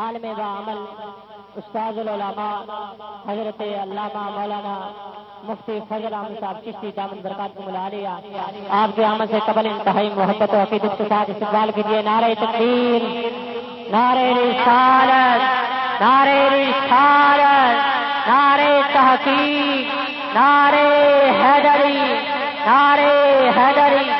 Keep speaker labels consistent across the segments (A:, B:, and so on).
A: عالم با عمل استاد العلماء، حضرت علامہ مولانا مفتی فضل احمد صاحب چشتی دامن برکات کو ملا لیا۔ آپ کے عمل سے قبل انتہائی محبت و عقیدت کے ساتھ استقبال کیجیے نعرہ تقدیر نعرہ رسالت نعرہ رسالت، نعرہ تحقیق، نعرہ حیدری نعرہ حیدری۔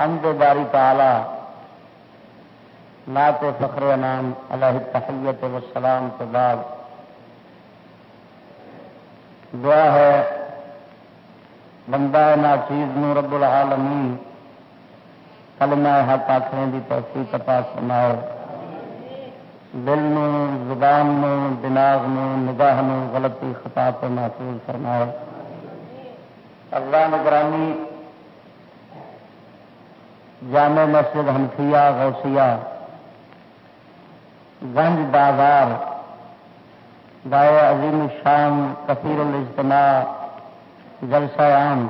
A: حمد باری تعالی تو فخر نام اللہ تحیت سلام کے بعد۔ دعا ہے، بندہ ناچیز نو رب العالمین، کلمہ حق آخنے کی توفیق عطا فرمائے۔ دل نو، زبان نو، دماغ نو، نگاہ نو غلطی خطا پہ محفوظ فرمائے۔ اللہ نگرانی جامع مسجد ہنفیا غوثیہ، گنج بازار گائے عظیم شام کثیر الاجتماع، جلسہ عام،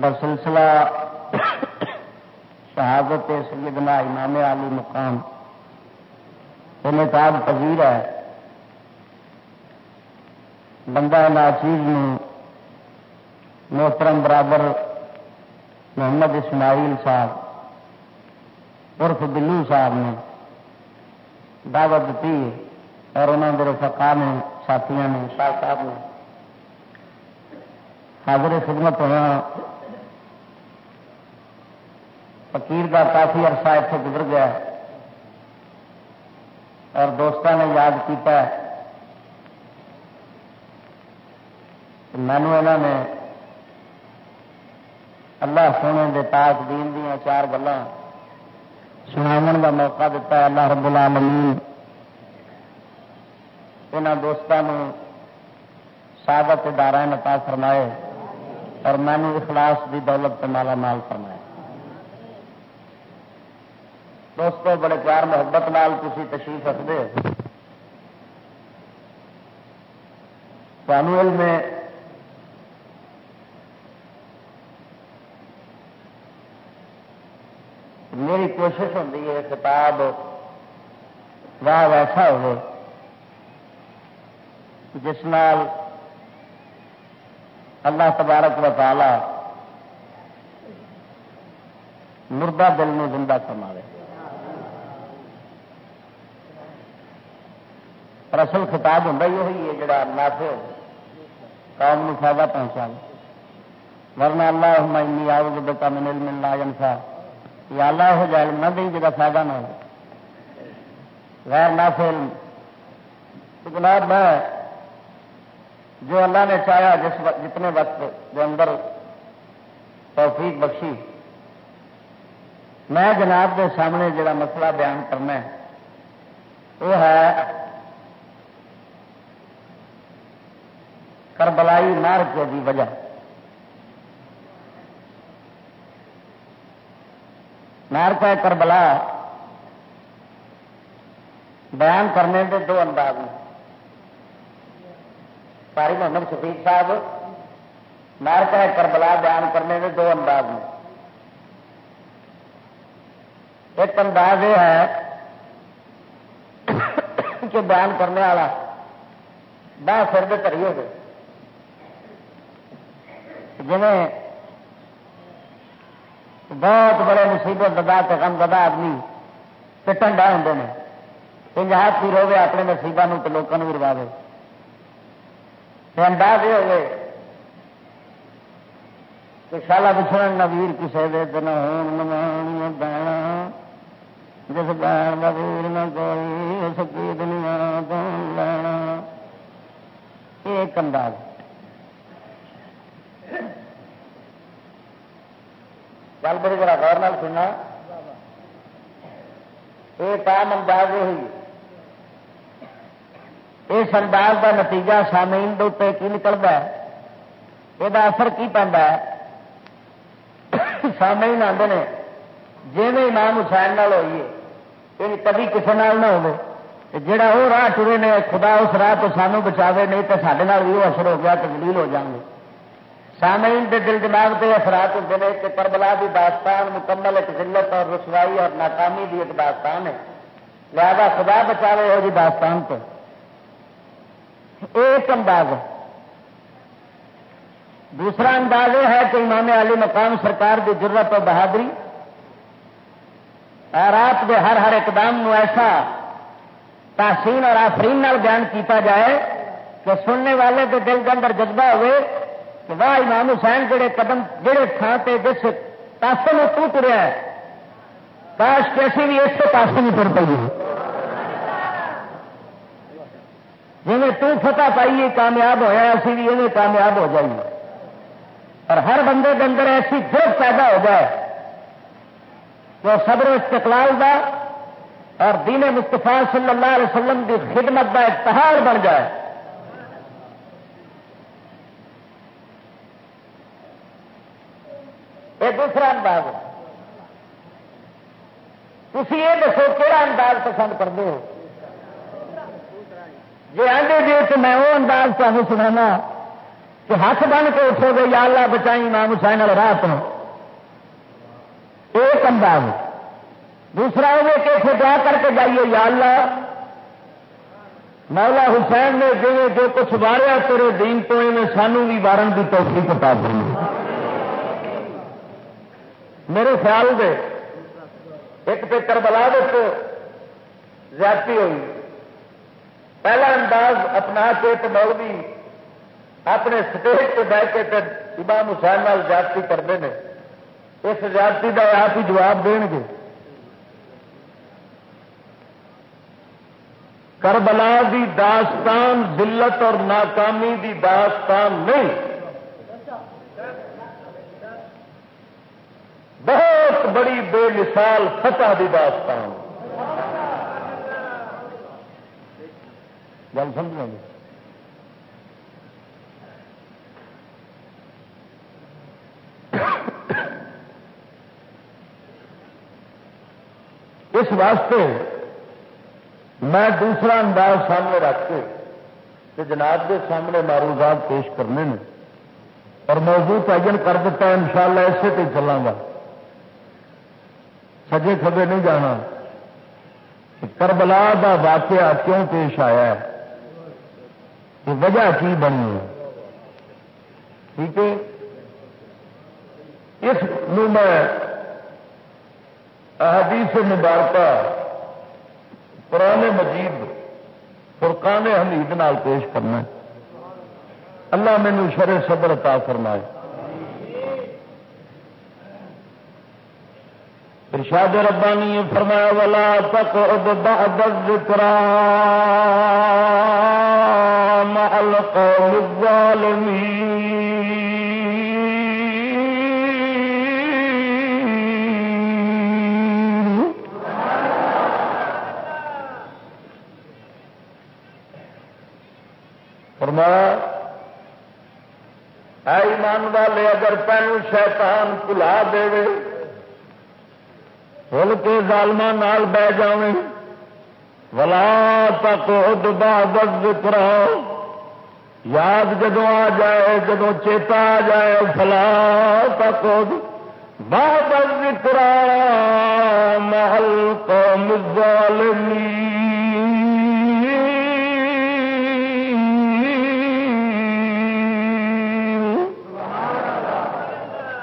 A: بسلسلہ شہادت سیدنا امام علی مقام، انعقاد پذیر ہے۔ بندہ ناچیز محترم برابر محمد اسماعیل صاحب، عرف بلو صاحب نے دعوت دیتی اور انہوں نے رفقا نے ساتھیوں نے، شاہ صاحب نے حاضر خدمت ہونا فقیر کا کافی عرصہ اتنے گزر گیا اور دوستوں نے یاد کیا مینو انہوں نے اللہ سونے دے تاج دین دیا چار گلان سناو کا موقع دیتا ہے، اللہ رب العالمین۔ ان دوستوں سابت ادارہ نتا فرمائے اور مینو اخلاص دی دولت سے مالا مال فرمائے۔ دوستو، بڑے پیار محبت نال تھی تشریف رکھتے علم میں میری کوشش ہوتی ہے کتاب واہ ویسا ہو جس نال اللہ تبارک و تعالی مردہ دل میں زندہ کرنا پر اصل خطاب ہوں وہی ہے، جڑا نافع قوم فائدہ پہنچا ورنہ اللہ انی آؤ بتا من علم لا ينفع یا اللہ ہو جائے نہ دیں جا فائدہ نہ ہو۔ غیر نافع علم جناب، میں جو اللہ نے چاہا، جس وقت، جتنے وقت کے اندر توفیق بخشی، میں جناب کے سامنے جڑا مسئلہ بیان کرنا ہے، وہ ہے کربلائی مار کے دی وجہ۔ مار کا کربلا بیان کرنے کے دو انداز ہیں۔ ساری محمد شفیق صاحب مارکا کربلا بیان کرنے کے دو انداز ہیں۔ ایک انداز یہ ہے کہ بیان کرنے والا باہ سر دے کری ہوگی جی بہت بڑے مصیبت ددا غم ددا آدمی پٹن ڈا ہوں نے پنجاب پیر ہوگی اپنے نصیبوں تو لوگوں بھی روا دے انداز یہ ہوگے کہ شالا پچھڑ نویر کسی دے دن ہوں بہن جس بہن کا ویر نہ کوئی، اس کی دنیا تو لینا؟ ایک انداز۔ گل میری ذرا غور نال سننا یہ کام انداز ہوئی اس انداز کا نتیجہ سامعین دے کی نکلتا ہے یہ اثر کی پہنتا ہے سامعین آتے ہیں جی امام حسین نال ہوئیے یہ کبھی کسی نال نہ ہو جڑا وہ راہ ٹرے نے خدا اس راہ تو سانو بچاوے نہیں تو سارے بھی وہ اثر ہو گیا تو دلیل ہو جائیں گے سامعین کے دل دماغ سے اثرات ہوتے ہیں کہ کربلا کی داستان مکمل ایک ذلت اور رسوائی اور ناکامی کی ایک داستان ہے۔ لہذا خدا بچا رہے ہو جی داستان تو۔ ایک انداز دوسرا انداز یہ ہے کہ امام علی مقام سرکار کی ضرورت اور بہادری۔ رات کے ہر ہر اقدام نو ایسا تحسین اور آفرین بیان کیتا جائے کہ سننے والے کے دل کے اندر جذبہ ہوئے کہ واہ امام حسین جڑے قدم جڑے تھان سے جس پاسے میں تو تریا ہے، کاش کیسی بھی اس پاسے نہیں تر پی جی تو فتح پائیے کامیاب ہوا اسی بھی یہ کامیاب ہو جائیے
B: اور ہر بندے کے اندر ایسی گرف پیدا ہو جائے کہ وہ صبر استقلال کا اور دین مستفا صلی اللہ علیہ وسلم کی خدمت کا اتحاد بن جائے۔ یہ دوسرا انداز تھی یہ دسو کہڑا انداز پسند کرتے ہو؟ جی آدھے جی تو میں وہ انداز تمہیں سنانا کہ ہاتھ بن کے اٹھو گے یا اللہ بچائی مام حسین والے راہ تو ایک انداز دوسرا یہ کہ دعا کر کے جائیے یا اللہ۔ مولا حسین نے جی جو کچھ واریا تیرے دین تو سانو بھی وارن کی توفیق بتا دی میرے خیال دے، ایک تو کربلا زیادتی ہوئی۔ پہلا انداز اپنا کے تو مولوی اپنے سٹیج پہ بہ کے امام حسین نال زیادتی کرتے ہیں۔ اس زیادتی کا آپ ہی جواب دیں گے۔ کربلا دی داستان ذلت اور ناکامی دی داستان نہیں۔ بہت بڑی بے مثال فتح دی داستان۔ گل سمجھ گے اس واسطے میں دوسرا انداز سامنے رکھ کے کہ جناب کے سامنے معروضات پیش کرنے میں اور موضوع تعین کر دیتا ہے، انشاءاللہ ایسے پہ چلاں گا۔ سجے کھبے نہیں جانا۔ کربلا کا واقعہ کیوں پیش آیا ہے؟ کہ وجہ کی بنی ہے؟ ٹھیک ہے؟ اس میں احادیث مبارکہ پرانے مجید فرقان حمید نال پیش کرنا اللہ مینو شر صبر عطا فرمائے۔ ارشاد ربانی فرمایا والا تک بعد الذکر مع القوم الظالمین فرمایا، اے ایمان والے، اگر پہلو شیطان کلا دے ہل کے ظالم نال بہ جاویں۔ ولا تک بعد ذکر یاد جدو آ جائے جدو چیتا آ جائے، فلا تک بعد ذکر محل قوم الظالمین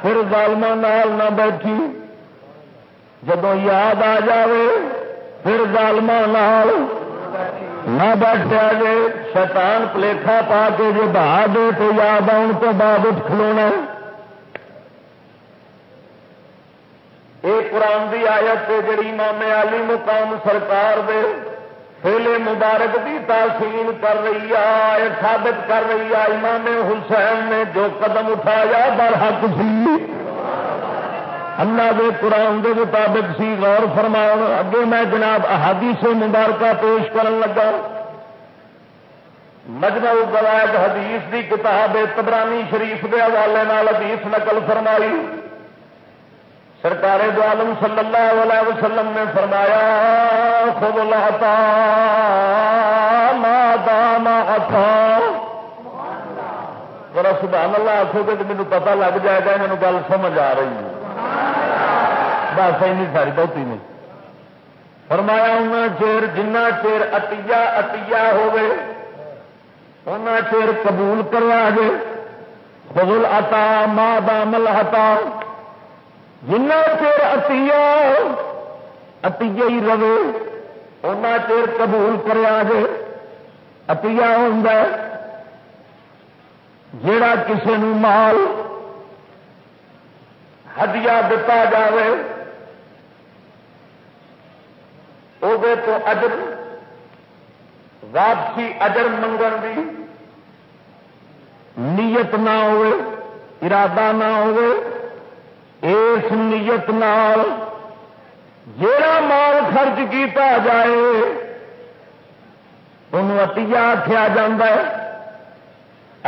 B: پھر نال نہ بیٹھی۔ جب یاد آ جائے پھر نال نہ بیٹھا جے، شیطان پلیٹا پا کے جی بہا دے تو یاد آن تو بعد اٹھ کھلونا۔ یہ قرآن کی آیت جڑی مامے علی مقام سرکار دے پہلے مبارک کی تحسین کر رہی ہے ثابت کر رہی ہے امام حسین نے جو قدم اٹھایا برحق سی۔ اللہ دے قرآن دے مطابق سی غور فرماؤ۔ اگے میں جناب احادیث مبارکہ پیش کرن لگا۔ مجمع گوائد حدیث دی کتاب تبرانی شریف کے حوالے حدیث نقل فرمائی۔ سرکار دو عالم صلی اللہ علیہ وسلم نے فرمایا خود لاتا ذرا سبحان اللہ آخو گے تو مجھے پتا لگ جائے گا مجھے گل سمجھ آ رہی ہے۔ بس این ساری بہتی نہیں۔ فرمایا ان چیر جنہ چیر اتیا اتیا ہوے ان چیر قبول کروا دے۔ خبل اتا ماں دامل ہتا جنا چیر اتیا اتیا ہی رہے ان چیر قبول کرا جے اتیا ہوں جڑا کسی مال ہدیا دتا جائے وہ تو اجر، واپسی اجر منگن کی نیت نہ ہوئے،
A: ارادہ نہ ہو اس نیت نال جڑا مال خرچ کیتا جائے، انہوں اتیا آخیا جا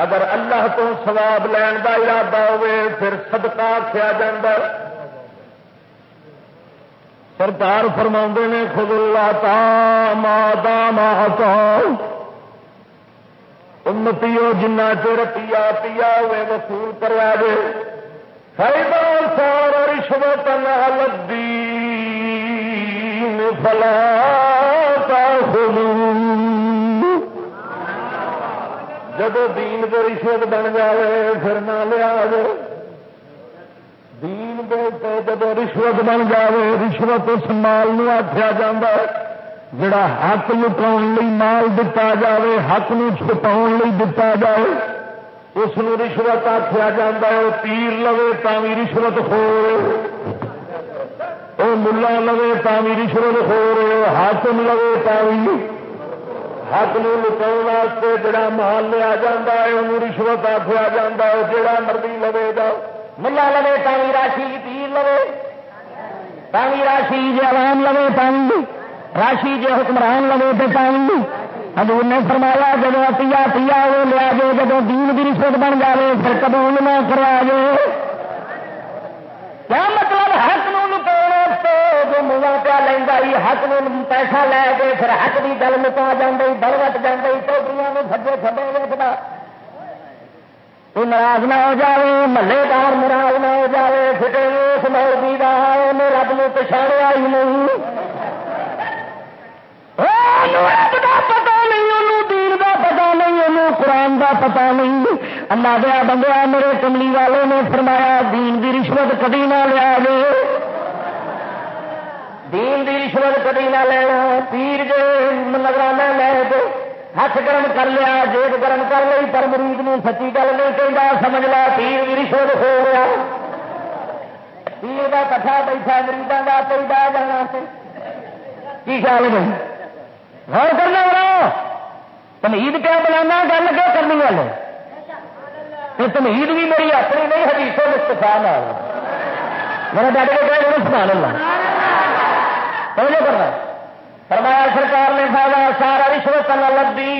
A: اگر اللہ تو سواب لین کا ارادہ ہوے پھر صدقہ آخیا جا سرکار فرما نے خود اللہ تا مادا ماتا امتیو جنا چر پیا پیا ہوئے، وصول کرا دے۔ فائدہ سارا رشوت لدی فلا جب دین دے رشوت بن جائے پھر نہ لیا دین دے جب رشوت بن جائے رشوت اس مال نو آخیا جا جڑا حق لکاؤ مال دتا جائے حق چھپا دتا جائے اس رشوت آخیا جا وہ تیر لوے تا بھی رشوت ہو وہ ملا لوے تا بھی رشوت ہو رہے حاکم لوے تا بھی حق لکاؤ واسطے جڑا مال لیا جا رشوت آخیا جا جڑا مرضی لوے گا ملا لوے تا راشی تیر لوے. تا راشی جی عوام لوے تا راشی جی حکمران لگے تو پانی. حضور نے فرمایا جب پیا پیا وہ لیا جائے جب دین کی رشوت بن جائے پھر قبول نہ کرا جائے کیا مطلب حق نو جو منہ پیا لینا حق پیسہ لے کے پھر حق کی گل مکا جی بڑوٹ جی چوکریاں سجے کھبے ویکتا ناراض نہ ہو جائے محلے دار ناراض نہ ہو جائے فٹے اس مولوی کا رب نو پچھاڑیا ہی نہیں پتا نہیں دین کا پتا نہیں قرآن کا پتا نہیں اللہ دیا بندیا میرے کملی والے نے فرمایا دین دی رشوت کدی نہ لیا گے دین دی رشوت کدی نہ لینا پیر جی نگرانا لے کے ہاتھ گرم کر لیا جیب گرم کر لی پر مریض نے سچی گل نہیں چاہیے سمجھ لا پیر بھی رشوت ہو رہا پیر کا کٹھا بیٹھا مریضوں کا پہ جانا کی خیال نہیں غور کرنا ہو تمہید کیا بنانا گل کیا کرنی والے تمہید بھی میری اپنی نہیں حدیثوں مستفا نہ میرا ڈاٹ کے کہہ رہے سنا لوں کرنا فرمایا سرکار نے فائدہ سارا رشوت لبی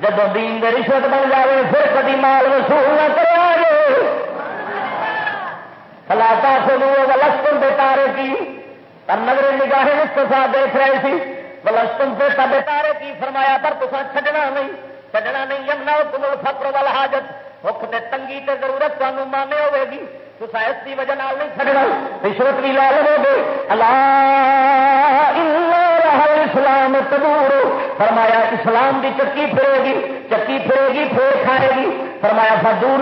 A: جب دین دے رشوت بن جائے پھر کبھی مال وصول نہ کرے فلاتا خود لسکن دے تارے کی اور نظر نگاہ مستفا دیکھ رہے تھی۔ بلستم سے سب تارے کی فرمایا، پر تو چھڈنا نہیں۔ چھڈنا نہیں یمنا تم فکر والا حاجت بخ تے تنگی تے ضرورت تمہیں مانے ہوے گی۔ تو اس کی وجہ نہیں چھڈنا۔ رشوت بھی لا لو گے۔ اللہ اسلام تبور فرمایا اسلام کی چکی پھرے گی، چکی پھرے گی، پھر کھائے گی۔ فرمایا فدور۔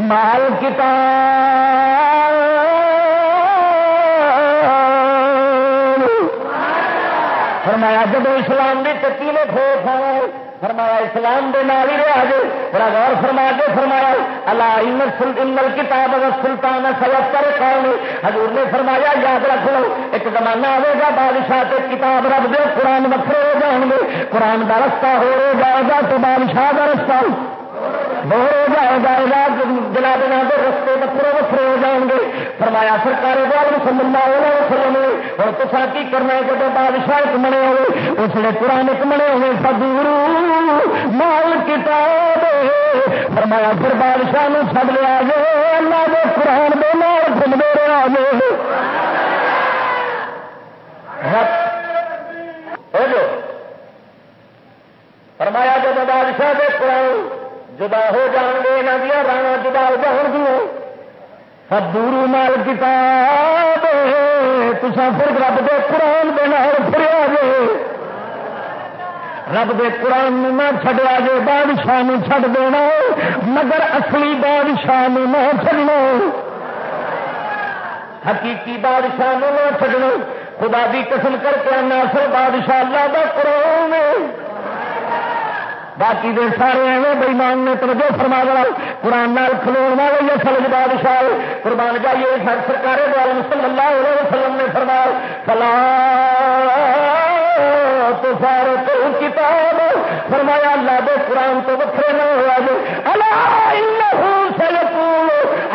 A: مال کتاب فرمایا جب اسلام کی چکی فرمایا اسلام دے نال ہی رہا جے۔ بڑا غور فرما کے فرمایا، اللہ انل کتاب سلطان سلط کر کون حضور نے فرمایا، یاد رکھ لو، ایک زمانہ آئے گا، بادشاہ تے کتاب رکھ دے، قرآن وکرے ہو جان گے۔ قرآن کا رستہ ہو جائے گا تو بادشاہ کا رستہ ہو جائے گا۔ جناب رستے وکرے وکرے فرمایا، سرکار صلی اللہ علیہ وسلم، اور تو کی کرنا جب بادشاہ ایک ہوئے اس لیے قرآن ایک ہوئے سدور مال کتاب فرمایا، پھر بادشاہ نے چڑ لیا گے اللہ کے قرآن دے مال گھومتے رہا گے فرمایا جب بادشاہ دے قرآن جدا ہو جان گے یہاں دیا رانا جدا ہو جان گیا سب دور مال کتاب تسا پھر رب دے قرآن دے پھریا جے رب دے قرآن نہ چڈیا جے بادشاہ چھڈ دینا مگر اصلی بادشاہ نہ چڈنا حقیقی بادشاہ نہ چڈنا خدا بھی قسم کر کے اصل بادشاہ اللہ کا قرآن باقی دے سارے ایویں بےمان نے توجہ فرما دا قرآن نال کھلو والے یا سلج جی بادشاہ قربان جائیے، سر سرکار عالم صلی اللہ علیہ وسلم نے فرما فلا تو سارے تو کتاب فرمایا، اللہ دے قرآن تو وکھرے نہ ہوا جی اللہ سلپور سیقول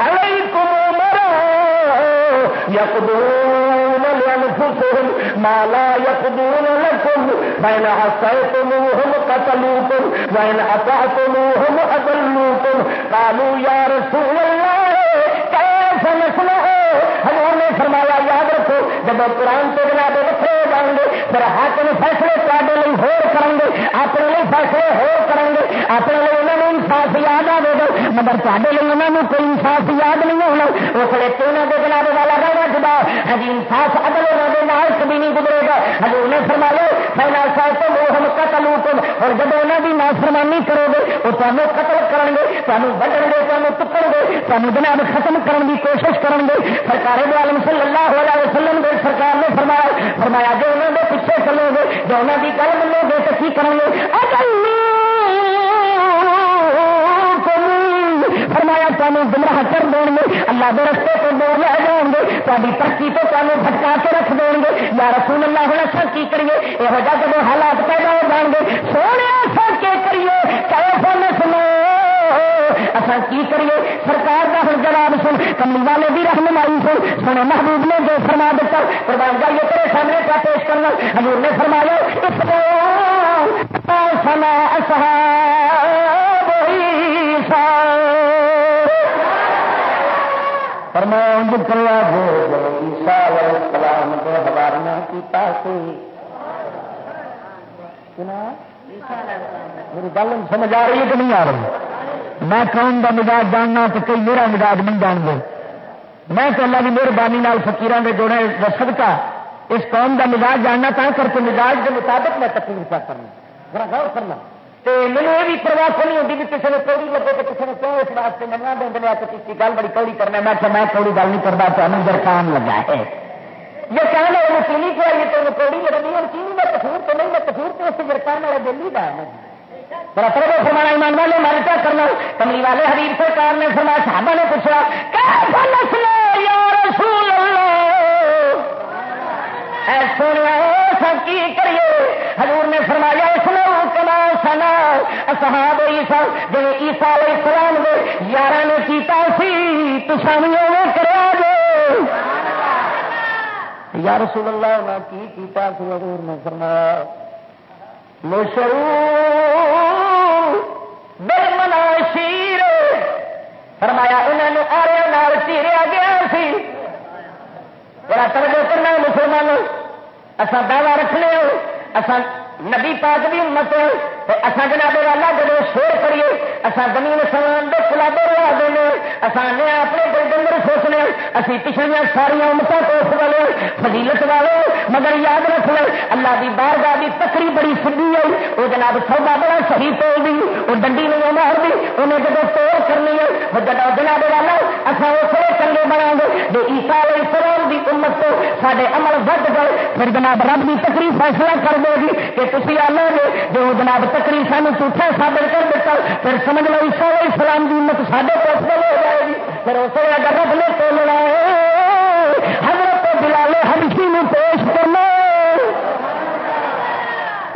A: علیکم مرا کبو لأنفسهم ما لا يقدون لكم. فإن عصيتموهم قتلوكم. وإن أطعتموهم أضلوكم قالوا يا رسول الله، كيف نسمع حضور نے فرمایا، یاد رکھو، جب قرآن کے جناب رکھے جائیں گے پھر حاکم فیصلے تے ہور کریں گے اپنے لیے فیصلے ہور کریں گے اپنے لیے انہوں نے انصاف یاد آئے گا، مگر تے لیے انہوں نے کوئی انصاف یاد نہیں ہونا۔ اس لیے کیوں نہ جناب والا رہنا جدا، ہجی انصاف عدل انہوں کے کبھی نہیں گزرے گا۔ حضور نے فرمایا پہلا صاحب تو وہ ہم قتل اور جب انہوں کی نافرمانی کرو گے، وہ تمہیں قتل کریں گے تمہیں بڑھن گے تمہیں ٹکڑ گے تمہیں جناب ختم کرنے کی کوشش کریں گے۔ سرکار عالم صلی اللہ علیہ وسلم دے سرکار نے فرمایا فرمایا، جو انہوں نے پیچھے چلو گے جو انہوں کی گل ملو گے تو کی کریں گے فرمایا تمہیں گمراہ کر دیں گے، اللہ کے رستے کو دور لے جائیں گے تاری ترقی تو تمہیں بھٹکا کے رکھ دیں گے۔ یا رسول اللہ ہوں اچھا کی کریے یہ جب حالات پیدا ہو جان گے۔ سونے ایسا کے کریے چاہے فون سنو کی کریے؟ سرکار کا ہر جواب سن کملی والے بھی رہنمائی سن۔ سونے محبوب نے جو فرما دیتا، قربان جائیے تیرے سامنے کیا پیش کرنا۔ حضور نے فرمایا، اس سنا اصحاب فرمان کلا ہو سلام کو ہمارا کیتا سی۔ میری گل سمجھ آ رہی ہے کہ نہیں آ رہی؟ میں قوم کا مزاج جاننا تو کوئی میرا مزاج نہیں جان گے میں تو اللہ کی مہربانی فکیر کے جوڑے سدکا اس قوم کا مزاج جاننا تا کر کے مزاج کے مطابق میں تقریر کیا کرنا ذرا غور کرنا۔ تو یہ بھی پرواہ کو نہیں ہوتی کہ کسی نے کوڑی لگے تو کسی نے کیوں اس واسطے منگا دیں دے تو کسی گل بڑی کوڑی کرنا میں میں کوڑی گل نہیں کرتا تو اندر کام لگا ہے۔ یہ کہنا وہ چینی کھوائی تو کوڑی لگنی اور چینی میں کسور تو نہیں، میں کسور تو اس جرکان والا دلی کا ہے بڑا پرو فرمانا، ایمان والے مارے کیا کرنا؟ کملی والے، حبیب سرکار نے فرمایا، صحابہ نے پوچھا یا رسول اللہ؟ اے سونے کی کریے۔ حضور نے فرمایا اس نے کما سنا۔ اصحاب عیسا جی عیسا علیہ السلام دے یار نے کیتا سی تو سامیوں نے کرا دے یا رسول اللہ نے کی کیتا سی حضور نے فرمایا مشرو بے منا شیر۔ فرمایا انہوں نے آرے نال چیریا گیا سی۔ بڑا ترجو کرنا مسلمانوں اصا دعوی رکھنے ہو اصا نبی پاک بھی امت ہے اصا جناب والا جب شور کریے اصا زمین سمان دے کلابے لوا دینے اصا نے اپنے دل اندر سوچنے، اسی پچھلیا ساریا امتوں کو اس والے فضیلت والے، مگر یاد رکھ لے، اللہ کی بار گاہ کی تکری بڑی سدھی آئی وہ جناب سودا بڑا صحیح توڑ دی وہ ڈنڈی نہیں مار دی، انہیں جب توڑ کرنی ہے، وہ جب جناب والا اصا اس لیے چنگے بنا گے جو عیسا علیہ السلام کی امت تو سارے عمل ود گئے پھر جناب رب کی تکری فیصلہ کر دے گی کہ تھی آنا گے جو جناب تکری سان جھوٹا ثابت کر دیتا پھر سمجھ لو اسلام کی امت سارے پوسٹل ہو جائے گی پھر اسے اگر رب نے تولنا ہے حضرت بلالے ہمشی میں پیش کرنا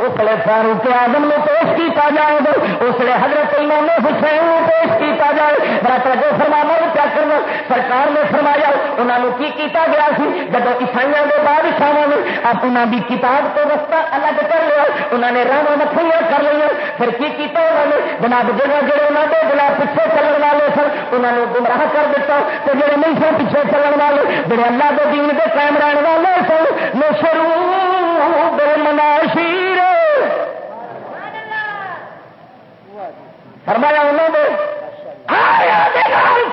A: اس لیے فاروق آزم نے پیش کیا جائے گا۔ اس لیے حضرت امام حسین نے پیش کیا جائے۔ بڑا توجہ فرمانا کیا کرنا سرکار نے فرمایا انہوں نے کی کیتا گیا سی؟ جب عیسائی کے بادشاہ نے اب انہوں کی کتاب تو رستہ الگ کر لیا۔ انہوں نے راہ مکھیاں کر لیا پھر کی کیتا انہوں نے؟ جناب جگہ جڑے انہوں نے بلا پیچھے چلن والے سن انہوں نے گمراہ کر دیتا تو جڑے نہیں سن پیچھے چلن والے، جڑے اللہ کے دین کے قائم رہنے والے سن میں شروع بے مناشیر فرمایا انہوں نے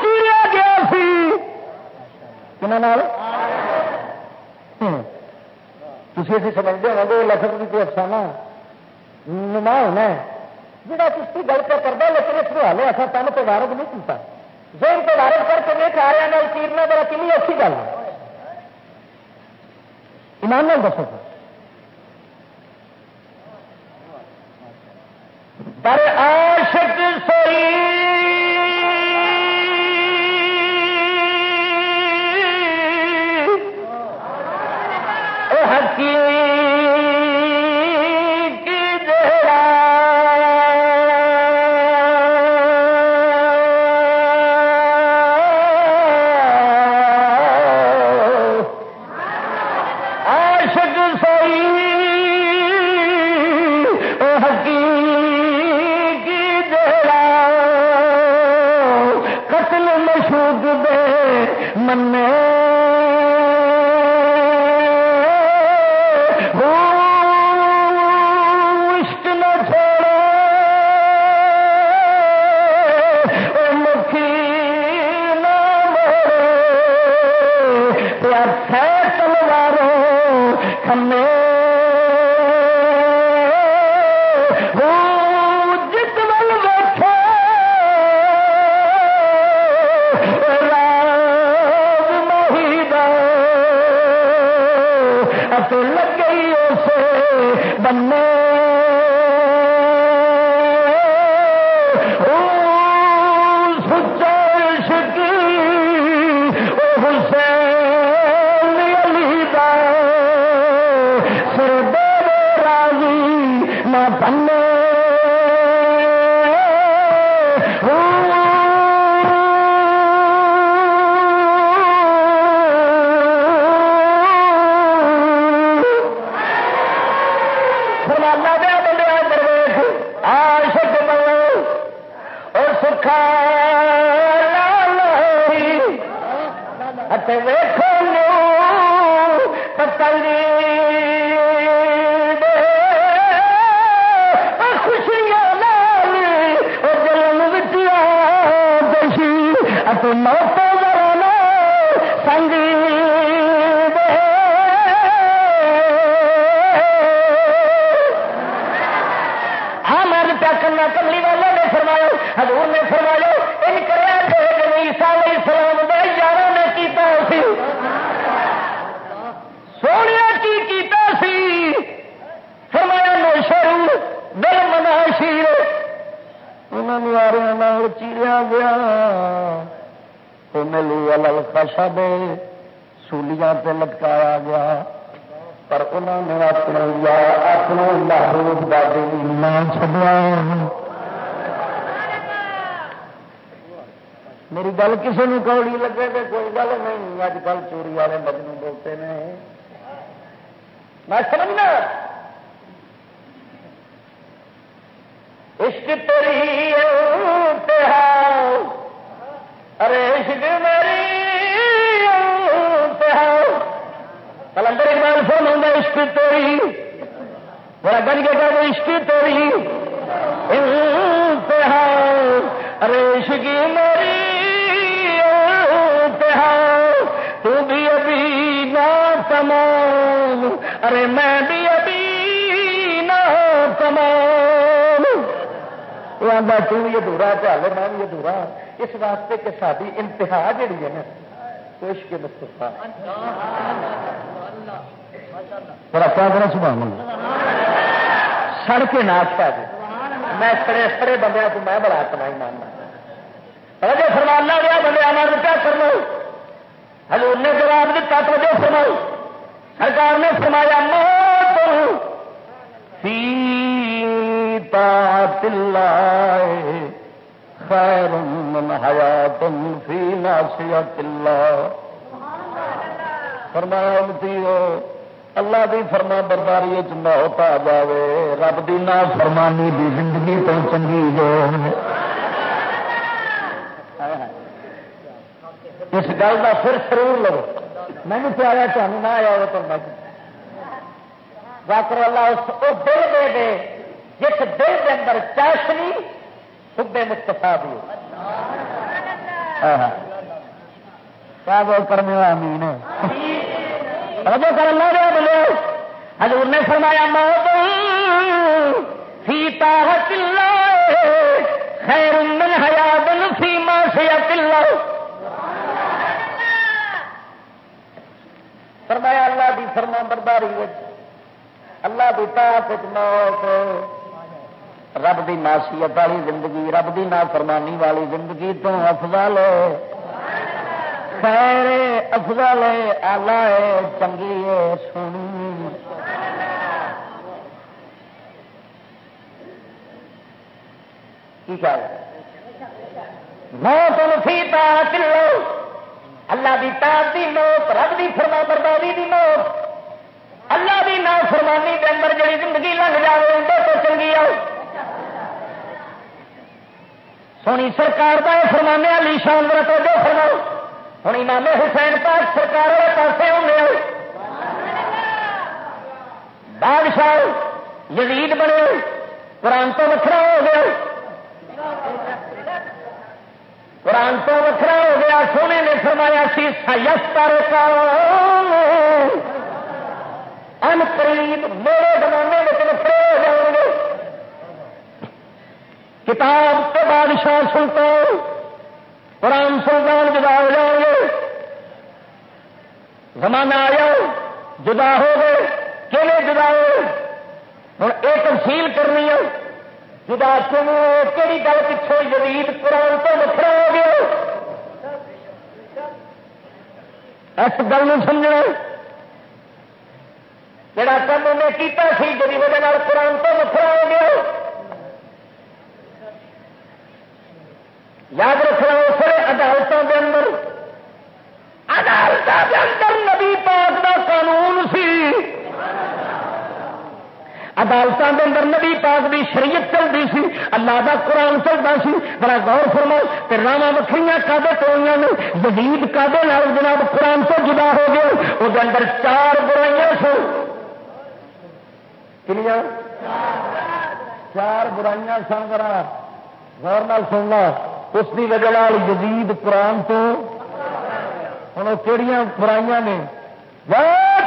A: چیریا گیا سی۔ تھی اسی سمجھتے ہو گے لفظ بھی کوئی افسانہ نما ہونا جہاں چشتی گل پہ کرتا لیکن اس کو ہالے اصل تن تو وارد نہیں کیتا۔ زین تو وارد کر کے نہیں کھا رہا چیرنا بڑا کنی اچھی گل ہے۔ ایمان نال دسو۔ پر عاشق سوئی سب سولیاں سے لٹکایا گیا پر انہوں نے اپنے یار اپنے محبوب کا دل نہ چڑیا میری گل کسی نے کوڑی لگے تو کوئی گل نہیں اج کل چوری والے بدلو بولتے ہیں میں فرما تو بھی ادھورا ڈالو میں بھی ادھورا اس واسطے کہ ساری انتہا جڑی ہے نا کوش کے مستفا پر آپ کرنا سبحان سڑ کے ناچ پا دے میں سڑے سڑے بندے کو میں بڑا اپنا ہی ماننا جو فرمانا گیا بندے آنا کیا فرماؤ ہزور نے جواب دیتا تو جو فرماؤ سرکار نے فرمایا موت فی حیات اللہ خیر من حیات فی ناسیت اللہ فرمایا امتی ہو اللہ دی فرما برداری چاہتا آ جائے رب دی نا فرمانی دی زندگی تو چنگی جو اس گل کا پھر ضرور لو۔ میں نے پیارا چاہوں نہ آیا وہ تو واقر اللہ اس کو دل دے دے۔ جس دل کے اندر چاشنی حب مستفا بھی کیا بول کر میرا امین ربو اللہ نے بولو حضور نے فرمایا موت سیتا اللہ خیر من حیات فیما سیات اللہ فرمایا، اللہ دی فرما برداری اللہ دی طاقت موت رب دی معصیت والی زندگی، رب دی نافرمانی والی زندگی تو افضل ہے۔ خیر افضل ہے آلہ ہے، چنگی ہے، سونی موت الفی طاعت اللہ اللہ دی طاعت دی موت، رب دی فرما برداری دی موت۔ اللہ دی نافرمانی کے اندر جڑی زندگی لنگ جاوے، اندر تو چنگی آؤ۔ ہوں سرکار کا یہ فرمانے علی شان ورتو جو فرماؤ۔ ہوں امام حسین پاک سرکار والے پاسے ہونے ہو بادشاہ یزید بنے قرآن تو وکھرا ہو گیا۔ قرآن تو وکھرا ہو گیا۔ سونے نے فرمایا سی یس کا ان قریب میرے زمانے میں وکھرے ہو جاؤ گے۔ کتاب کے بادشاہ سلطان، قرآن سلطان جدا ہو جائیں گے۔ زمانہ آیا، جدا ہو گئے کیلے جدا ہوئے؟ ہوں یہ تفصیل کرنی ہے، جدا کیوں کہڑی گل پچھو جدید قرآن تو نکھرا ہو گیا؟ اس گل سمجھنا جڑا کم انہیں کیتا سی جی وجہ قرآن تو نکھرا ہو گیا یاد رکھنا اسے عدالتوں کے اندر۔ عدالتوں کے اندر نبی پاک کا قانون سی۔ عدالتوں کے اندر نبی پاک کی شریعت چلتی سی، اللہ کا قرآن چلتا سی۔ بڑا غور فرما راوا وکری کدے تو نے؟ جدید کدے جناب قرآن تو جدا ہو گیا وہ اندر چار برائیاں سن۔ کنیا چار برائیاں سن کرا غور نال سننا اس کی وجہ جدید قرآن تو ہوں کہڑی برائیاں نے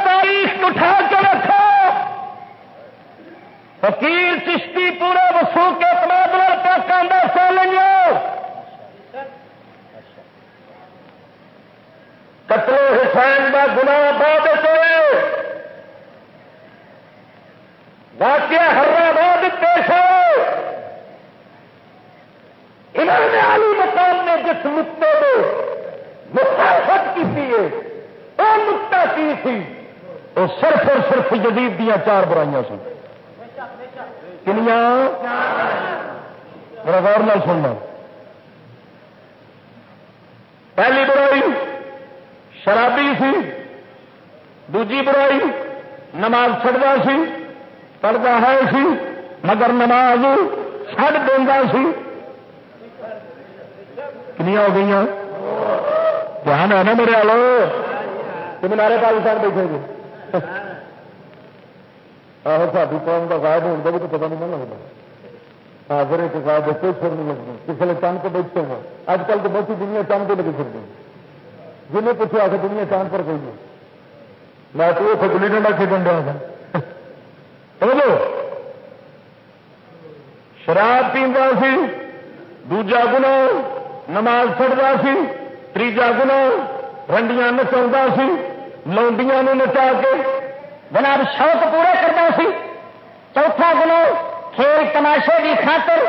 A: تاریخ اٹھا کے رکھو۔ فقیر چشتی پورے وسو کے اپنا پاکوں کا سو لو قتل حسین کا گنا بعد چلے۔ واقعہ حیدرآباد پیش ہو انہوں نے علی مقام نے جس نقطے میں مخالفت کی تھی، وہ نقطہ کی تھی۔ وہ صرف اور صرف جدید دیا چار برائیاں سی کنیا میرا غور نہ سننا۔ پہلی برائی شرابی سی، دوجی برائی نماز چڑھتا سی پڑھتا ہے سی، مگر نماز چڑھ دینا سی۔ کنیا ہو گئی دھیان ہے نا میرے آلو تم نارے پاکستان بیٹھے گے آہو ساری قوم کا غائب ہونے کا بھی تو پتا نہیں لگتا حاضر ایک غائب کوئی سر نہیں لگتا کسی نے چاند کو بیچتے ہیں اج کل تو بہت دنیا چاند کو لگے پھرتے ہیں جنہیں پوچھا آ دنیا چاند پر کوئی نہیں میں تو وہ کھجلی ڈنڈا کھیلن دیا تھا بولو شراب پیندا سی دوجا گنا نماز پڑھتا سی تیجا گنا رنڈیاں نچا سی، لونڈیاں نچا کے جناب شوق پورا کرتا سی۔ چوتھا گنو کھیل تماشے کی خاطر،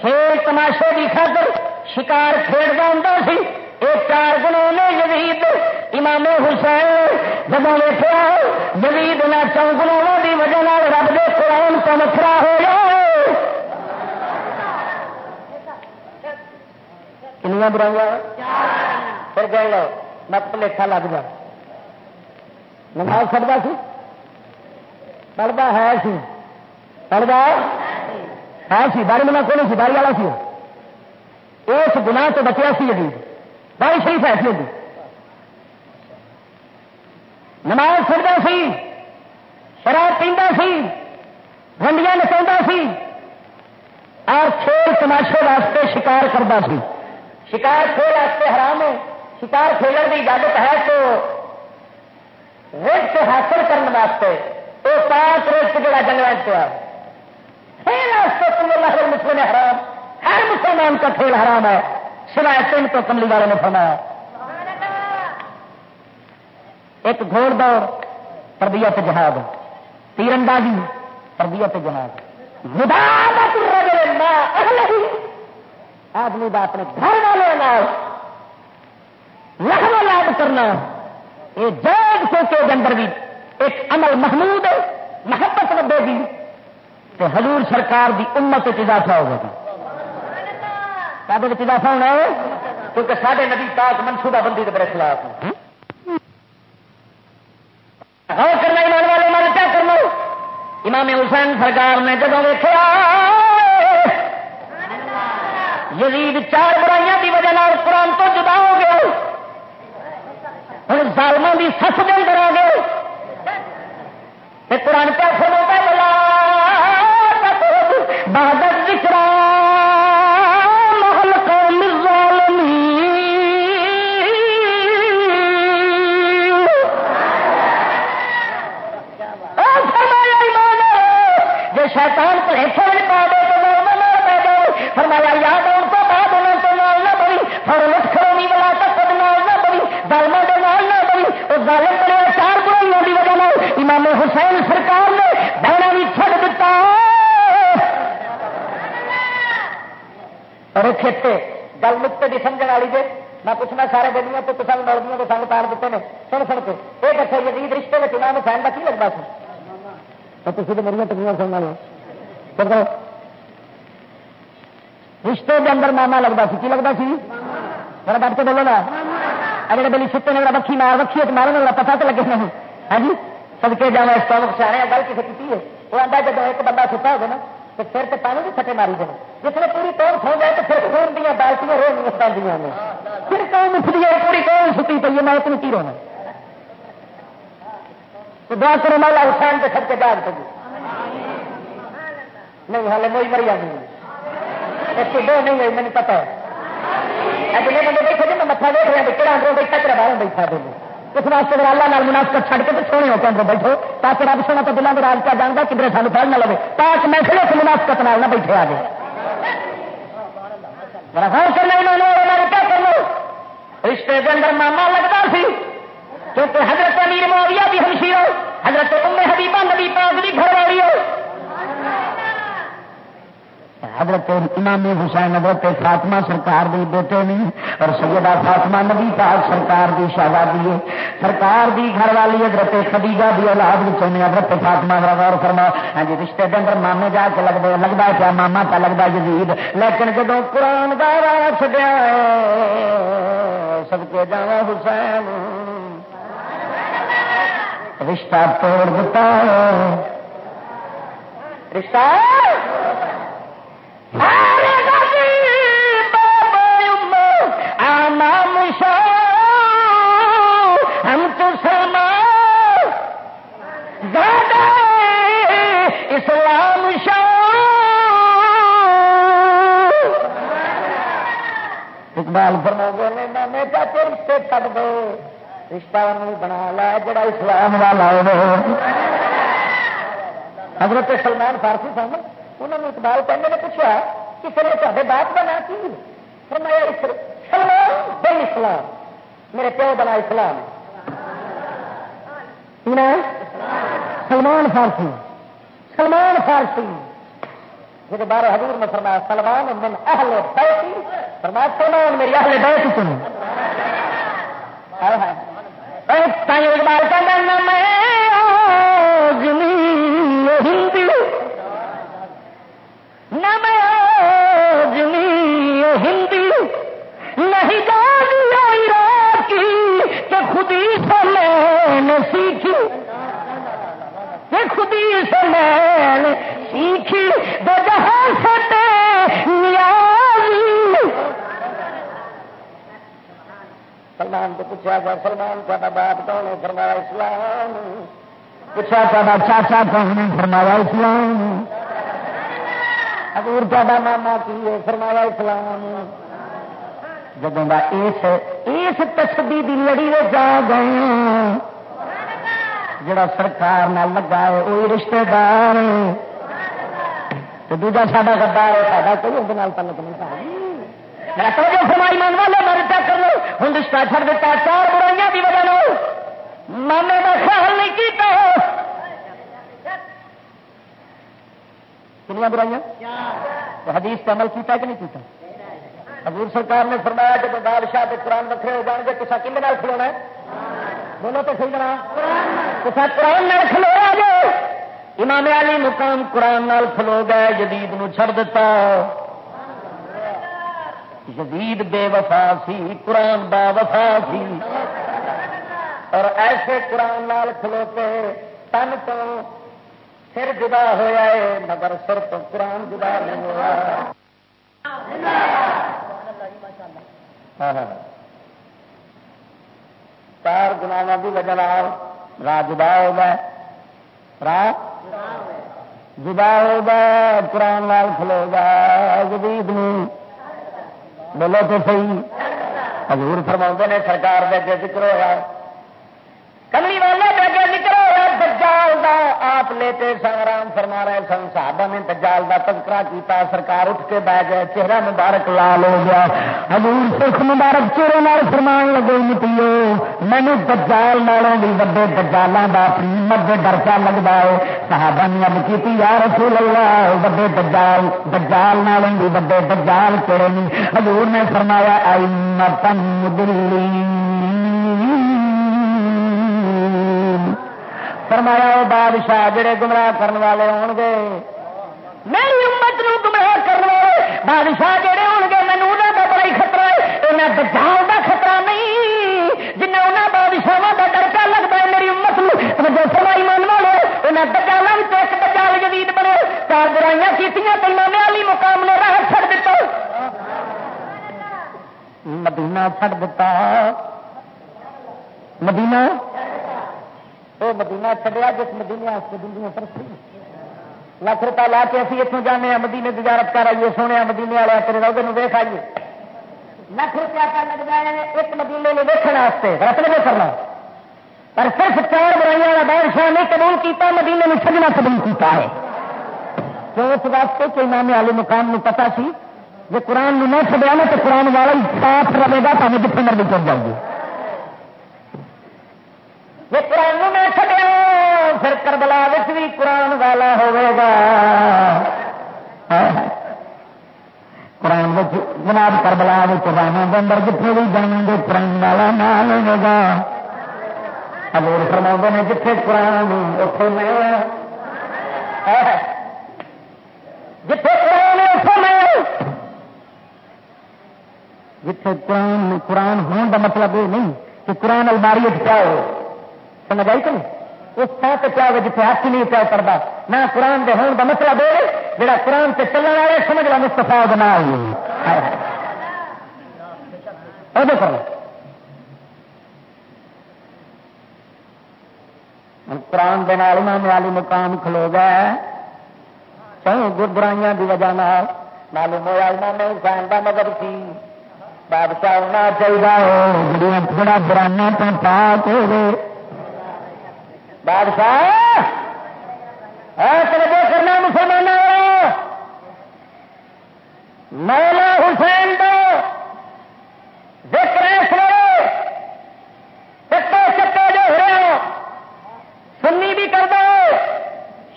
A: کھیل تماشے کی خاطر شکار کھیلتا ہوں سی۔ یہ چار گنوں نے جدید امام حسین جب ویٹیا جدید نہ چونگنوں کی وجہ رب دے قرآن تو نکھرا ہو جائے کنیا برائیاں پھر گئے لو مت پلیٹا لگ جا نماز سکتا سی پڑھتا ہے سی پڑھتا ہے سی باری منا کون سی باری والا سی اس گنا تو بچیا سی جی باری شریف ایسی ہوگی نماز پڑھتا سی شراب پیندا سی رنڈیاں نچا سی اور کھیل تماشے واسطے شکار کرتا سی شکار کھیل واسطے حرام ہے شکار کھیلنے کی اجازت ہے تو رزق حاصل کرنے واسطے وہ پانچ رزق جڑا جنگل سے ہے۔ کھیل واسطے اللہ مسلم حرام، ہر مسلمان کا کھیل حرام ہے۔ سوائے تین تو کملی والے نے فرمایا۔ ایک گھوڑ دوڑ، تربیت جہاد۔ تیر اندازی تربیت جہاد۔ آدمی کا اپنے گھر والے لہو لاب کرنا۔ یہ جائز سوچے کے اندر بھی ایک عمل محمود محبت ودے گی تو حضور سرکار دی امت اضافہ ہوگا کدے اضافہ ہونا ہے، کیونکہ سارے نبی پاک منصوبہ بندی کے بڑے خلاف ہاں کرنا، ایمان والے من کیا کرنا؟ امام حسین سرکار نے جب دیکھا یزید چار برائیاں کی وجہ قرآن تو جدا ہو گیا. ہوں ظالموں کی سس کے اندر آ گئے. قرآن پہ فرما بلا بہادر ذکرا محل فرمایا جی شیطان پلیسوں میں پا دے تو فرمایا یاد امام حسین سرکار نے بہنا بھی چھڑ دیتا اور گل مکتے کی سمجھ والی جی میں پوچھنا سارے گڈیاں تو سنگ مردیاں کے سنگ پار دیتے ہیں سن سن کے یہ دسو یزید رشتے میں امام حسین کا کی لگتا سر تو تھی تو میری تکلیف سننا لو چلو رشتے کے اندر ماما لگتا سی، کی لگتا سی؟ میرا بٹ کے بولو نا۔ اگلے بلی چھتے نے بکھی مار بکھی مارنے والا پتا تو لگے نہیں ہاں جی؟ سدکے جانا اس طرح سے آنے گل کسی کی ہے وہ آتا جب ایک بندہ ستا ہوگا نا تو پھر تو پانی بھی چھٹے ماری دیں جس نے پوری قوم سو جائے تو پھر خون دیا بالٹیاں رو نہیں پہ نے پھر قوم اٹھتی ہے پوری قوم ستی پی ہے میں اتنی کی رونا تو دعا کرو مولا حسین کے سب کے جاگ پہ نہیں ہالے موئی مری آئی جانی دو نہیں ہوئی مجھے پتا ہے جن بندے بیٹھے جی میں متھا دیکھ رہا کہڑا اندروں بیٹھا تیرا باہر بیٹھا دے اس واسطے میرا اللہ نال مناسب چھڑ کے تو سونے ہو کے اندر بیٹھو۔ تاکہ رب سونا تو دلوں کے راج کیا جانتا کدھر سانو پڑھ نہ لگے۔ تاکہ میں پھر اس مناسبت نال نہ بیٹھے آ جائے رشتے کے اندر ماما لگتا سی، کیونکہ حضرت امیر معاویہ بھی ہمشی ہو، حضرت ام حبیبہ نبی پاک بھی گھر والی ہو۔ حضرت امام حسین حضرت فاطمہ سرکار دی بیٹے نہیں اور سیدہ فاطمہ نبی پاک سرکار دی شہزادی ہے۔ سرکار دی گھر والی حضرت خدیجہ دی اولاد بچوں نے حضرت فاطمہ کا غور فرما ہاں جی رشتے کے اندر مامے جا کے لگتا لگتا ہے کیا ماما کا لگتا جدید لیکن جب قرآن کا راہ چڈیا سب کے جا حسین۔ رشتہ توڑ دیتا۔ رشتہ؟ ہم تو زیادہ اسلام اقبال فرما گے میں چاچے رشتے چڑ دو، رشتہ بنا لا جڑا اسلام والا حضرت سلمان فارسی سن انہوں نے اقبال کہنے نے پوچھا کسی نے تے باپ کا نام کی فرمایا سلمان بن اسلام۔ میرے پیو بنا اسلام۔ سلمان فارسی۔ سلمان فارسی۔ جب بارہ حضور نے فرمایا، سلمان من اہل بیتی فرمایا، سلمان میری اہل بیت سن تھا سلمان کا باپ کون ہے؟ فرمایا اسلام۔ پوچھا تھا چاچا کون ہے؟ فرمایا اسلام۔ حضور کا ماما کی ہے فرمایا اسلام۔ جب اس اس تسبی کی لڑی میں جا گئے جڑا سرکار نہ لگا ہے وہی رشتے دار دوجا ساڈا گدار ہے ساڈا کوئی اندر تعلق نہیں پا توجہ فرمائی مان والے میں رشتہ کر لو ہوں رشتہ چھڑ دیتا چار برائیاں کی وجہ مامے کا خیال نہیں کیتا کنیا برائیاں؟ حدیث پہ عمل کیتا کہ نہیں کیتا؟ حضور سرکار نے فرمایا جب بادشاہ کے قرآن وکرے ہو جان گے تو کم کھلونا ہے؟ بولو تو صحیح بنا تو قرآن نال کھلو گے امام علی مقام قرآن نال کھلو گئے، جدید نو چھڑ دیتا۔ جدید بے وفا سی، قرآن با وفا سی۔ اور ایسے قرآن نال کھلوتے تن تو سر جدا ہوا ہے، مگر سر تو قرآن جدا نہیں ہوا ہاں، ہاں۔ چار گنا کی وجہ راہ جدا ہو گئے راہ جدا ہو گئے قرآن لال کھلو گا جدید بولو تو صحیح حضور فرما نے سرکار دے ذکر ہوا کملی والے دجال دا آپ لیتے سنگرام فرما رہے سن، صحابہ نے دجال کا تذکرہ کیتا، سرکار اٹھ کے بہ گئے، چہرہ مبارک لال ہو گیا۔ حضور سکھ مبارک چہرے نال فرمان لگے، مٹیو مینو دجال نالوں بھی وڈے دجالوں کا مد ڈرچا لگتا ہے۔ صحابہ نے اب کی یا رسول اللہ، وڈے دجال دجال نالوں بھی وڈے دجال کہڑے نہیں حضور نے فرمایا آئی متن دلی فرمایا وہ بادشاہ جڑے گمراہ کرنے والے ہون گے۔ میری امت نو گمراہ کرنے والے بادشاہ جڑے ہون گے مینو انہوں کا بڑا ہی خطرہ ہے۔ انہیں بچاؤ کا خطرہ نہیں، جنہیں انہوں بادشاہوں کا ڈرکا لگتا ہے، میری امت نو جو سمائی من والے انہیں بچانا بھی ایک بچال جدید بنے۔ چار برائیاں کی امام علی مقام نے راہ چھڑ دیتا مدینہ چھڑ دیتا مدینہ وہ مدینہ چڑیا جس مدینے دنیا پر ترسی لکھ روپیہ لا کے اسی اتوں جانے مدینے تجارت کر آئیے، سونے مدینے والے تیرے روگے ویخ آئیے۔ لکھ روپیہ کا لگ جائے ایک مدینے میں ویکن واسطے رت نہیں کرنا۔ پر صرف چار برائیاں والا بادشاہ نے قبول کیتا، مدینے میں سجنا قبول کیتا ہے۔ تو اس واسطے کہ امام علی مقام میں پتا سی جی قرآن نہ چڑیا نا، تو قرآن والا ہی صاف رہے گا تو جتنے مرضی چل جائے۔ گی جی قرآن میں چڑیا پھر کربلا بھی قرآن والا ہوگا قرآن جناب کربلا رانا اندر جتنے بھی جانے گے قرآن والا نہ لے گا ابور فرما نے جتنے قرآن اتنے میں جتنے قرآن اتنے میں جتنے قرآن قرآن ہونے کا مطلب یہ نہیں کہ قرآن الماری کیا ہو سمجھ آئی کہ نہیں؟ اس تھان سے کیا ہوگا جیسے ہاتھ نہیں پیا کرتا؟ نہ قرآن کے ہونے کا مطلب ہے جا قرآن سے چلنے والے، سمجھ لو مستفا بنا قرآن کے نال امام علی مقام کھلو گیا چاہے گربرائیاں کی وجہ معلوم ہوا امام حسین کا مگر سی بادشاہ ہونا چاہیے تھوڑا برانا تو پاک ہو بادشاہ بادشاہ کرنا مسلمان مولا حسین دو ذکر چکے چکے جو ہو رہے سنی بھی کر دو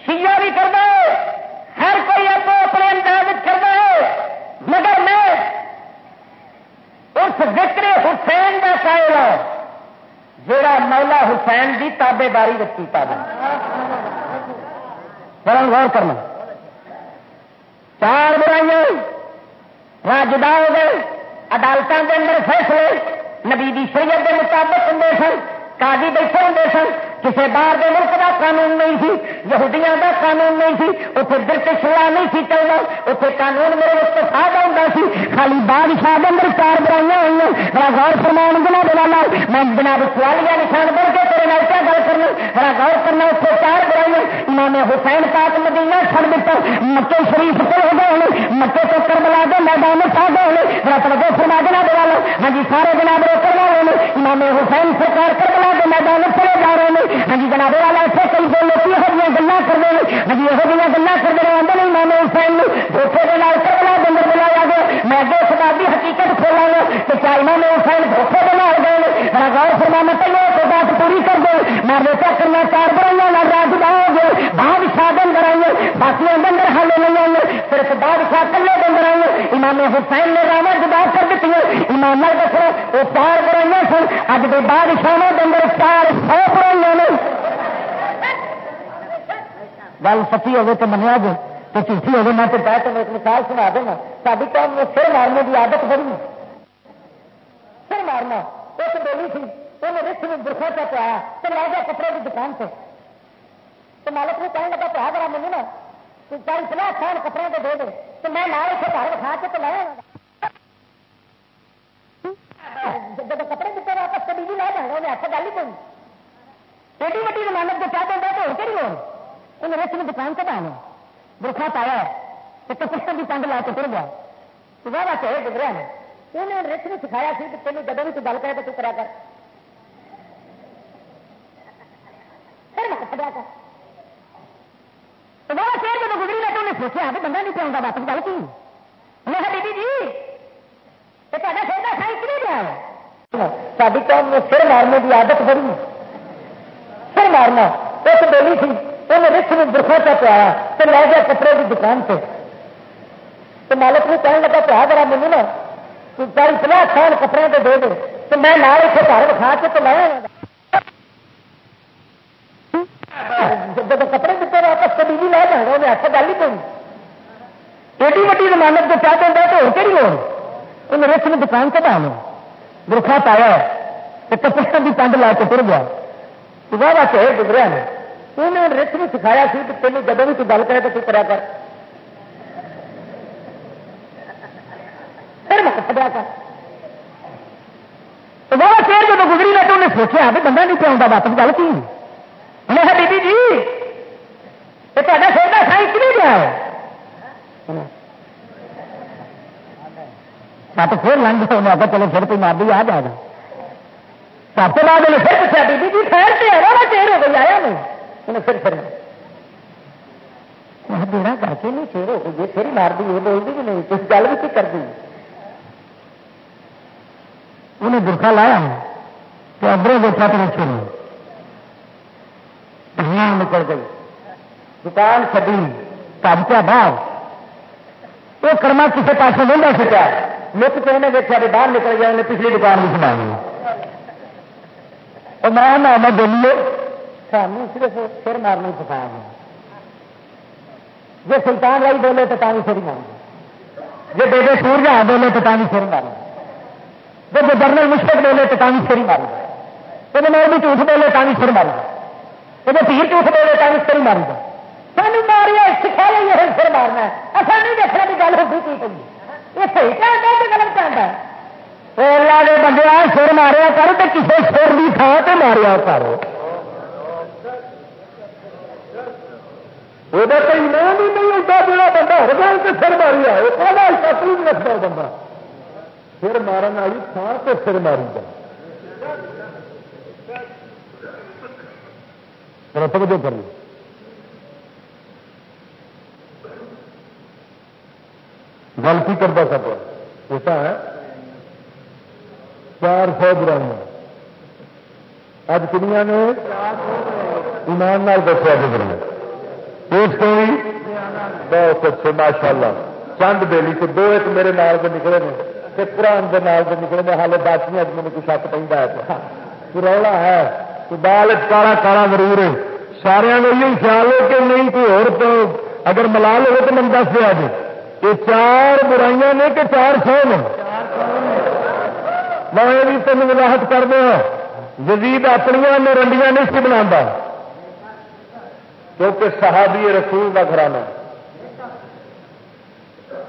A: شیعہ بھی کر دو ہر کوئی اب اپنے انداز کر دو مگر میں اس ذکر حسین کا قائل ہوں جڑا مولا حسین کی تابے داری رکھی تابے غور کرنا۔ چار برائیاں راجدا ہو گئے عدالتوں کے اندر فیصلے، نبی شریعت کے مطابق ہوں سن، قاضی بیٹھے ہوں سن کسی باہر ملک کا قانون نہیں سی، یہودیاں کا قانون نہیں سی اتنے برٹش لا نہیں سی چلنا اتنے قانون میرے استفا کا ہوں سی۔ خالی بادشاہ کے اندر چار برائیاں ہوئی بڑا غور فرمان جناب والا میں جناب سوالیاں نشان بڑھ کے تیرے نال کیا گل کرنا بڑا غور کرنا اتنے چار برائیاں۔ امام حسین پاک مدینہ چھڑ دیتا مکے شریف کو ہو گئے مکے تو کربلا کے میدان میں آ گئے بڑا توجہ فرما، جناب والا ہاں جی سارے جناب روکر والے امام حسین سرکار کربلا کے میدان چلے جا رہے ہیں۔ ہاں جی جناب، والا اتنے کئی دو لوگ یہ گلا کرتے ہیں ہاں جی یہ گلا کرتے ہیں آدھے نہیں مانے حسین دھوکھے کے نال کربلا کے اندر بلایا گیا میں اگے اس بات کی حقیقت کھولا گا کہ کیا امام حسین دھوکھے کے نال گئے بڑا غور فرمانا پہلے تو بات پوری کر دو میں بیٹا کرنا چار برائیاں راج لاؤ گے۔ بادشاہ دن آئیے باقی اندر حل نہیں آئیے صرف بادشاہ کلے دن آئیے امام حسین نے راما جدا کر دیتی ہے امام دسو وہ چار برائیاں سن۔ اج کے بادشاہوں کے چار سو برائیاں نے گل سچی ہوگی تو منیا جی تو جھوٹھی ہوگی میں تو تم ایک مثال سنا دینا ساری قوم میں سر مارنے کی عادت بڑی سر مارنا ایک بولی تھی انہیں رچ میں برخا کا پایا تو لے گیا کپڑے کی دکان سے تو مالک نے کہنے لگا پیا بڑا مجھے نا تو چل چلا کپڑے کو دے دے تو میں مال اتنے گھر کھا کے تو لایا جب کپڑے دیتے واپس کبھی بھی لے جانا انہیں ایسا گل ہی کوئی ایڈی وڈی زمانت جو چاہ دیں تو ہو کے نہیں ہو انہیں رچ میں دکان سے پایا برخا پایا تو کپڑے کی پنڈ لا کے تر گیا تو وہ کہ گزرا ہے انہیں رچ نے سکھایا سی کہ تینوں جب بھی تو گل کرے تو کرا کر پھر میں کپڑا کر سوچا بھی بندہ نہیں پاؤں واپس گل کی میں بی جی یہ سر کا سائنس نہیں لیا ساری قوم نے سر مارنے کی عادت بڑی سر مارنا۔ ایک بولی تھی انہیں رچ میں برخا چا پیا۔ تو لے گیا کپڑے کی دکان سے تو مالک نے کہنے لگا پیا کرا مجھے نا چالی پناہ سال کپڑے کے دے دے۔ تو میں نال اتنے گھر دکھا کے تو لایا جب کپڑے دیتے واپس تو بیوی لے جائے گا انہیں ایسا گل ہی کوئی ایڈی ویڈی زمانت جو چاہ دیں تو ہو کہ لوڑ انہیں رچ نے دکان سے ڈالو برخا پایا تو کپڑے کی پنڈ لا کے تر گیا۔ واہ چہر گزرا نے انہیں رچ نے سکھایا سی کہ تینوں جب بھی تو گل کرے تو تو کرا کر۔ پھر میں کھڑا کر۔ تو وہ جب گزری نا تو انہیں سوچا بھی بندہ نہیں پاؤں واپس گل کی۔ میں بی جی یہ تا سر کا سائنس نہیں گیا ہے سات پھر لنگ گیا انہیں چلو پھر کوئی مار دی آ جائے گا سب سے بعد انہیں پھر پوچھا بی جی خیر سے ہے چیر ہو گئی آیا نہیں انہیں پھر پھر دینا کر کے نہیں چیر ہو گئی یہ پھر مار دی یہ بول دی کہ نہیں کچھ گل بھی کر دی انہیں برخا لایا تو ابروں دیکھا تو چھوڑی دنیا نکل گئی دکان چڈی کبچا باہر وہ کرما کسی پاس نہیں سکیا لک تو انہیں دیکھا بھی باہر نکل گیا انہیں پچھلی دکان بھی سنا میں میں دلیے سانو صرف سر مارنا سکھایا گیا۔ جی سلطان لائی بولے تو تھی سر مارنا جی بیٹے سور جہاں بولے تو تھی سر مارنا جب جنرل مشکل بولے تو تھی سر مارنا جب میں بھی جھوٹ بولے تو بھی سر مارنا جب پیر جھوٹ بولے تو بھی سر مارنا سانو ماریا، سکھایا یہ سر مارنا۔ اصل نہیں دیکھنا بھی گل ہوتی کی پی یہ صحیح چاہتا ہے غلط چاہتا ہے اللہ کے بندے سر ماریا کر تو کسی سر کی تھان سے ماریا کر وہ ایمان ہی نہیں ہوتا جا بندہ ہر گل سے سر ماری ہے وہ نہیں رکھتا بندہ سر مارن والی تھان سے سر ماری جا توجہ کر لی گل کی کرتا سب ہوتا ہے چار سو برائیاں اج کنیا نے ایمان نال دسیا گزرا اس کو بھی بہت اچھے ماشاء اللہ چند بیلی تو دو ایک میرے نال کے نکلے نے۔ کہ قرآن کے نال کے نکلے نے۔ ہالے باقی اج مجھے کچھ شک پہ ہاں، رولا ہے۔ تو بال کالا کالا ضرور ہے۔ سارا یہ خیال ہے کہ نہیں کوئی اور تو اگر ملال ہو تو من دس دیا جی۔ یہ چار برائیاں نے کہ چار سو نے؟ میں بھی تین وضاحت کر دیا جدید اپنی نے نہیں سی بنا کیونکہ صحابی رسول کا گھرانا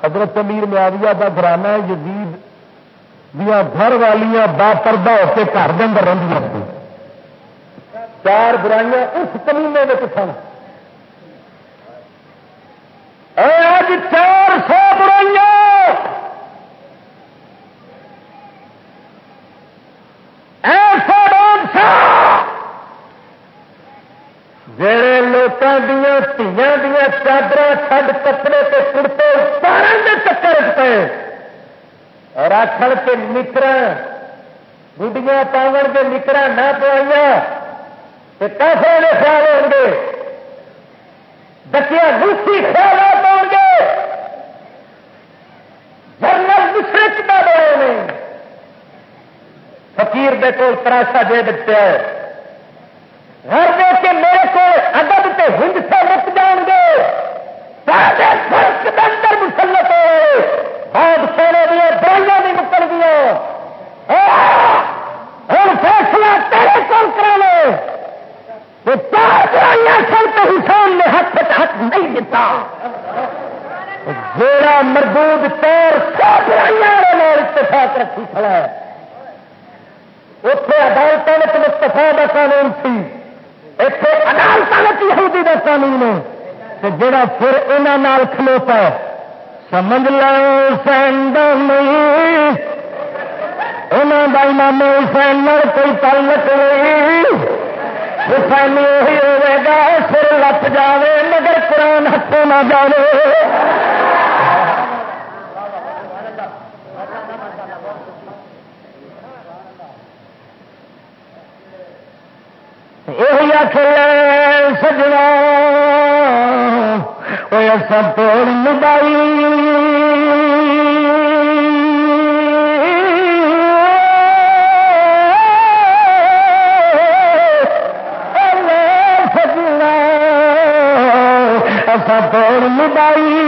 A: حضرت امیر میاویہ کا گھرانا جدید دیا گھر والیا با پردہ ہو کے گھر کے اندر رہی چار برائیاں اس کمینے میں سن آج چار سو برائیاں ایسا بادشاہ جڑے لوگوں دیا تیاں دیا چادر چھڈ کپڑے کے کڑتے اتارن کے چکر پے اور آخر کے نکر گڈیاں پاون کے نکر نہ پوائیاں تو کافر نے خیال ہو گے بچیاں دوسری خیالات ہو گے جنرل مشرق کا بڑے نے۔ فقیر دے کو تراشا دے دیتے گھر دے کے میرے کو ادب سے ہند سے مک جان گے سارے فرق کے اندر مسلط ہوئے بہت سونے دیا برائیاں بھی نکل گیا ہوں فیصلہ تیرے کو کرا لو چار برائیاں سن تو حسین نے ہاتھ ہاتھ نہیں دیتا جیڑا مردود تیر سو برائیاں اتفاق رکھی کھڑا ہے اتے عدالتوں میں مستفا کا قانون سی۔ اتنے عدالتوں میں یہودی کا قانون ہے جڑا پھر انہوں کھلوتا ہے سمجھ لو سینڈ نہیں انہوں کا امام حسین کوئی تعلق نہیں حسینی وہی ہوے گا سر لپ جاوے مگر قرآن ہاتھوں نہ جاوے یہ آخر سجنا وہ سب توڑ مبائی سجنا اصا توڑ مبائی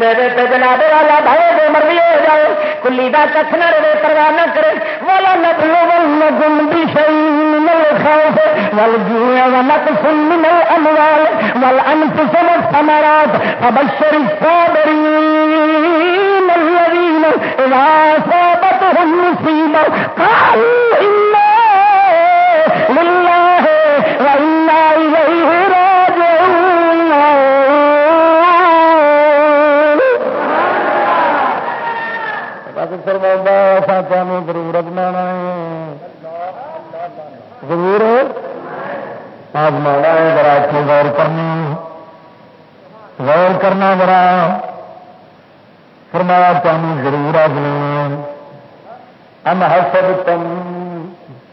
A: دے دے تے جناب والا بھائی جو مرضی ہو جائے کلی دا کچھ نہ رہے پرواہ نہ کرے والا نبلو ولنکم بشیء من الخوف والجوع ونقص من الاموال والانفس والثمرات فبشر الصابرين الذين اذا اصابتهم مصيبه قالوا تمہیں ضرورت بنا ضرور ہے۔ ذرا اتنے غور کرنا غور کرنا ذرا۔ فرمایا تمہیں ضرور آزمانا ہم حسب تم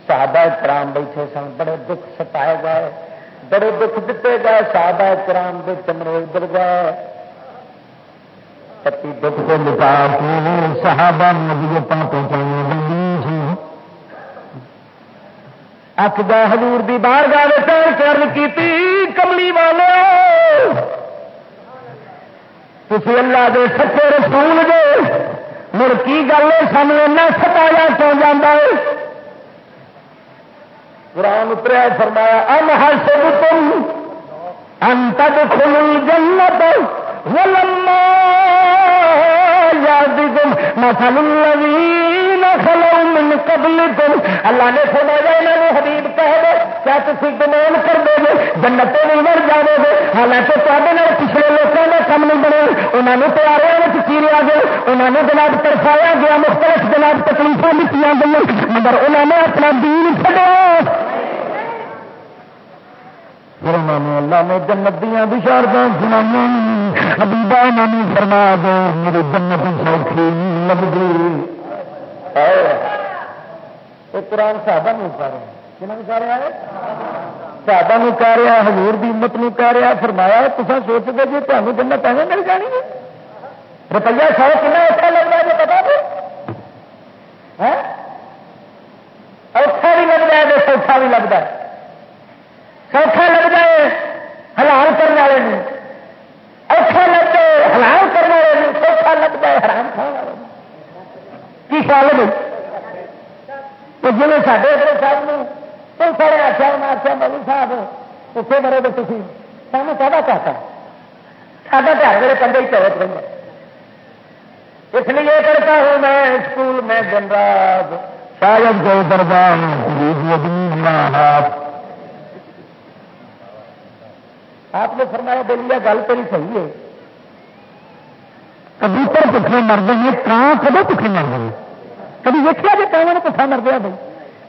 A: صحابہ کرام بیٹھے سن، بڑے دکھ ستائے گئے۔ بڑے دکھ دیتے گئے، صحابہ کرام کے چمڑے ادھر گئے۔ پتی دکھ کو مٹا کے صحابہ پہنچائی حضور دی بار گاہ کر کی کملی والے تھی اللہ دے سچے رسول دے۔ مڑ کی گل ہے، سانو ایسا ستایا کیوں جانا ہے؟ قرآن اتریا فرمایا ام حسب تم ان تدخلوا الجنت مثل الذین خلوا من قبلکم اللہ نے فرمایا انہوں نے حبیب، کہہ دے کیا تھی گمان کر دے گے؟ جنتوں نہیں مر جاؤ گے حالانکہ تے پچھلے لوگوں کا کم نہیں بنے. انہوں نے پیارے چیریا گیا. انہوں نے جناب ترسایا گیا، مختلف جناب تکلیفیں دیتی گئی مگر انہوں نے اپنا دین چڑیا پھر انہوں نے اللہ نے جنت دیا بشارتیں سنائی حبیبا انہوں نے فرما دو میری جنت سوکھی لگ گئی۔ قرآن صاحبہ نہیں کر رہے۔ کنہوں کہہ رہا ہے صاحبہ نہیں کہہ رہا حضور دی امت نہیں کہہ رہا فرمایا تصا سوچتے جی تمہیں جنت ایویں مل جانی ہے۔ روپیہ سو کنا اچھا لگتا ہے پتا ہاں؟ تو اوکھا بھی لگتا ہے، سوکھا بھی لگتا ہے۔ سوکھا لگتا ہے حلال کرنے والے اوکھا لگتا ہے حلال کرنے والے سوکھا لگتا ہے حرام کھانے والے کی خیال ہے تو جی سارے ادھر صاحب نے تو سارے آخیا میں آخیا مولو صاحب اتنے مرے تو تھی سامنے سادہ چاہتا سادہ پیار میرے کندھے ہی چوت رہی اس لیے کرتا ہوں میں اسکول میں دن شاید کو دربار آپ نے فرمایا بولیا گل تیری صحیح ہے۔ کبوتر پٹھے مرد ہیں کان کدو پٹھے مرد ہیں؟ کبھی ویکیا جی کہاں نے پٹھا مر گیا بھائی؟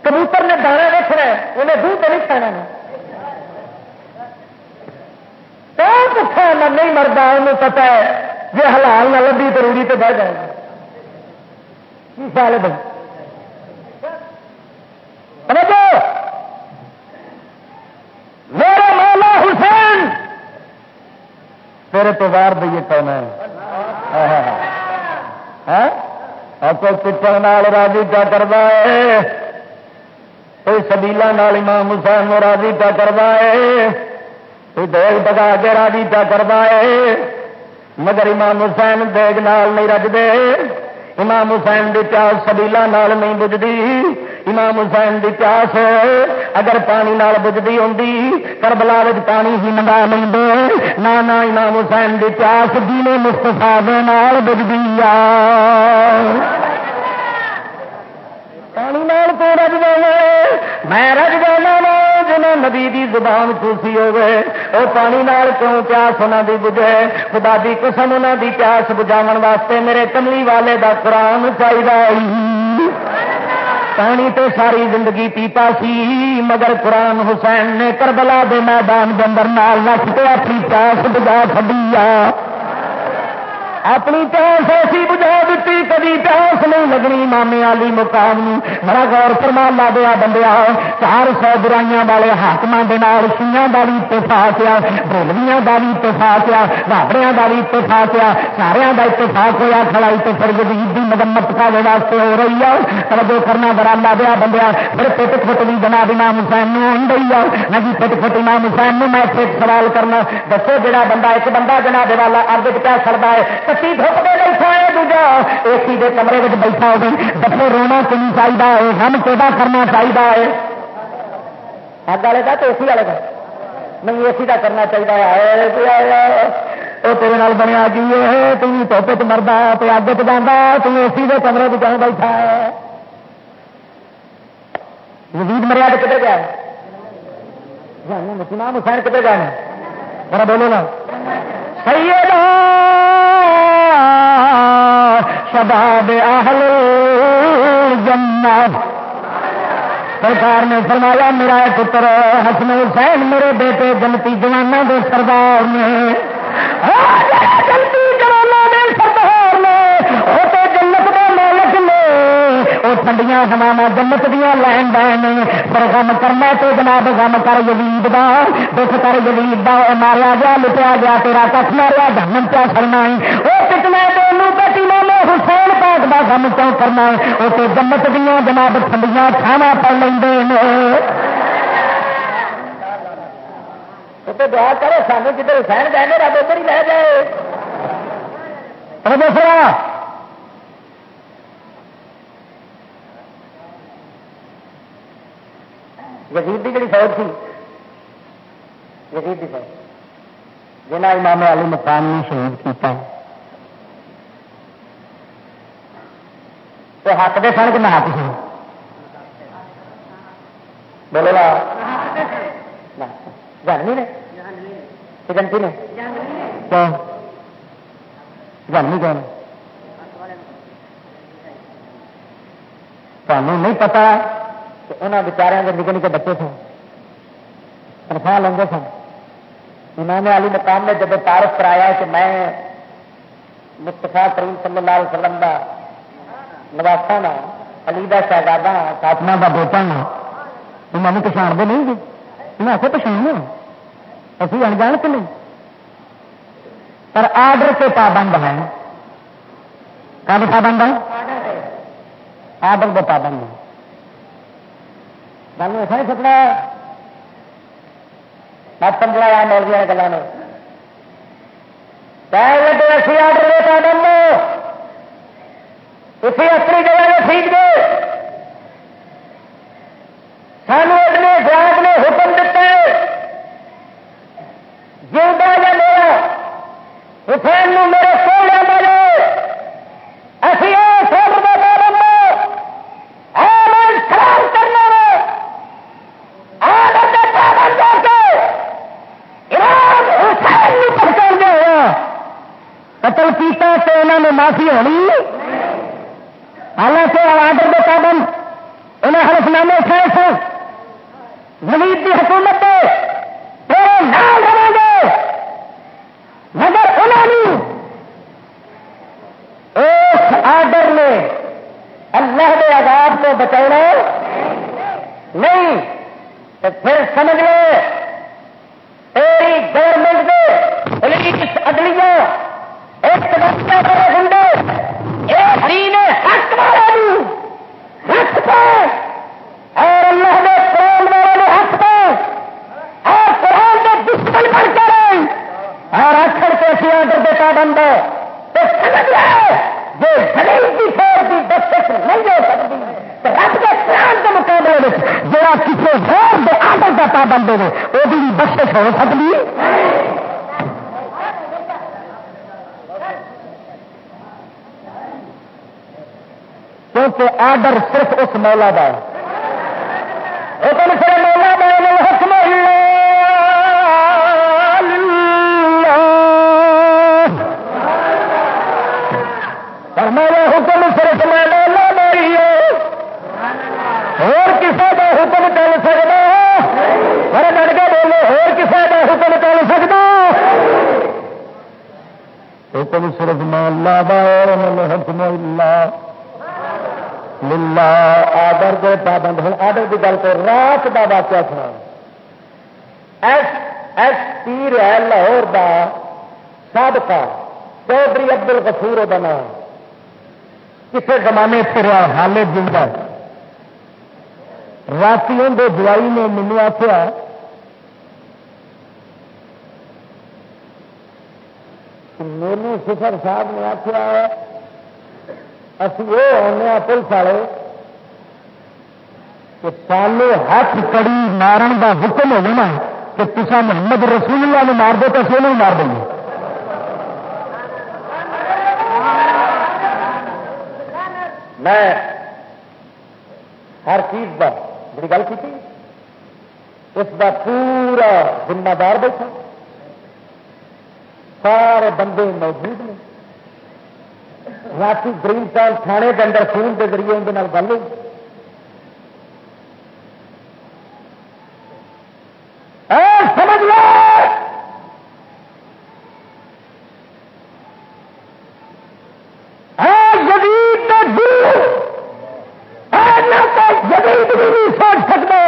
A: کبوتر نے دانا ویکنا انہیں دودھ تو نہیں کھانا پٹھا نہیں مرد انہوں پتا ہے جی حلال نہ لبھی تو روڑی تو بہ جائے۔ گا کی خیال ہے بھائی میرا مولا حسین تیرے تو وار دئیے کون ہے؟ کوئی پٹن راضی کیا کروا ہے کوئی سبیلا نال امام حسین راضی کیا کروا ہے کوئی دیگ بگا کے راضی کیا کروا ہے مگر امام حسین دیگ نال نہیں رجدے۔ امام حسین کی پیاس سبیلا نال نہیں بجتی امام حسین دی پیاس اگر پانی نال بجتی ہوں کربلا پانی ہی منگا لیں نہ امام حسین دی پیاس دینے مستفا بجتی آ۔ پانی نال تو رج جانا میں رج جانا جنہیں نبی دی زبان چوسی ہوگی وہ پانی نال کیوں پیاس انہوں دی بجے خدا دی قسم انہوں دی پیاس بجاو واسطے میرے کملی والے دا قرآن چاہیے پانی تے ساری زندگی پیتا سی، مگر قرآن حسین نے کربلا دے میدان کے اندر نال رکھ کے اپنی پیاس بجا اپنی پیاس ایسی بجا دیتی، کبھی پیاس نہیں لگنی مامے والی مقام بڑا غور فرما لا دیا بندیا، چار سو برائیاں والے حاقم کے نال سیاں کا بھی اتفاق آ بولویاں کا بھی اتفاق آ، رابڑیاں کا بھی اتفاق آ سارا کا اتفاق ہوا کھڑائی تو پھر جدید کی مرمت کرنے واسطے ہو رہی ہے توجہ کرنا بڑا لا دیا بندیا پھر پٹ فٹ بھی جناب امام حسین آن رہی ہے نہ جی پٹ فٹ امام حسین میں سوال کرنا، دسو جہاں بندہ، ایک بندہ جناب والا اگ کیا سڑتا ہے کسی دھوپ کے بیٹھا ہے دوجا اے سی کے کمرے میں بیٹھا ہو دسو رونا کن چاہیے ہے ہم کہا کرنا چاہیے ہے اگ والے کا تو اے سی والے کا نہیں اے سی کا کرنا چاہیے وہ تیرے نال بنیا کی ہے تم دھوپ چ مرد تو اگ چ جانا تم اے سی کے کمرے میں کیوں بیٹھا ہے وزید مریا تو کتنے گیا مسلمان حسین کتنے گئے ذرا بولو نا سیدہ شباب اہل جنت۔ سرکار نے فرمایا، میرا پتر حسن حسین، میرے بیٹے جنتی جوانوں کے سردار نے جنتی جوانوں کے سردار نے وہ تو جنت کے مالک نے وہ ٹھنڈیاں ہوا جنت دیا لین دین پر غم کرنا تو جناب غم کر جدید دا دکھ کر جدید دا ماریا گیا لٹیا گیا تیرا کچھ ماریا دھن پیا سڑنا وہ کتنا حسین پاک کا کام کیوں کرنا وہ تو جنت دیا جناب ٹھنڈیاں کھانا پڑ لیں دعا کرو سانو جدھر حسین گئے رب ادھر ہی لے جائے۔ دوسرا یزید کی جڑی فوج تھی، یزید کی فوج۔ جنہیں امام علی مقام نے شہید کیا تو ہاتھ دے سن کہ میں ہاتھ سن؟ بولو نا جانوی نے؟ جنتی نے؟ جانوی کون تمہیں نہیں پتا انہوں بچاروں کے نکے نکے بچے سن، تنخواہ لیں سن۔ امام علی مقام نے جب تعارف کرایا کہ میں مستفا کریم صلی اللہ علیہ وسلم کا نواسا نا علی کا شہزادہ کاتما کا بیٹا نا مینو پچھاڑ دے نہیں جی۔ میں آپ پچھاڑ ابھی انجان کے نہیں پر آڈر سے پابند ہے کب پابند ہے آڈر کے پابند ہے گل ایسا نہیں سکنا مت سمجھا مولویا گلوں اسی آڈر کے دوں اسی اصلی جگہ میں دے سانو اپنے جاب نے حکم دیتا ہے جیوا یا میرا حسین میرے سونے والے اسی سر سلام کرنا حسین پہچان دیا قتل کیتا تو ہونی حالانکہ آڈر کے پابند انہیں حلف نامے اٹھائے سن زمین کی حکومت تیرے نام رہیں گے مگر انہوں نے اس آڈر میں اللہ کے آزاد کو بچانا نہیں تو پھر سمجھ لو تیری گورنمنٹ کے پولیس عدلیہ ایک بچہ بڑے گنڈے حق والے حق پہ اور اللہ نے قرآن والے نے حق پہ اور قرآن کے دشمن بن کر اور آخر کے سی آڈر دیتا بند تو سمجھ لے جو زمین کی فوج کی دستک نہیں ہو سکتی تو رب کے قرآن کے کسی ہو آڈر کا پابند ہوے وہ بھی بخش ہو سکتی کیونکہ آڈر صرف اس مولا للہ آڈر کے پابند ہوں۔ آڈر کی گل کو رات کا واقعہ سنا۔ ایس ایس پی رہا لاہور کا سابقہ، چودھری ابدل کفور کا نام۔ کسی زمانے سے حالے جنگا راتوں کے دوائی نے مینو آخیا میرے سفر صاحب نے آخیا اسی یہ ہونے پولیس والے کہ سالے ہاتھ کڑی مارن کا حکم ہوگا نا کہ تصا محمد رسول اللہ نے مار دو تو سو نہیں مار دیں گے میں ہر چیز کا میری گل کی اس کا پورا ذمہ دار بیٹھا سارے بندے موجود ہیں رات گرین پال تھانے کے اندر فون کے ذریعے اندر گل ہوئی سمجھ لو جدید جدید بھی نہیں سوچ سکتا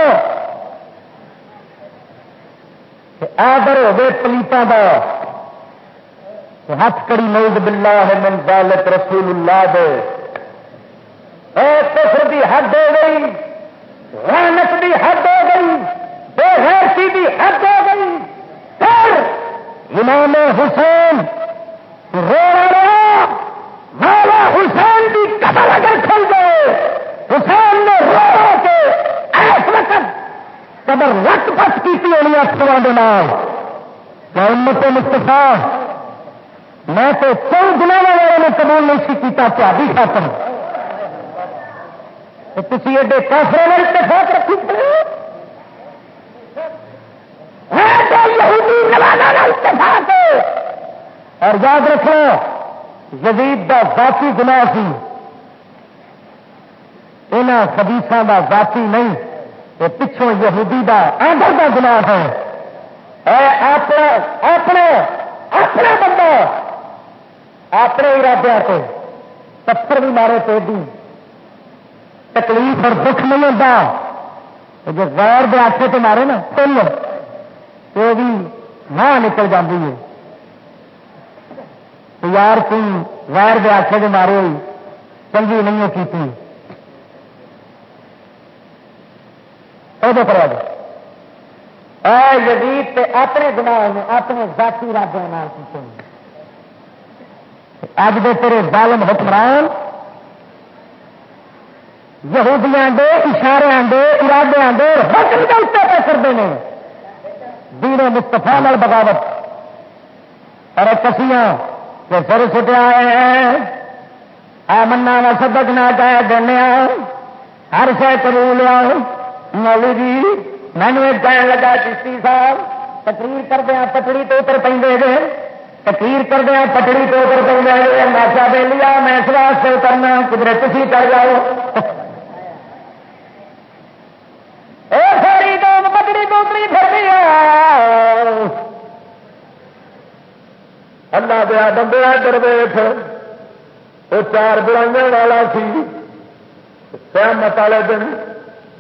A: آدر ہو گئے کا ہاتھ کڑی نوز بلا ہے من ذالت رسول اللہ دے۔ اے کفر دی حد ہو گئی رانت دی حد ہو گئی، بے حیرتی دی حد ہو گئی۔ پھر امام حسین رو رہا مولا حسین کی قبر اگر کھل گئے حسین نے رو رو کے ایس وقت قبر رت پت کی ہونی اکثروں کے نام۔ امت مستفا میں تو چون گنا والے نے قبول نہیں سی کیتا تھی خاطر۔ تھی ایڈے کافروں میں اتفاق رکھی اتفاق۔ اور یاد رکھو جدید کا ذاتی گنا سی۔ یہاں خبیسا کا ذاتی نہیں، یہ پچھوں یہودی کا آدر کا گنا ہے۔ اپنا اپنا اپنا بندہ اپنے ارادے سے پتھر بھی مارے پہ دی۔ تکلیف اور دکھ نہیں ہوتا۔ جو غیر دے آٹے تو مارے نا پل تو بھی نہ نکل جاتی ہے۔ یار تم غیر دے آٹے کے مارے ہوئی، چنگی نہیں کی پر اے جدید اپنے گناہ اپنے ذاتی ارادے کیتے۔ ہیں اج دے تیرے ظالم حکمران یہودیاں دے اشارے دے ارادے دے حکم کے اتنے پہ کرتے ہیں دینے مستفا نال بغاوت اور کسیاں کہ سر سٹیا آ منا وا سبق نہ چاہ دینا ہر شہ کرو لیا مولی جی مینو ایک کہنے لگا چشتی صاحب تقریر کردیا پتڑی تو اتر پہ تقریر کر دیا پٹڑی تو اتر پہ ناشا دے لیا، میں اس واسطے کرنا قدرت تھی کر جاؤ۔ ساری دو پٹڑی دوسری پھر اللہ دیا بندہ درویش وہ چار برائیاں والا سی۔ سہمت والے دن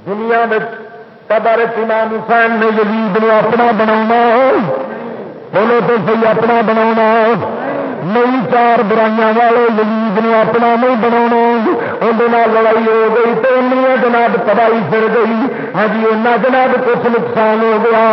A: دنیا میں قبر امام حسین نے یزید نے اپنا بنا بولو تو صحیح اپنا بنا نہیں چار برائیاں والے یزید نے اپنا نہیں بنا اندر لڑائی ہو گئی تو جناب تباہی پھر گئی ہاں جی جناب کچھ نقصان ہو گیا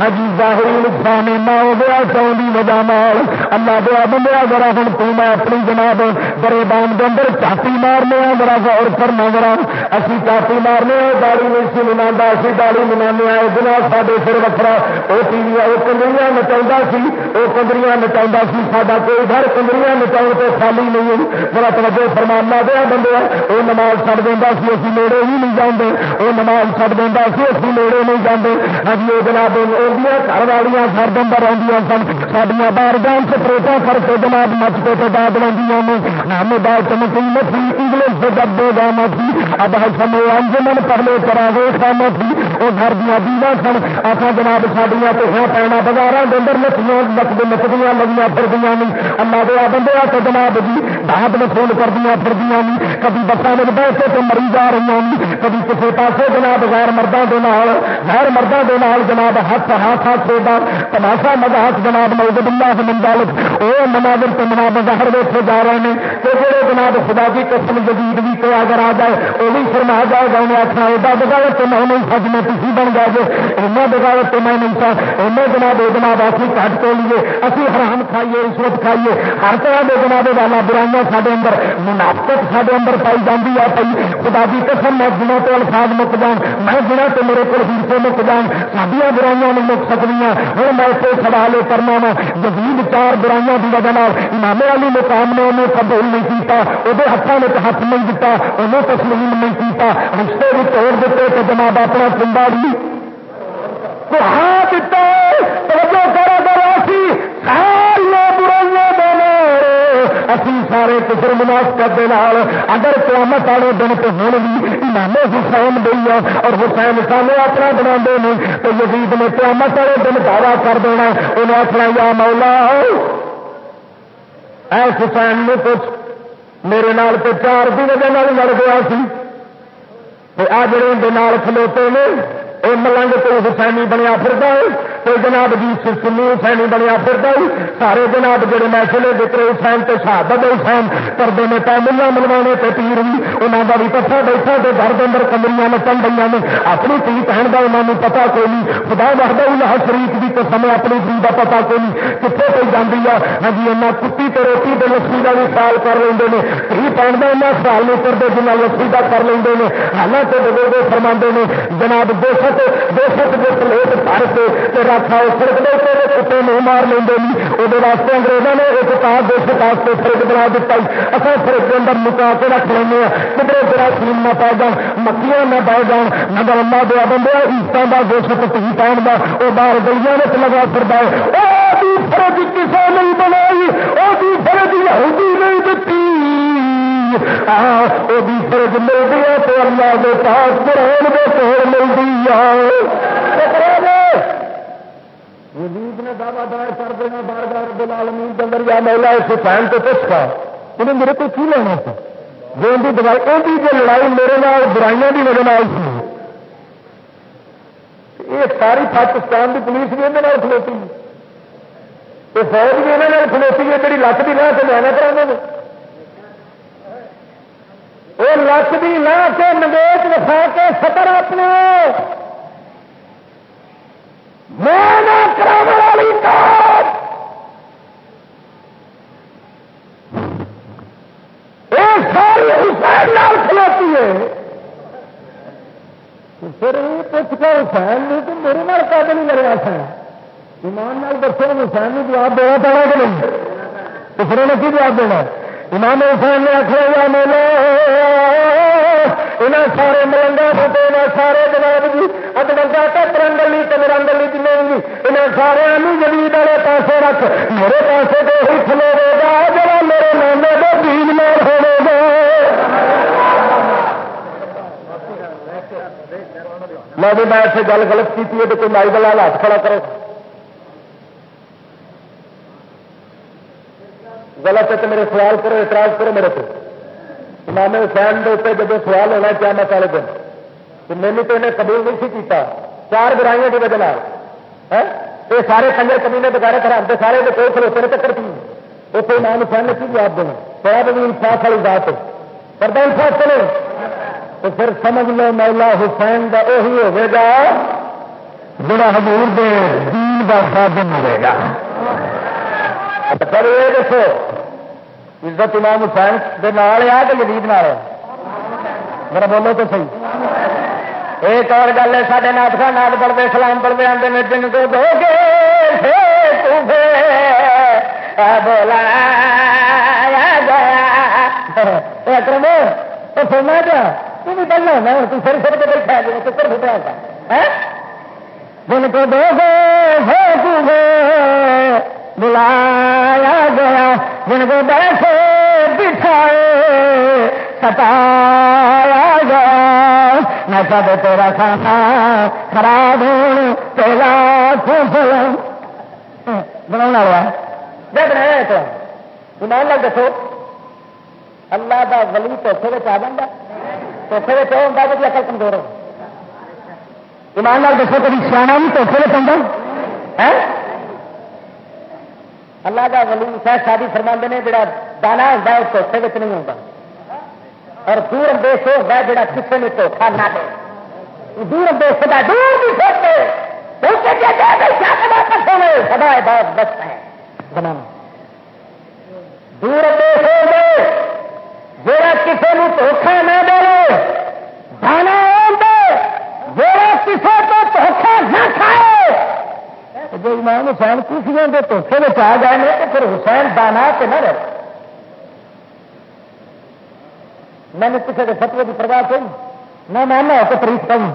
A: ہاں ظاہری نقصان ایسا ہو گیا چون وجہ مال اللہ دیا بندہ ذرا ہوں تو میں اپنی جناب بڑے بان کے اندر چاپی مارنے ذرا غور کرنا ذرا اسی چاپی مارنے داڑی نہیں سی منا اسی داڑی منا جناب سارے سر وکرا وہ ٹی وی وہ کنجریاں نچا سی وہ کنجریاں نچا سی سا کوئی گھر کنجریاں نچاؤ تو خالی نہیں ذرا توجہ فرمانا دیا بندے وہ نماز چڑھ دینا سی، اسی نیڑے ہی نہیں جانے وہ نماز چڑھ دینا سی، اسی نیڑے نہیں جانے ہجی ہاں وہ جناب گھر والیاں سر دن رہی سن۔ سڈیا بار جان سے پروٹا کر کے جناب مچتے تو بعد لگی ہم بات چمکی مچھی انگلش سے جب دے گا مچھی اب سمے انجمن پہلے کرا گے سامنے تھی وہ گھر دیا دیوا سن۔ آخا جناب سڈیا تو بازار کے اندر نچیاں نچد نچدیاں لگیاں پھردیاں نہیں اللہ دیا بندے آ کے جناب جی دانت وصول کردیا پھردیاں نہیں کبھی بسان میں بیٹھ کے تو مری جا رہی ہیں کبھی کسی پاسے جناب غیر مردوں کے نال غیر مردوں کے نال جناب ہاتھ ہاتھ ہاتھ سے تماشا مزاق جناب موجود اللہ منڈال وہ مناظر تو مناب ظاہر ویسے جا رہے ہیں تو جہے جناب خدا کی قسم جدید بھی تو اگر آ جائے وہ بھی فرما جائے گا انہیں آخنا ایڈا بغاوت تو میں نہیں سج میں تھی بن گیا جی ایسا بغاوت تو میں نہیں سا انہیں جناب جناب اسی کٹ کے لیے اسی حرام کھائیے رشوت کھائیے ہر طرح کے جناب والا برائیاں سارے اندر منافقت سارے اندر پائی جاتی ہے پی خدا کی قسم میں جنہوں تو الفاظ مک جان میں جنہوں تو میرے کو ہیسے مک جان سڈیا برائیاں مک سکتی ہوں میں اسے سوال یہ کرنا وا جدید چار برائیاں کی وجہ امام علی مقام نے انہیں قبول نہیں کیتا وہ ہاتھوں میں ہاتھ نہیں دتا انہیں تسلیم نہیں کیتا رشتے بھی توڑ دیتے تو جناب اپنا پنڈا بھی تو ہاں دیتا توجہ کرا کرا سی سارے اسی سارے کفر منافقت دے نال اگر قیامت والے دن تو ہوں بھی امام حسین گئی اور حسین سامنے اپنا بنا نہیں تو یزید نے قیامت والے دن دعوی کر دینا انہیں آخنا یا مولا اے حسین نے کچھ میرے نال تو چار کی وجہ لڑ گیا سی آ جڑے کھلوتے نے وہ ملنگ تو حسینی بنیا پھر کوئی جناب جی سنی حسینی بنیا پھر سارے جناب جڑے محفلے دکر حسین تو شہادت حسین کرتے ہیں تو ملا ملوا تو پیر بھی انہوں کا بھی پتا بیٹھا تو گھر کے اندر کمریاں نچن گئی نے، اپنی تھی پہن کا انہوں نے پتا کوئی نہیں، خدا وحدہ اللہ شریف کی تو سمے اپنی تھی کا پتا کوئی نہیں کتنے کوئی جاتی ہے؟ ہاں جی انہیں کتی تو روٹی تو لسی کا بھی خیال کر لیں تھی پہن کا انہیں خیال نہیں کرتے جنہیں لسی کا کر لیں حالانکہ بزرگ فرما نے، جناب دو سو دو سو جو پلیٹ بھر کے رکھا سڑک دے کتے نہیں مار لیں وہ واسطے انگریزوں نے ایک کار دو سو پاس سے فرق بنا دیتا اصل فرق کے اندر مکا کے رکھ لیں کدھر تیرا سیم نہ پا جان مکیاں نہ پا جان نہ گلما دیا بندے عیسٹوں کا دو سو ٹی پاؤن کا وہ باہر گلیاں میں لگا پھر ہے فرج کسے نہیں بنائی، وہ فرج یہودی نہیں دیتی۔ وہ فرج ملتی ہے تو اللہ کے پاس قرآن کے پھر ملتی ہے۔ وزید نے دعوی دار کر دینا بار بار بلال مین اندر یا مولا اس حسین تو پوچھ کا انہیں میرے کو کی لینا تھا؟ جو ان کی دوائی ان کی جو لڑائی میرے نال، برائیاں کی وجہ سی یہ ساری پاکستان کی پولیس بھی اندر کھلوتی یہ فوج بھی انہوں کھلوتی ہے جی لک کی لاہ سے لینا کرا وہ لک کی لاہ کے نگیش وسا کے سطر اپنے والی ساری حسین کھلوتی ہے۔ پھر یہ پوچھ کر حسین نہیں تو میرے نال کا نہیں لڑیا سا ایمان نال دسو حسین نے جواب دینا پڑا کہ نہیں؟ تو پھر انہیں کی جواب دینا؟ ہے امام حسین نے آخر یا میلے انہیں سارے ملنگا ہوتے سارے جناب جی ادرنگا تو ترنگلی تو مرنگلی جنہیں بھی انہیں سارے جدید والے پیسے رکھ، میرے پیسے تو ہی کھلے گا جا میرے نانے کو بیج مار ہوے گا۔ میں بھی میں ایسے گل غلط کی تو کوئی مائی دلال ہاتھ کھڑا کرو۔ غلط ہے تو میرے سوال کرو، اعتراض کرو میرے کو امام حسین کے جب سوال ہونا کیا میں پہلے دن، تو مینو تو انہیں قبول نہیں سی کیتا۔ چار برائیاں کی وجہ یہ ہاں؟ سارے کنجر کمی نے بغیر خراب سارے کوئی کھلوتے نے چکر کی اتنے امام حسین نے کی جواب دینا؟ بڑا بھی انصاف والی بات کرتا انصاف چلے تو پھر سمجھ لو مولا حسین کا یہی ہوگا جڑا حضور دے دین کا سادن ہوئے گا۔ پر یہ دیکھو عزت امام حسین دے نال آ کہ جدید نال میرا بولو تو صحیح ایک اور گل ہے سارے نات خان نات پڑھتے سلام پڑھتے آتے ہیں جن کو دو گے بولا گیا کرمو تو سننا کیا تم بھی پڑھنا ہونا تو سر سر کے بیٹھا گیا تو سر فٹا تھا جن کو دو گے بلایا گیا جن کو بیٹھے بٹھائے ستایا گیا نہ سب تیرا کھانا خراب ہونے تیرا بنا والا جب رہے تو ایمان لگ دسو اللہ کا ولی توفے میں آ جا توفے میں پہ ہوتا کہ اکل کمزور ہو ایمان لگ دسو کبھی سیاح بھی توفے میں پہ اللہ کا ولی شاید شادی فرما نے جڑا دانا ہوتا ہے دھوکھے میں نہیں ہوتا اور دور اندیش ہوتا ہے جڑا کسی میں دھوکھا نہ دے۔ دور اندیش ہوتا ہے دور بھی سوچتے سدا بہت بس ہے۔ بنانا۔ دور اندیش ہو گئے۔ جڑا کسی نے دھوکھا نہ دے، دانا آ جڑا کسی کو دھوکھا نہ کھائے جو امام حسین خوشیاں کے دھوکھے میں آ گئے تو پھر حسین دانا تو نہ رہے۔ میں نے کسی کے فتوے کی پرواہ کی۔ میں ماننا ہو تو تاریخ کروں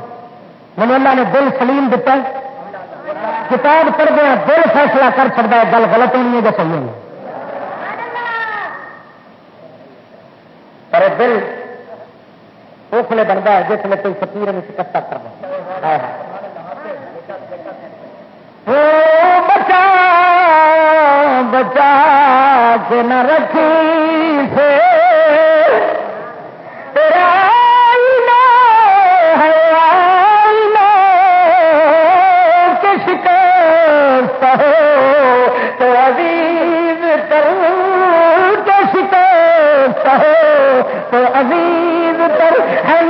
A: میں اللہ نے دل سلیم دیتا۔ کتاب پڑھ دیا دل فیصلہ کر سکتا ہے، گل غلط ہونی ہے جو صحیح ہے۔ پر دل اس لیے بنتا ہے، جس میں کوئی فکیر میں شکست بچا بچا کے نہ رکھی سے۔ تیرا شکست ہو تو عزیز تر کے شکست ہو تو عزیز تر ہے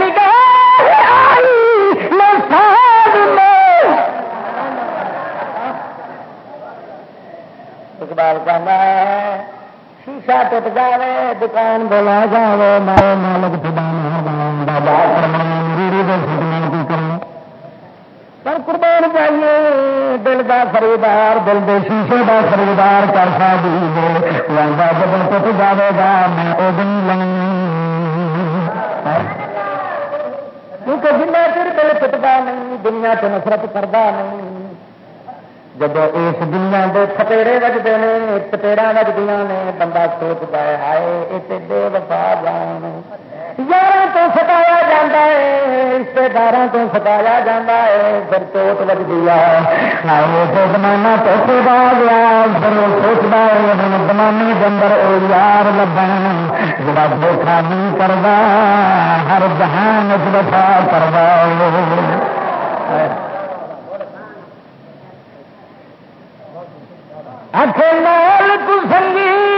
A: اقبال کہنا ہے شیشہ ٹوٹ جائے دکان بولا جائے میں مالک پر قربان چاہیے دل کا خریدار دل دے شیشے کا خریدار کر سا دیے جب ٹوٹ جائے گا میں وہ دن کیونکہ جنہ چر دل ٹوٹتا نہیں دنیا سے نفرت کرتا نہیں جب اس دنیا کے تھپیڑے وجتے ہیں تپیڑا وجدیا نے بندہ سوچتا ہے ہائے یہ بے وفا جان یار تو ستایا جا ہے رشتے دار تو ستایا جا ہے پھر چوٹ وجدی ہے زمانہ تو خدا گیا پھر وہ سوچتا ہے ہوں زمانے کے اندر وہ یار لبن جڑا دھوکھا نہیں کرتا ہر جہان وفا کروا لال تو سنگی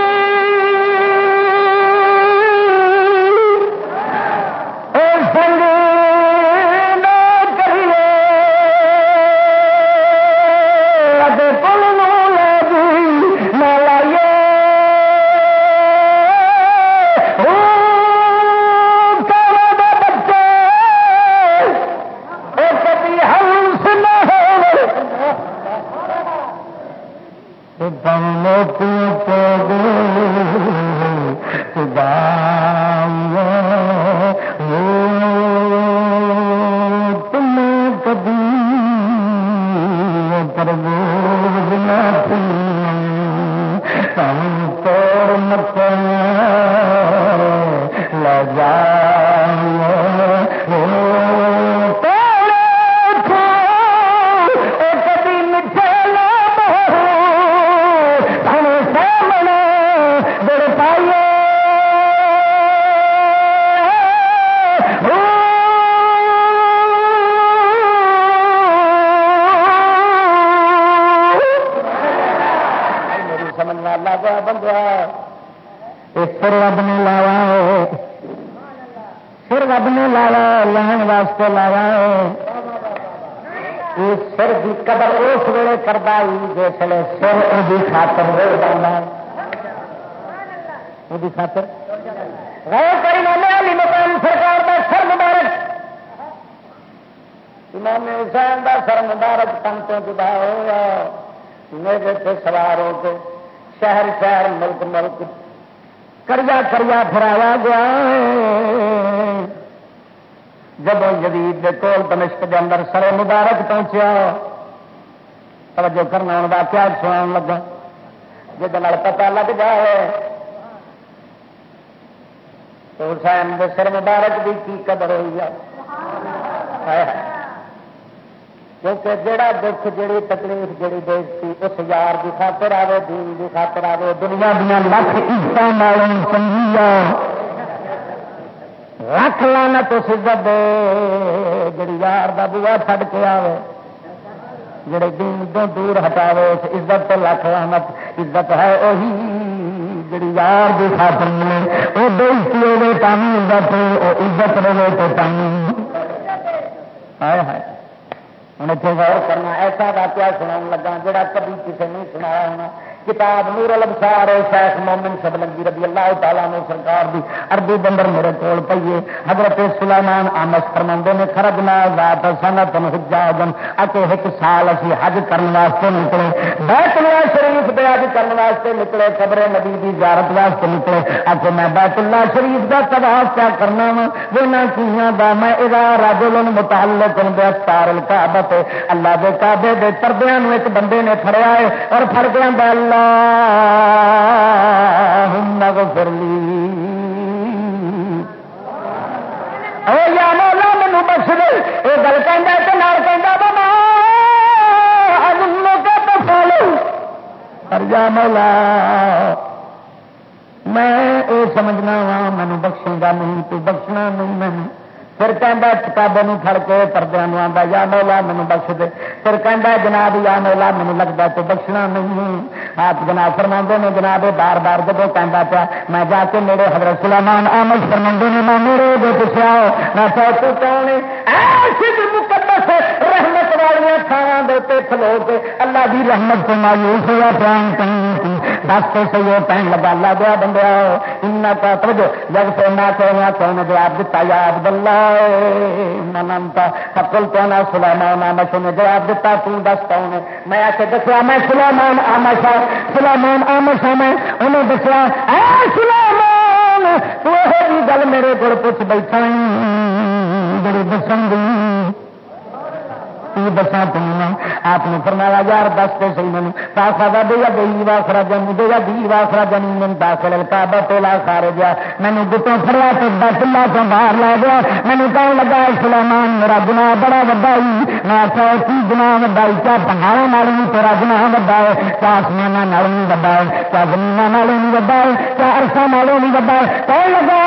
A: سر کی خاطر ہو جانا خاطر؟ کری مانے علی مقام سرکار کا سر مبارک۔ امام حسین کا سر مبارک تنتوں جدا ہوا میرے سے سوار ہو کے شہر شہر، ملک ملک کریا کریا پھرایا گیا۔ جب جدید کول تمشک کے اندر سر مبارک پہنچیا، توجہ کرنا ہوں واقعہ سنا لگا؟ جب پتا لگ جائے تو حسین سر مبارک بھی کی قدر ہوئی ہے کیونکہ جڑا دکھ جڑی تکلیف جڑی بےزتی اس یار کی خاطر آئے دین کی خاطر آئے دنیا دیا لکھ عزت رکھ لانا تو سزت جڑی یار کا بوا چڑ کے آئے جڑے دین تو دور ہٹاوے اس عزت تو لکھ رحمت، عزت ہے وہی جڑی یار کی خاطر ملے وہ بےزتی ہوگی تم عزت وہ عزت رہے تو تم ہائے ہائے۔ ہوں اتنے غور کرنا، ایسا واقعہ سنا لگا جڑا کبھی کسی نہیں سنایا ہونا۔ کتاب نور البسار شیخ مومن سبلنگی رضی اللہ تعالیٰ نے سرکار دی عربی بندر میرے کول پیے حضرت سلیمان آمس فرما نے خرج نہ ذات سنت حجاجن اکے ایک سال اسی حج کرنے واسطے نکلے۔ بیت اللہ شریف دے حج کرنے واسطے نکلے، قبر نبی دی زیارت واسطے نکلے۔ اکے میں بیت اللہ شریف دا تباہ کیا کرنا وا، وہ کیاں دا؟ میں اذا رجل متعلق بے استار الکعبہ اللہ دے کعبے دے پردیاں نو ایک بندے نے پھڑیا ہے اور پھڑ کے اللہ اللہم اغفر لی۔ یا مولا مینو بخش دے۔ یہ گل کہندا ہے تے نال کہ بابا اور یا مولا، میں یہ سمجھنا وا مینو بخشوں گا نہیں، تو بخشنا نہیں میں پھر کہہ کتابوں پڑ کے پردے آتا یا مولا مینو بخش دے پھر کہہ جناب یا مولا مینو لگتا تو بخشنا نہیں آپ جناب فرما نے جناب بار بار جب کہہ پیا میں جا کے میرے حضرت سلامان احمد فرما نے میں میرے جو پوچھا میں کون مقدس رحمت والی تھان دے کھلو کے اللہ کی رحمت کو مایوس ہوا پیان کہیں دس تو سی پہن لگا لا دیا بندہ ان کا توجہ۔ جب سے نہ کہنا کون جواب دیتا یا عبد اللہ منتا کپل تو نہ سلامان آمش نے جواب دیتا تم دس پاؤں میں آ کے دسیا، میں سلامان آمشا سلامان آمشا میں انہیں دسیا سلامان تو جی گل میرے کو پوچھ بیٹھا بڑی دسن دی کی دسا تم آپ نے فرمایا یار دس تو سی من پاسا دے یا گئی واسرا جن دے یا دی واسرا جن من داخل کعبہ ٹولا سارے گیا مینو گٹوں فریا تو دس لا تو باہر لا گیا مینو کہنے لگا سلامان میرا گنا بڑا وڈا ہی میں آخیا کی گنا وڈا ہی کیا پہاڑوں نال بھی تیرا گنا وڈا ہے کیا آسمان نال نہیں وڈا ہے کیا زمین نال نہیں وڈا ہے کیا ارسا نال نہیں وڈا ہے کہنے لگا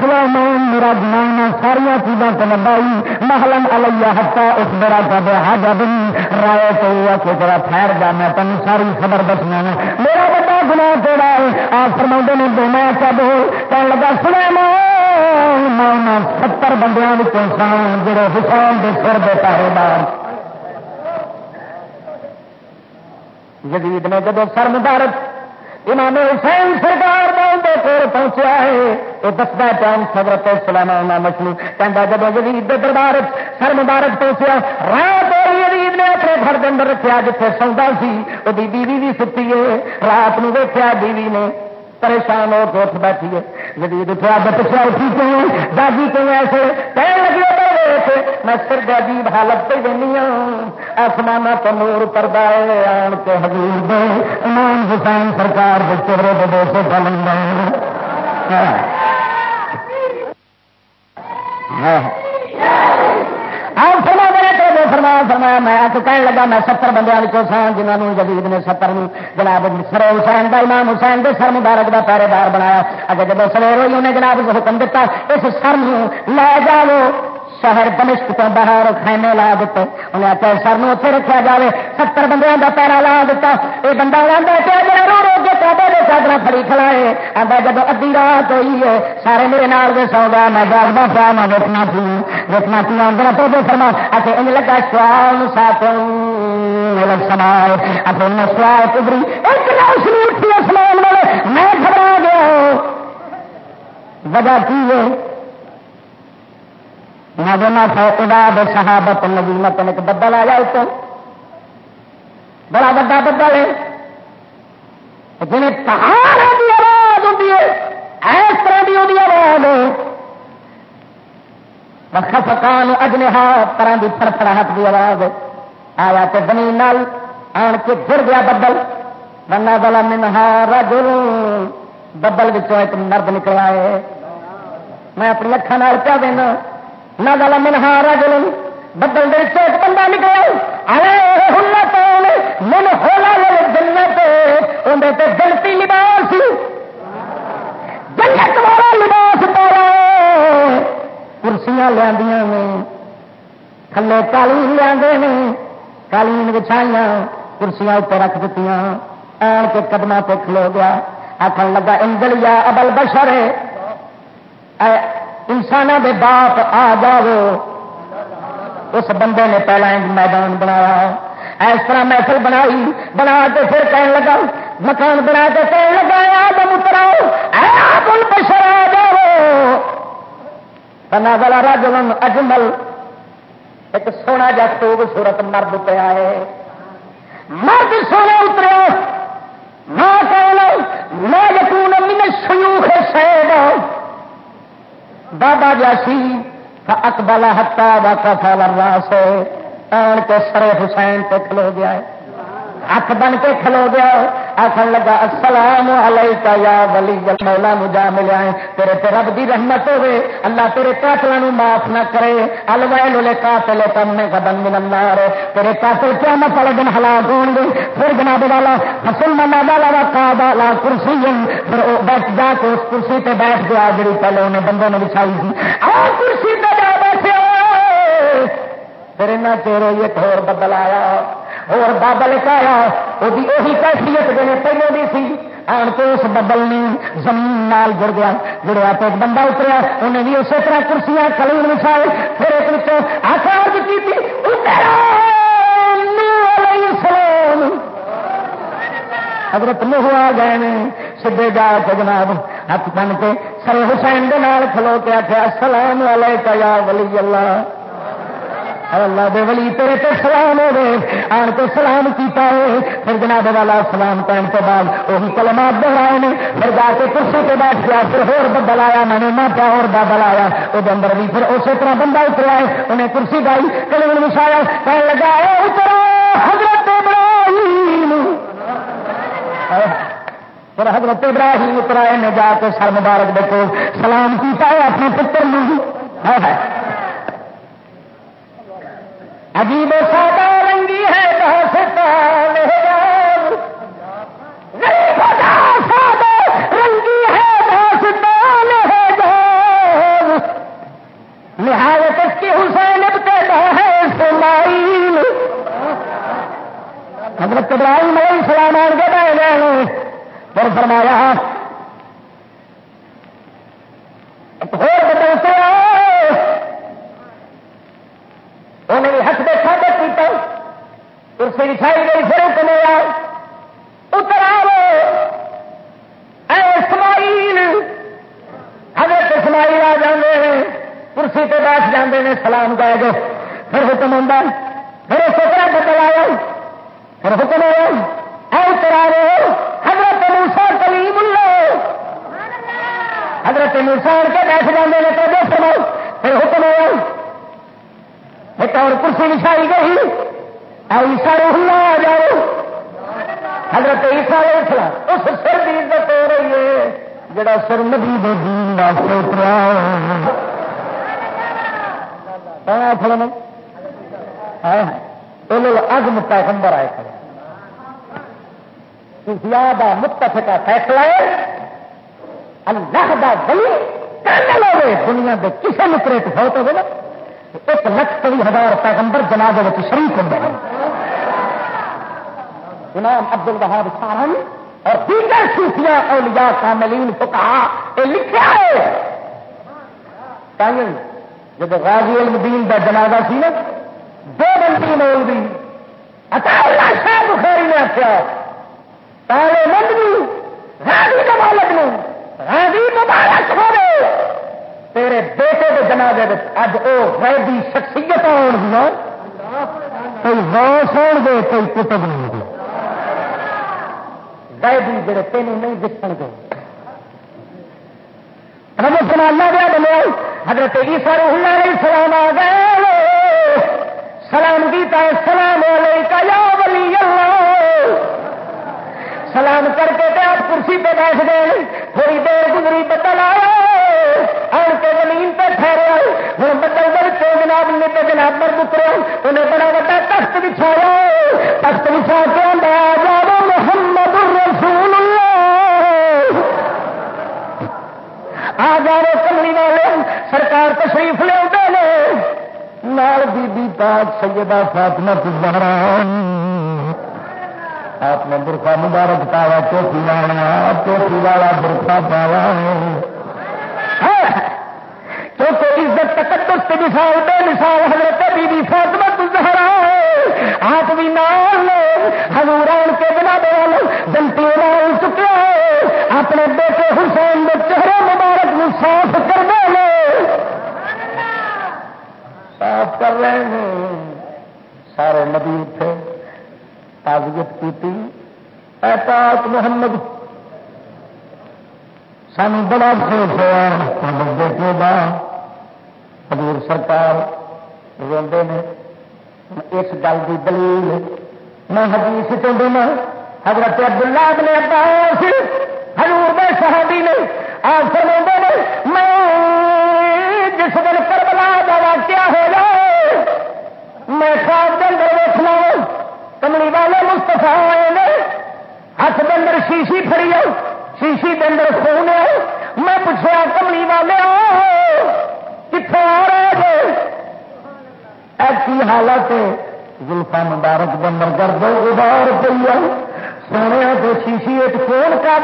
A: سلامان میرا گنا ساریا چیزوں کو وڈا ہی محلم علیہ ہتا اس میرا جب رائے تو ذرا ٹھہر جا، میں تین ساری خبر دسنا میرا بڑا گنا تیرا ہے؟ آپ فرما نے دینا کب کہ لگا سنا میں ستر بندیاں سن ہاں، جڑے حسین کے سر دے کارے دار جدید نے جب سر مبارک امام حسین سرکار کول پہنچا ہے یہ دستا ٹائم سبرت سلاما مسلم کہہ جب جدید دربار سر مبارک پہنچیا، رات جدید نے اپنے گھر کے اندر رکھا جیتے سوندا سی وہ بیوی بھی ستی ہے، رات نو دیکھا بیوی نے۔ پریشان ہو کے اٹھ بیٹھی ہے۔ جدید اٹھا بچا اٹھی کیوں دادی کیوں ایسے؟ کہنے لگے میں سر عجیب حالت پہ دینی ہوں۔ آسمان تو نور پردہ آن کے حضور دے۔ امام حسین سرکار کے چہرے کے دو سے پلن ہاں۔ ہاں۔ آپ فرمایا فرمایا، میں آ کے کہنے لگا، میں ستر بندے کو سا جنہوں جدید نے ستر جناب سر حسین کا امام حسین کے سر مبارک کا پہرے دار بنایا۔ اگر جب سویر ہوئی، انہیں جناب حکم دیتا اس سر لے جاؤ، شہر دمشق تو باہر خیمے لا دیتے۔ انہیں آخر سر اتنے رکھا جائے ستر بندے کا پیرا لا دیتا۔ یہ بندہ لا رو رو کے چادر فری کھڑا ہے آتا جب ادی رات ہوئی ہے سارے میرے نال دے سو گیا میں جاگنا پیا میں ویکنا پی ویکنا پی آدھا تو فرما اچھا ان لگا سوال سات سمائے اپنے سوال کبری ایک لاش نہیں اٹھی اسمان والے میں گھبرا گیا وجہ کی ہے نظم فوقداد صحابت نظیمت ایک بدل آ جائے تو بڑا بڑا بدل ہے جنہیں پہاڑ کی آواز ہوتی ہے اس طرح کی ہوتی آواز خفقان اجنہا طرح کی فرفڑاہٹ کی آواز آیا تو زمین آن کے گر گیا بدل۔ بنا بلا منہا رجل۔ بدل بچوں ایک مرد نکلا ہے میں اپنی اکھان کیا دینا نہ گلا منہا رجل۔ بدل دے ایک بندہ نکلا ارے تو من ہولا جنت اندر جنتی لباس. جنت والا لباس پایا کرسیاں لیا تھلے کالین لیا کالین بچھائیاں. کرسیاں اتنے رکھ دیتی آن کے قدم پہ کھلو گیا. آخر لگا، انجل یا ابل بشر انسان دے باپ آ جاؤ اس بندے نے پہلا میدان بنایا. اس طرح محفل بنائی، بنا کے پھر کہنے لگا، مکان بنا کے کہنے لگا آدم اتراؤ بشر آ جاؤ۔ بنا والا راجن اجمل، ایک سونا جا خوبصورت مرد پیا ہے مرد سونا اتریا نہ کہنا نہ یقین من شیوخ شہد بابا جاسی اکبل ہتا با کفا راس آن کے سرے حسین پہ کھلو گیا ہے ہاتھ بن کے کھلو گیا آخر لگا السلام علیکہ یا ولی مولا مجا ملیا ہے تیرے تے رب دی رحمت ہوے اللہ تیرے قاتلوں معاف نہ کرے الویل لے قاتل کم نے قدم من النار تیرے قاتل قیامت والے دن ہلاک ہوں گے پھر جناب والا حسن منا والا وقاد لا کرسی پھر بیٹھ جا کے اس کرسی پہ بیٹھ گیا جڑی پہلے انہیں بندوں نے بچھائی تھی آ کرسی پہ جا بیٹھے پھر ان انہیں چیرو ایک اور بدل آیا اور بابل پایا وہی کیفیت جی پہلے بھی سی آن کے اس بدل نے زمین نال جڑ گیا جڑیا تو ایک بندہ اتریا انہیں بھی اسی طرح کرسیاں کلیم وچھائے پھر ایک بچوں آخر کی سلام حضرت نوح آ گئے سدھے جا کے جناب ہاتھ بن کے سر حسین کے نال کھلو کے آخیا السلام علیکم یا ولی اللہ اللہ دے ولی تیرے تے سلام ہو گئے آن کے سلام کیتا ہے۔ پھر جناب والا سلام کرنے کے بعد وہی کلمات دہرائے نے۔ پھر جا کے کرسی پہ بیٹھ گیا پھر ہور بدل آیا میں نے ماں پیا اور بادل آیا وہ اندر بھی پھر اسی طرح بندہ اترا ہے، انہیں کرسی گائی۔ کلم مشایا کہنے لگا، اے اترا حضرت ابراہیم۔ پھر حضرت ابراہیم اترا نے جا کے سر مبارک دیکھو سلام کیتا ہے، اپنے پتر میں عجیب سادہ رنگی ہے سادہ رنگی ہے نہایت اس کی حسین ابتدا ہے سمائل حضرت ابراہیم علیہ السلام آن کے بہ گئے پھر فرمایا، اور بدلتے انہیں بھی ہس دیکھا کیتا کرسی بچھائی گئی پھر اتنے آئے۔ اتر آئے اے اسماعیل۔ حضرت اسماعیل آ جاندے ہیں۔ کرسی پہ بیٹھ جاندے ہیں۔ سلام گائے گے پھر حکم ہوں پھر اس طرح بدل آیا۔ پھر حکم آیا اے اتر آ رہے حضرت موسا کلیم اللہ۔ حضرت موسا کے بیٹھ جاندے ہیں۔ تو فرماؤ۔ پھر حکم آیا ایک اور کرسی بچھائی گئی عیسا روح آ جاؤ۔ حضرت عیسا علیہ اس سر کی عزت ہو رہی ہے، جڑا سر نبی دے دین واسطے اترا اگ پیغمبر آئے کھڑے۔ زیادہ متفقہ فیصلہ ہے، اللہ دا ولی کرنے لوگ دنیا کے کسی مترے کو بہت ہوگا ایک لکھ کئی ہزار پیغمبر جناب شریف ہوں امام عبد البہاد سارن اور دیگر صوفیاء اولیاء کاملین کو یہ لکھا ہے جب غازی المدین کا جنازہ سی نا، دو بنتی مولوی اللہ شاہ بخاری نے آخیا تالے مند راضی کا مالک نے راضی مبارک ہو تیرے بیٹے کے جنازے اج وہ غیبی شخصیت آن گیا کوئی غوث ہو گے، کوئی کتب نہیں گے۔ غیبی جڑے تینوں نہیں دکھن گے۔ ہم سنانا گیا بنے حضرت عیسیٰ روح اللہ علیہ السلام آ گئے۔ سلام کیتا ہے، سلام علیکہ یا ولی سلام کر کے تے آپ کرسی پہ بیٹھ گئے۔ تھوڑی دیر گزری بدل آیا آن کے زمین پہ ٹھہرے ہوں بدل بڑھ کے جناب نے پہ جناب پر اترے۔ انہیں بڑا بڑا تخت بچھایا۔ تخت بچھا کے آ جاؤ محمد الرسول اللہ۔ آ جاؤ کملی والے، سرکار تشریف لے نال بی بی پاک سیدہ فاطمہ زہرا آپ نے برقع مبارک پایا، ٹوپی والا ٹوپی والا برقع پایا کیونکہ عزت تقدس مثال، بے مثال حضرت بی بی فاطمہ زہرا آپ بھی نال حضور آن کے بنا دے جنتی مال چکے اپنے بیٹے حسین کے چہرے مبارک نو صاف کر دے صاف کر رہے ہیں۔ سارے نبی اٹھے تعزیت کی احتاط محمد سان بڑا خوش ہوا بیٹے کا حضور سرکار روڈے نے اس گل کی دلیل میں حدیث چاہتا حضرت عبداللہ نے عباس، حضور میں صحابی نے آپ فرما نے، میں جس دن کربلا کا واقعہ ہو جائے میں خواب کے اندر دیکھنا کملی والے مستفا آئے نے، ہاتھ کے اندر شیشی فری آؤ شیشی کے اندر خون آؤ میں پوچھا کملی والے کتوں آ رہے ایسی حالت زلفا مبارک بندر کر دو ادار پی سونے تو شیشی ایک فون کا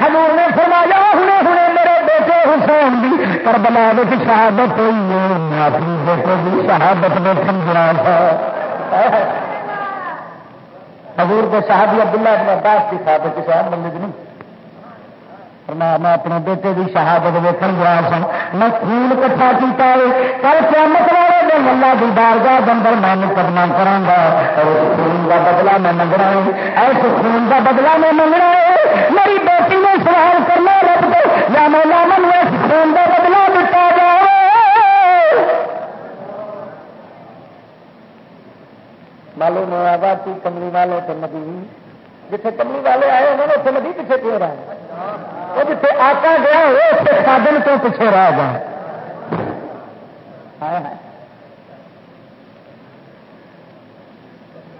A: ہزور نے فرمایا، ہنے ہنے میرے بیٹے حسین بھی پر بنا دے شہادت ہوئی اپنی بیٹے کی شہادت میں سمجھنا تھا۔ حضور کے صحابی عبداللہ ابن عباس کی صاحب کسی اور بندے کی نہیں؟ میں اپنے بیٹے کی شہادت ویکن گیا سن میں خون کٹھا کیا کل قیامت والے دن اللہ کی بارگاہ بندر میں کرنا کرا گا اور اس خون کا بدلا میں منگنا ہے۔ ایس خون کا بدلا میں منگنا ہے۔ میری بیٹی نے سوال کرنا رب کو یا میں نامن اس خون کا معلوم ہوا باقی کملی والے تو ندی جتنے کملی والے آئے انہوں نے اتنے ندی پیچھے کیوں رہا وہ جیسے آتا گیا وہ اس کے سادن تو پیچھے رہ گیا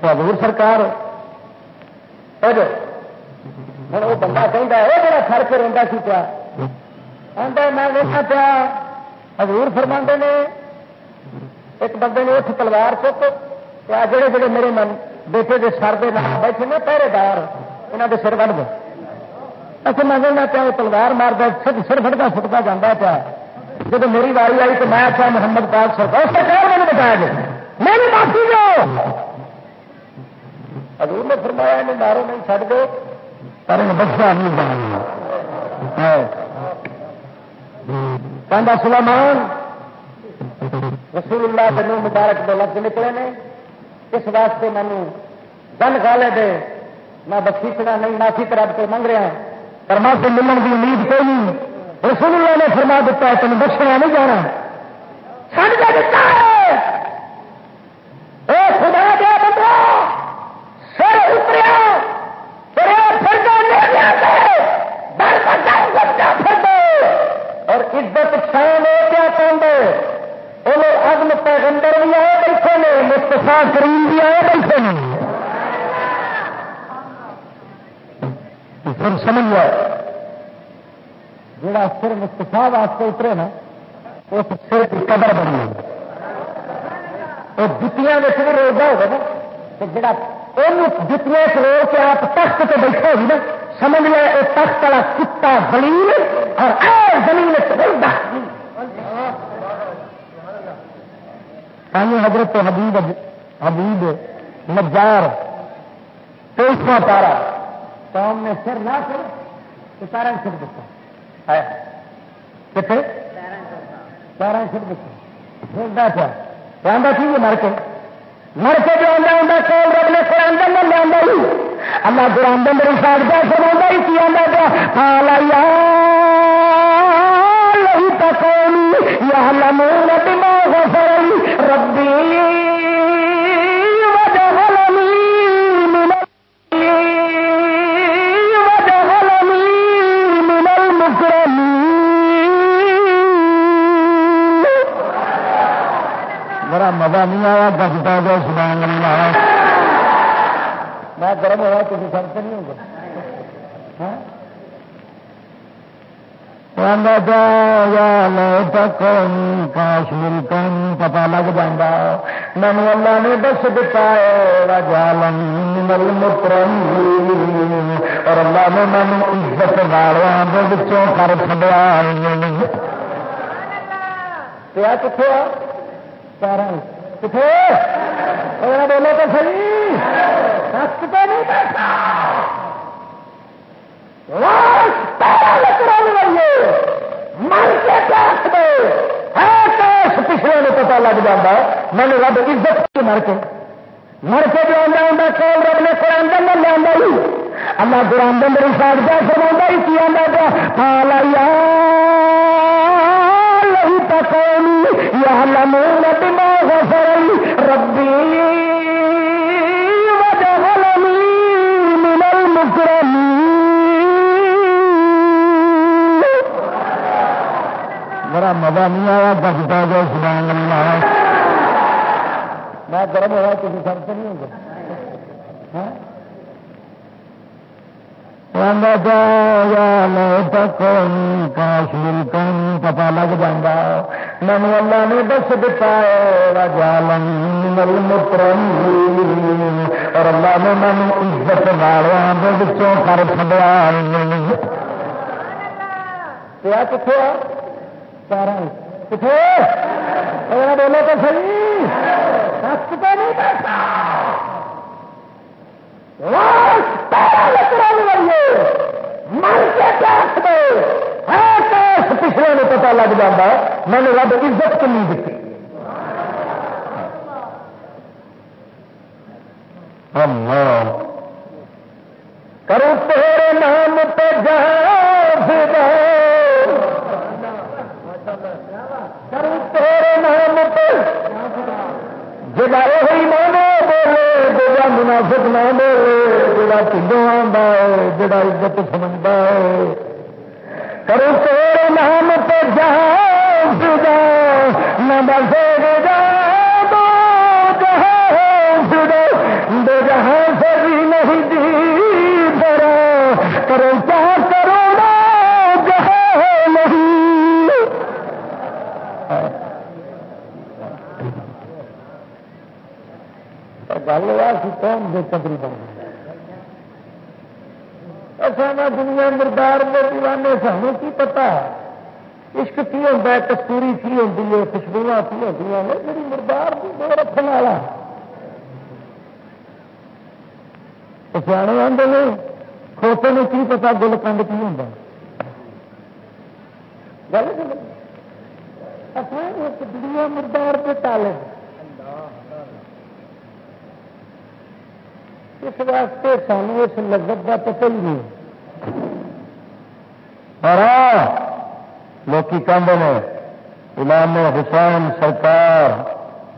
A: حضور سرکار ہوں وہ بندہ کہہ وہ بڑا کھڑ کے رہتا سی پیا میں دیکھا پیا حضور فرما نے ایک بندے نے اٹھ تلوار چک آ جڑے جڑے میرے من بیٹے کے سر دے بیٹھے نا پہرے دار یہاں کے سر وڈ دے اچھا میں کہنا پیا تلوار مارتا سر فٹتا فٹتا جانا پیا جب میری واری آئی تو میں آتا محمد پاک سرکار سرکار میں نے بتایا گیا میری معافی دو حضور نے فرمایا انہیں مارو نہیں چڑھ دو پر بچہ نہیں جانا سلامان رسول اللہ بنو مبارک دے لفظ نکلے نے اس واسطے مینو گل گالے لے دے میں بخشیچنا نہیں، معافی رب کو منگ رہا پرما سے ملن کی امید کوئی نہیں۔ رسول اللہ نے فرما دیتا ہے تین بخشنا نہیں جانا سمجھ دیتا ہے اے خدا دیا بندہ سر اتریا اور عزت چھان کیا کہتے وہ اگن پیغمبر بھی آئے بیٹھے نے مستفا کریم بھی آئے بیٹھے نے پھر سمجھ لو جڑا سر مستفا واسطے اترے نا، اس سر کی قدر بنی وہ جتیاں بھی روزہ ہوگا نا، تو جڑا جتنے رو کے آپ تخت سے بیٹھے ہوگی نا، سمجھ لیں وہ تخت والا کتا زمین اور زمین حضرت حبیب حبیب نجار، تیسواں پارا۔ قوم نے سر نہ کر تو تارا سر دیتا کتنے تارا سر دیتا پیا ٹھیک مر کے مر کے جو آدھا ہوں کول رب نے قرآن میں لیا اللہ قرآن دن میری ساتھ کیا سنا ہی کی آدھا پیا ہال لہی تک یا لمو دماغ مزہ نہیں آیا دستا جو سبحان اللہ میں گرم ہوا کسی سمجھ نہیں ہوگا پتا لگ جا مینو اللہ نے دس دتا اور اللہ نے مینو عزت والوں کر چڑیا کتنے پیروں کتنے بولو تو صحیح۔ سچ تو نہیں مر کے پچھلے میں پتا لگ جاتا میں نے رب عزت کی مر کے۔ مر کے جو آدھا ہوں کون رب نے قرآن دن لیا اللہ قرآن دن میری ساتھ کیا فرما ہی کی آدھا پیا؟ ہاں لائی قومی يعلمون بما غفر ربي وجعلني من المكرمين میرا مزہ نہیں آیا دستا جو سبحان اللہ۔ میں گرم ہوا کسی سب سے نہیں ہوگا پتا لگ جا مینو اللہ نے دس دتا مل اور اللہ نے مینو عزت والوں کے کر چڑیا کتنے چار کتنے بولو تو صحیح سچ تو نہیں پچھلے میں پتا لگ جاتا میں نے رب عزت کنی دیتی کرو تیرے نام پہ جہاں کرو تیرے نام پہ جا ہوئی مانو بولے جا منافق نہ بولے جا کلو آتا ہے جا عزت سمجھتا ہے۔ کرو تیرے نام پہ جہاں نہ بس جا دو جہاں سے بھی نہیں دی کرو کیا کرو جہاں نہیں گل ہوا سی کون بے قدری بن اصل دنیا مردار میں دیوانے سانو کی پتا عشق کی ہوتا ہے کستوری کی ہوتی ہے خوشبو کی ہوتی ہیں۔ جی مردار کی دو رکھنے والا سیانے آتے ہیں کھوتے نے کی پتا گل کنڈ کی ہوں گل دنیا مردار پہ ٹالے اس واسطے سانو اس لذت کا پتہ ہی نہیں۔ اور لوگ کہتے ہیں امام حسین سرکار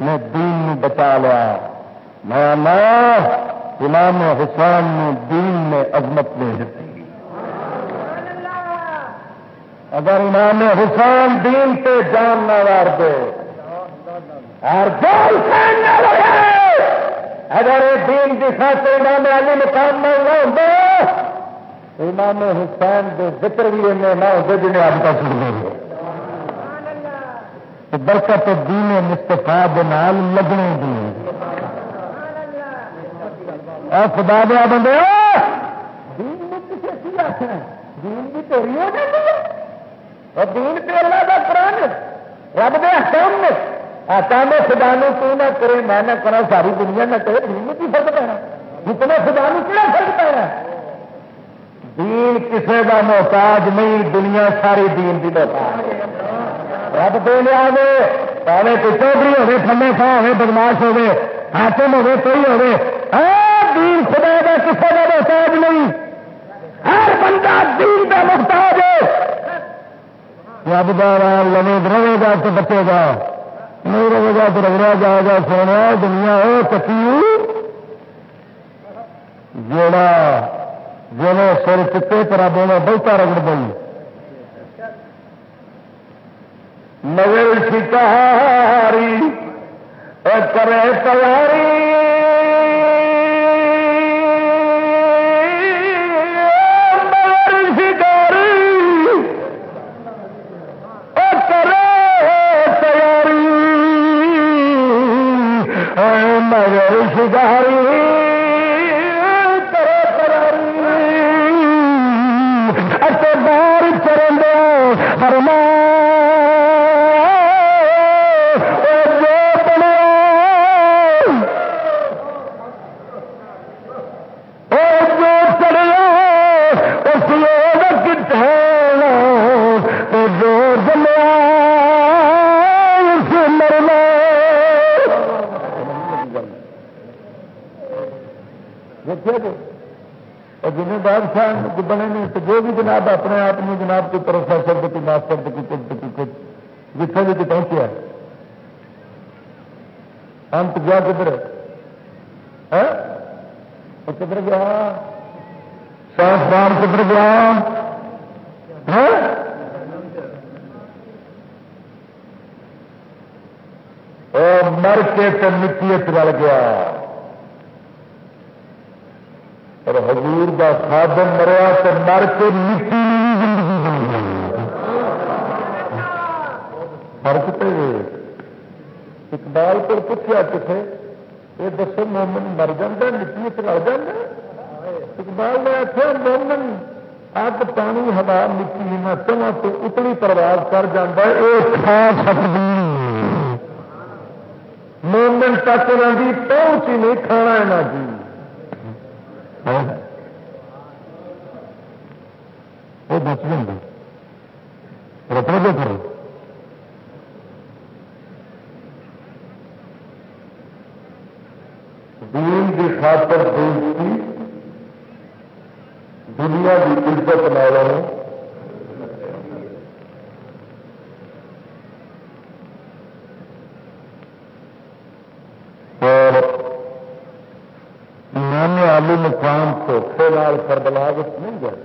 A: نے دین بچا لیا۔ میں امام حسین نے دین میں عظمت نہیں دیتی۔ اگر امام حسین دین پہ جان نہ وار دے۔ اور جو حسین نہ رہے اگر یہ دین کی خاطر امام علی مقام نہ ہوا امام حسین کے ذکر بھی انہیں نہ ہوتے جنہیں اب تک سن گئے برکت دین مستفا نال لگنے دی خدا دیا بندے، دین بھی تیری ہو جاتی ہے۔ اور دین پہ اللہ کا قرآن رب دے حکام نے ہاں، آسام خدا نے تو نہ کرے، میں نہ کرا ساری دنیا نہ کرے، دین میں کی فرق پینا جتنا خدا نے کہڑا فرق پینا دین کسی کا محتاج نہیں، دنیا ساری دین کی محتاج رب دے لیا پہلے کوئی چودھری ہوے تھمے ہاں، تھا ہوے بدماش ہوے حاکم ہوے کوئی ہوے دین خدا کا کسی کا محتاج نہیں۔ ہر بندہ دین کا محتاج ہے۔ رب دار لمید رہے گا تو بچے گا۔ نہیں رہے گا تو رگڑا جائے گا سونا دنیا وہ تکی جوڑا جن سر چکے پر بونا بہتا رگڑ بئی مگر شکاری کرے تیاری۔ بنے جناب اپنے آپ میں جناب کوئی پروفیسر کوئی ماسٹر کوئی جتنے بھی پہنچیا انت گیا کدھر ہاں؟ کدھر گیا؟ سائنس رام کدھر گیا؟ ہاں؟ مر کے تو مٹی چل گیا۔ اور حضور دا خادم مریا تو مر کے مٹی فرق پہ اقبال کو پوچھا کتنے یہ دسو مومن مر جا مٹی لڑ جا اقبال نے آخیا مومن اگ پانی، ہوا، مٹی نہ تمہیں تو اتنی پرواز کر جانا جا مومن تک پہنچ ہی نہیں، کھانا ہے جی وہ بچ لیں گے رکھنے دے کرو دین کی خاطر دوستی دنیا کی عزت لا رہے ہیں مقام دھوکھے لال کربلا نہیں گئے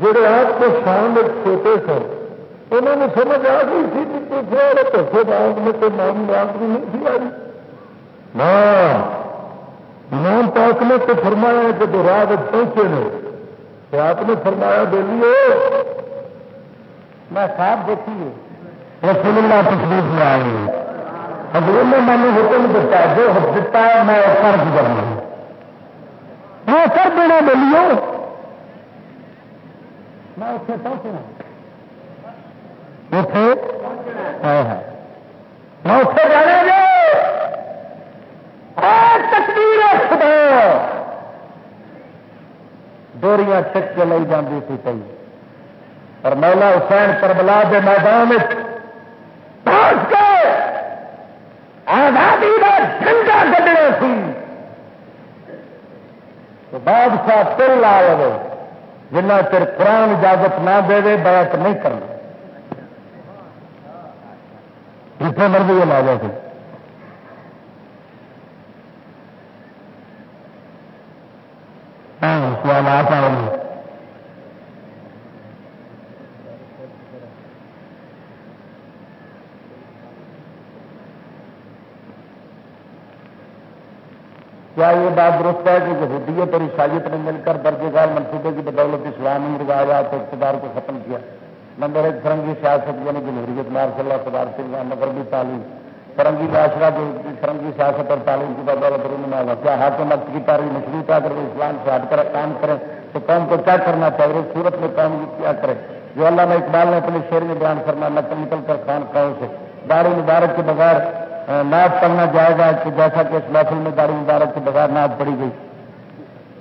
A: جڑے آپ کے شان چھوٹے سن انہوں نے سمجھ آ گئی تھی کہ دھوکھے باز میں تو نام رات بھی نہیں تھی آئی نام پاک نے تو فرمایا کہ جو رات پہنچے نے تو آپ نے فرمایا دے لیے۔ میں صاحب دیکھیے۔ رسول اللہ تصویر میں آئی حضور نے میں نے حکم دیتا جو دیتا ہے میں فرض کرنا وہ کر دینا بولیو میں اتنے پہنچنا۔ میں اتنے جانے گے تصویر خدا ڈوریاں چھک کے لی جاتی تھی پی اور مولا حسین کربلا کے میدان پہنچ کے آزادی کا جھنڈا گڈنا سی تو بادشاہ تل لا لو جنا چر قرآن اجازت نہ دے دے، بیعت نہیں کرنا۔ جتنے مرضی یہ لا جائے ہاں سوالات گے کیا یہ بات درست ہے کہ یہودیت اور عیسائیت نے مل کر درج گار منصوبے کی بدولت اسلامی روایات اقتدار کو ختم کیا؟ نمبر ایک فرنگی سیاست یعنی جمہوریت مارشاء اللہ صدارتی مغربی تعلیم فرنگی معاشرہ جو فرنگی سیاست اور تعلیم کی بدولت روم کیا حاکمت کی تاریخ مشروط اگر وہ اسلام سے ہٹ کر کام کریں تو قوم کو کیا کرنا چاہیے؟ صورت میں قوم کیا کرے؟ جو اللہ میں اقبال نے اپنے شعر میں بیان کرنا نقل نکل کر خان خاؤں سے۔ داڑھی مبارک کے بغیر نعت پڑھنا جائے گا کہ جیسا کہ اس محفل میں داڑھی مبارک کے بغیر نعت پڑی گئی۔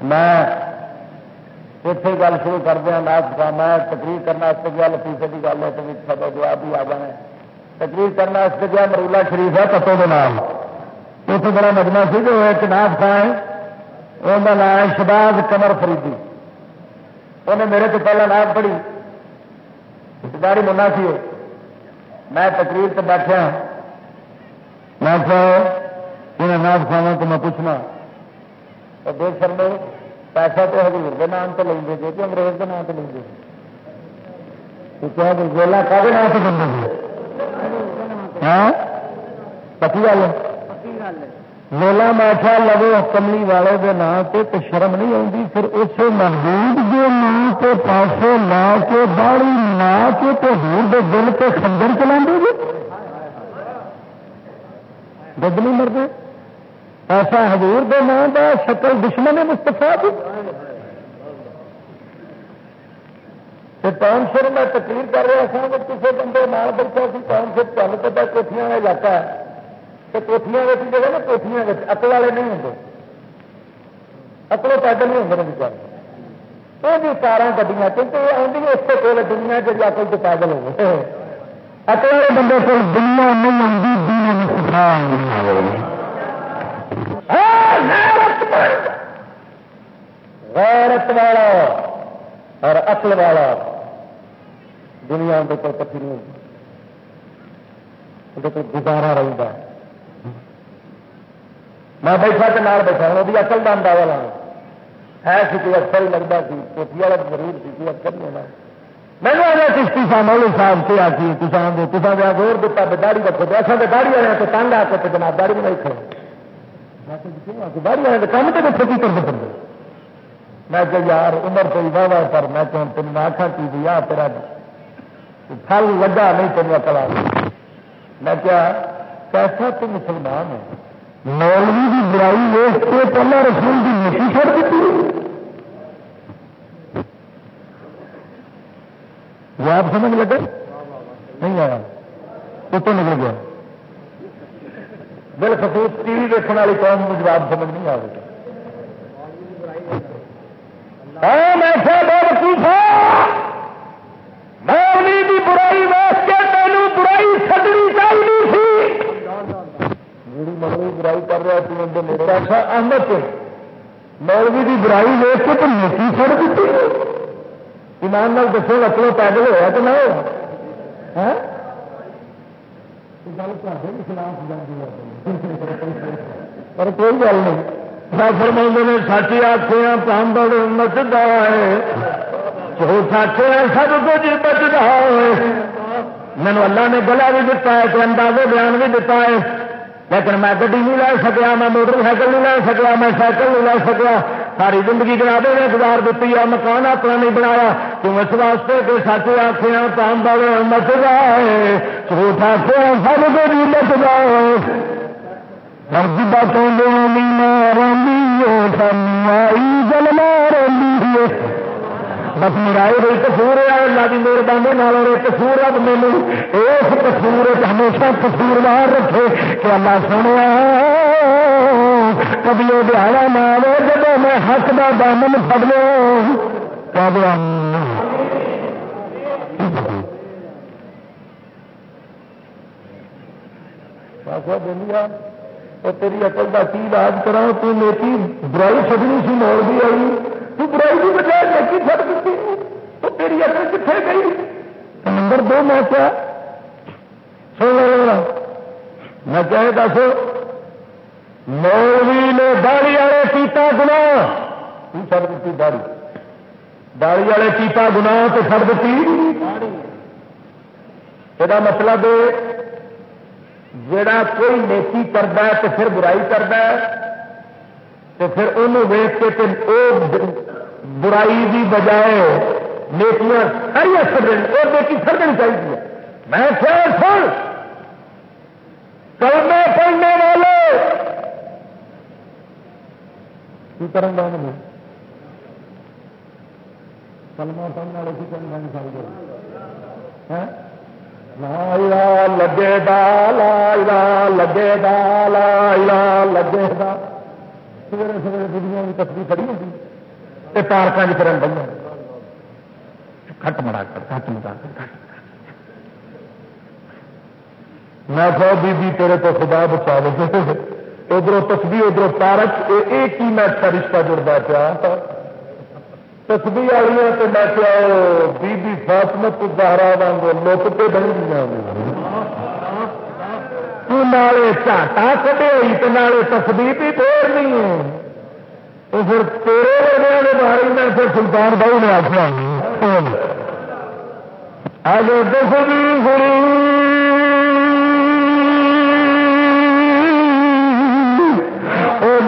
A: میں اتنے گل شروع کر دیا، نعت کا میں تقریر کرنا، اس پہ گیا لطیفے کی گل ہے تو سب جواب بھی آ جانا۔ ہے تقریر کرنا اس پہ گیا مرولا شریف ہے، پتوں کے نام۔ اتنے بڑا مجمع سی جو ایک نعت خان ہے۔ ان کا نام ہے شباز کمر فریدی انہیں میرے تو پہلے نعت پڑھی۔ داری منا سی میں تقریر سے بیٹھا ہاں۔ میں انہیں ناز کھانا تو میں پوچھنا۔ اور دیکھ سر میں پیسہ تو حضور کے نام تو لیں گے کہ انگریز کے نام تو لیں گے گولا کا نام سے بندے ہاں؟ پکی گل میلا میٹھا لگو کملی والے کے نام سے تو شرم نہیں آتی پھر اسے محبوب کے نام سے پاسے لا کے باڑی لا کے تو ہور دے دل پہ خنجر چلا دے گی دد ایسا حضور دے نام کا شکل دشمن ہے مستفا بھی ٹائم سر میں تقریر کر رہا تھا کہ کسی بندے نال بیٹھا سی ٹائم سر تمہیں پتا کوٹیاں کا علاقہ ہے تو کوٹیاں جگہ نا کوٹیاں اکل والے نہیں ہوں اکلو پیدل نہیں ہوں بچارے وہ بھی کار گڈیاں کیونکہ یہ آدھی اس سے کول دنیا چ اکل تو پیدل ہو اکل والے بندے کو دنیا نہیں غیرت والا اور اکل والا دنیا کے کوئی نہیں گزارا رہتا ہے۔ میں بیٹھا تو نال بیٹھا وہ بھی اکل کا اندازہ لانا ہے سی کوئی اکثر ہی لگتا سی، کوٹھی والا ضرور سی، کوئی اکثر نہیں ہونا۔ میں آیا کشتی سا مولو صاحب سے آ کی کسان دے کسان دیا زور دیتا بے داڑھی رکھو تو اصل داڑھی والے تو تنگ آ کے جناب داڑھی بنائی کھڑے۔ داڑھی والے کام تو کتنے کی کرتے پڑتے میں کہ یار عمر کوئی واہ پر میں کہ تین میں آخا کی بھی آ تیرا پھل لگا نہیں تین اکل میں کیا کیسا تو مسلمان ہے؟ مولوی کی برائی ویس کے پہلے رسول کی نیتی چھڑ دیتی آپ سمجھ لگے؟ نہیں آیا۔ کتوں نکل گیا؟ بل خصوص ٹی وی دیکھنے والی قوم کو جواب سمجھ نہیں آ رہا مولوی کی برائی ویس کے تینوں برائی سدنی چاہیے جی مولوی برائی کر رہا تھی اندر میرا ایسا احمد مولوی کی برائی ویس کے تو نیتی چھڑ دیتی ایمان نال دسو لکڑوں پیدل ہوا تو نہ ہوا پر کوئی گل نہیں۔ فرماؤں نے سچی آخیا پامبڑ مچتا ہے۔ جھوٹ آخیا سب کچھ بچتا ہے۔ مینو اللہ نے گلا بھی دتا ہے تو اندازے بیان بھی دتا ہے۔ لیکن میں گی نہیں لے سکیا، میں موٹر سائیکل نہیں لے سکیا، میں سائیکل نہیں لے سکیا۔ ساری زندگی جناب نے گزار دیتی ہے، مکان اپنا نہیں بنایا۔ تم اس واسطے کہ سچ آخیا پام بڑے مت جائے جھوٹ آخیا سب کچھ مچتا ہے۔ کو رہی بس میرا یہ کسور ہے، اللہ کی مہربانی نال کسور اب میرے اس کسور ہمیشہ کسوروار رکھے کہ اللہ سنیا، کبھی وہ دہاڑا نہ آئے جب میں حق کا دامن پڑ لوں دنیا تیری اقل کا کی علاج کرا تو میری برائی چڑنی سی موڑ بھی آئی۔ تو برائی کی بجائے نیکی چھڑ دیتی تو تیری اصل کتنے گئی؟ نمبر دو میں کیا سن لو میں چاہے دس مولوی نے داڑی والے پیتا گنا چھڑ دیتی داڑی داڑی والے پیتا گنا تو چھڑ دیتی یہ مطلب جڑا کوئی نیکی کرتا ہے تو پھر برائی کرتا ہے، تو پھر انہوں ویچ کے برائی کی بجائے نیکیاں ساری سر اور نیکی سر دینی چاہیے میں خیال سن کلمے پڑھنے والے۔ کی کریں گے کلمہ پڑھنے والے کی کریں گے سارے لا لگے دا لا لگے دا لا لگے دا سویرے سویرے دنیا کی تصویر کھڑی ہوتی پارکوں کی کرن بہت کٹ مڑا کر کٹ مڑا کر میں کہو بی بی تیرے تو خدا بچا دے ادھر تصویر ادھر پارک ایک ہی میں اچھا رشتہ جڑتا پیا تسبی والی تو میں کیا بی بی فاطمت زہرا واگ لوک پہ بن گیا نالے چاٹا کٹے ہوئی تو نالے تسبی بھی پھیر نہیں ہے تو پھر تیرے لگے بارے میں پھر سلطان بھائی نے آخر آگے تسبی گری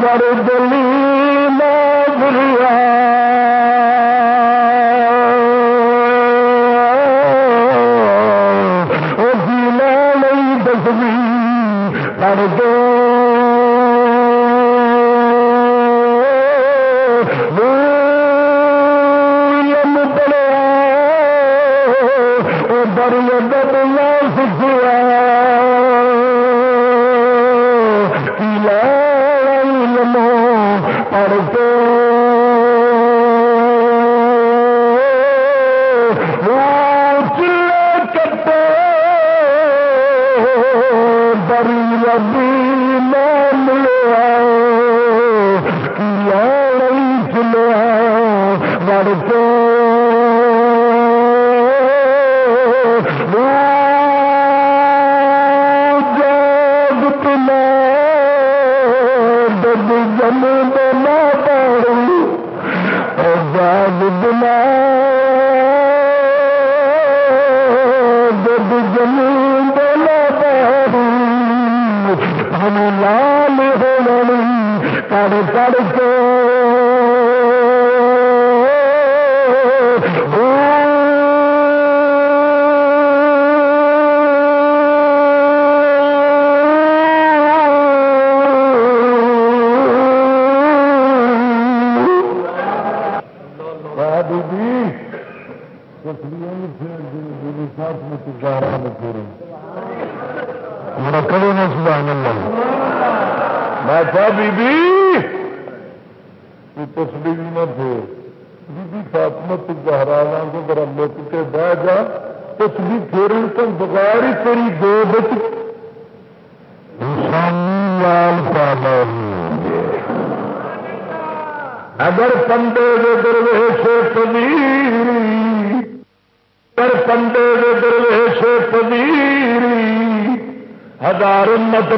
A: بڑے دلی میں گریا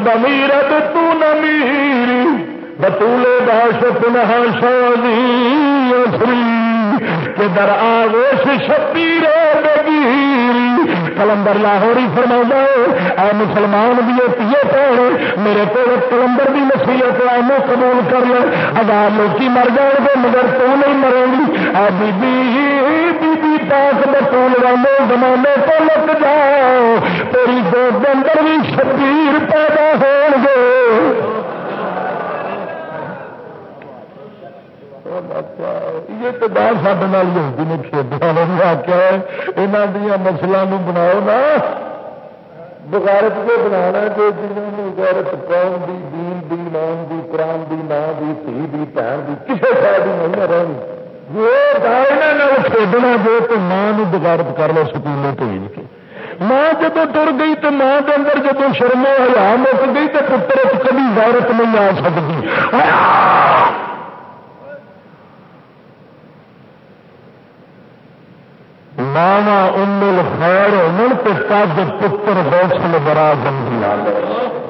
A: دمیر تو نمیری بطول داشت نہ شانی کہ در آوش شبیر بگیری لاہور ہی فرما اے مسلمان دیے پیے پہ میرے کو کلندر دی نصیحت اینو قبول کر لے۔ ہزار لوکی مر جان گے، مگر تو نہیں مرے گی۔ اے بی بی۔ پاس بطول والے زمانے تو لگ جاؤ تیری گود اندر بھی شبیر پیدا ہون گے یہ تو باہر سڈے آخیا یہاں دیا مسلوں بناؤ نا بغیرت کو بنا کہ جنہوں نے غیرت قوم دی دین دی نام دی قرآن دی ماں دی تھی دی بھن کی کسی شاید نہیں رہی وہ دائنا تو ماں بغارت کر لو، سکولوں ہی کے ماں جب تر گئی تو ماں کے اندر جب شرمو ہیا مک گئی تو پتر کبھی غیرت نہیں آ سکتی۔
B: ماں
A: امل خیر ہو پتر حوصل برا
B: گندی آ گئے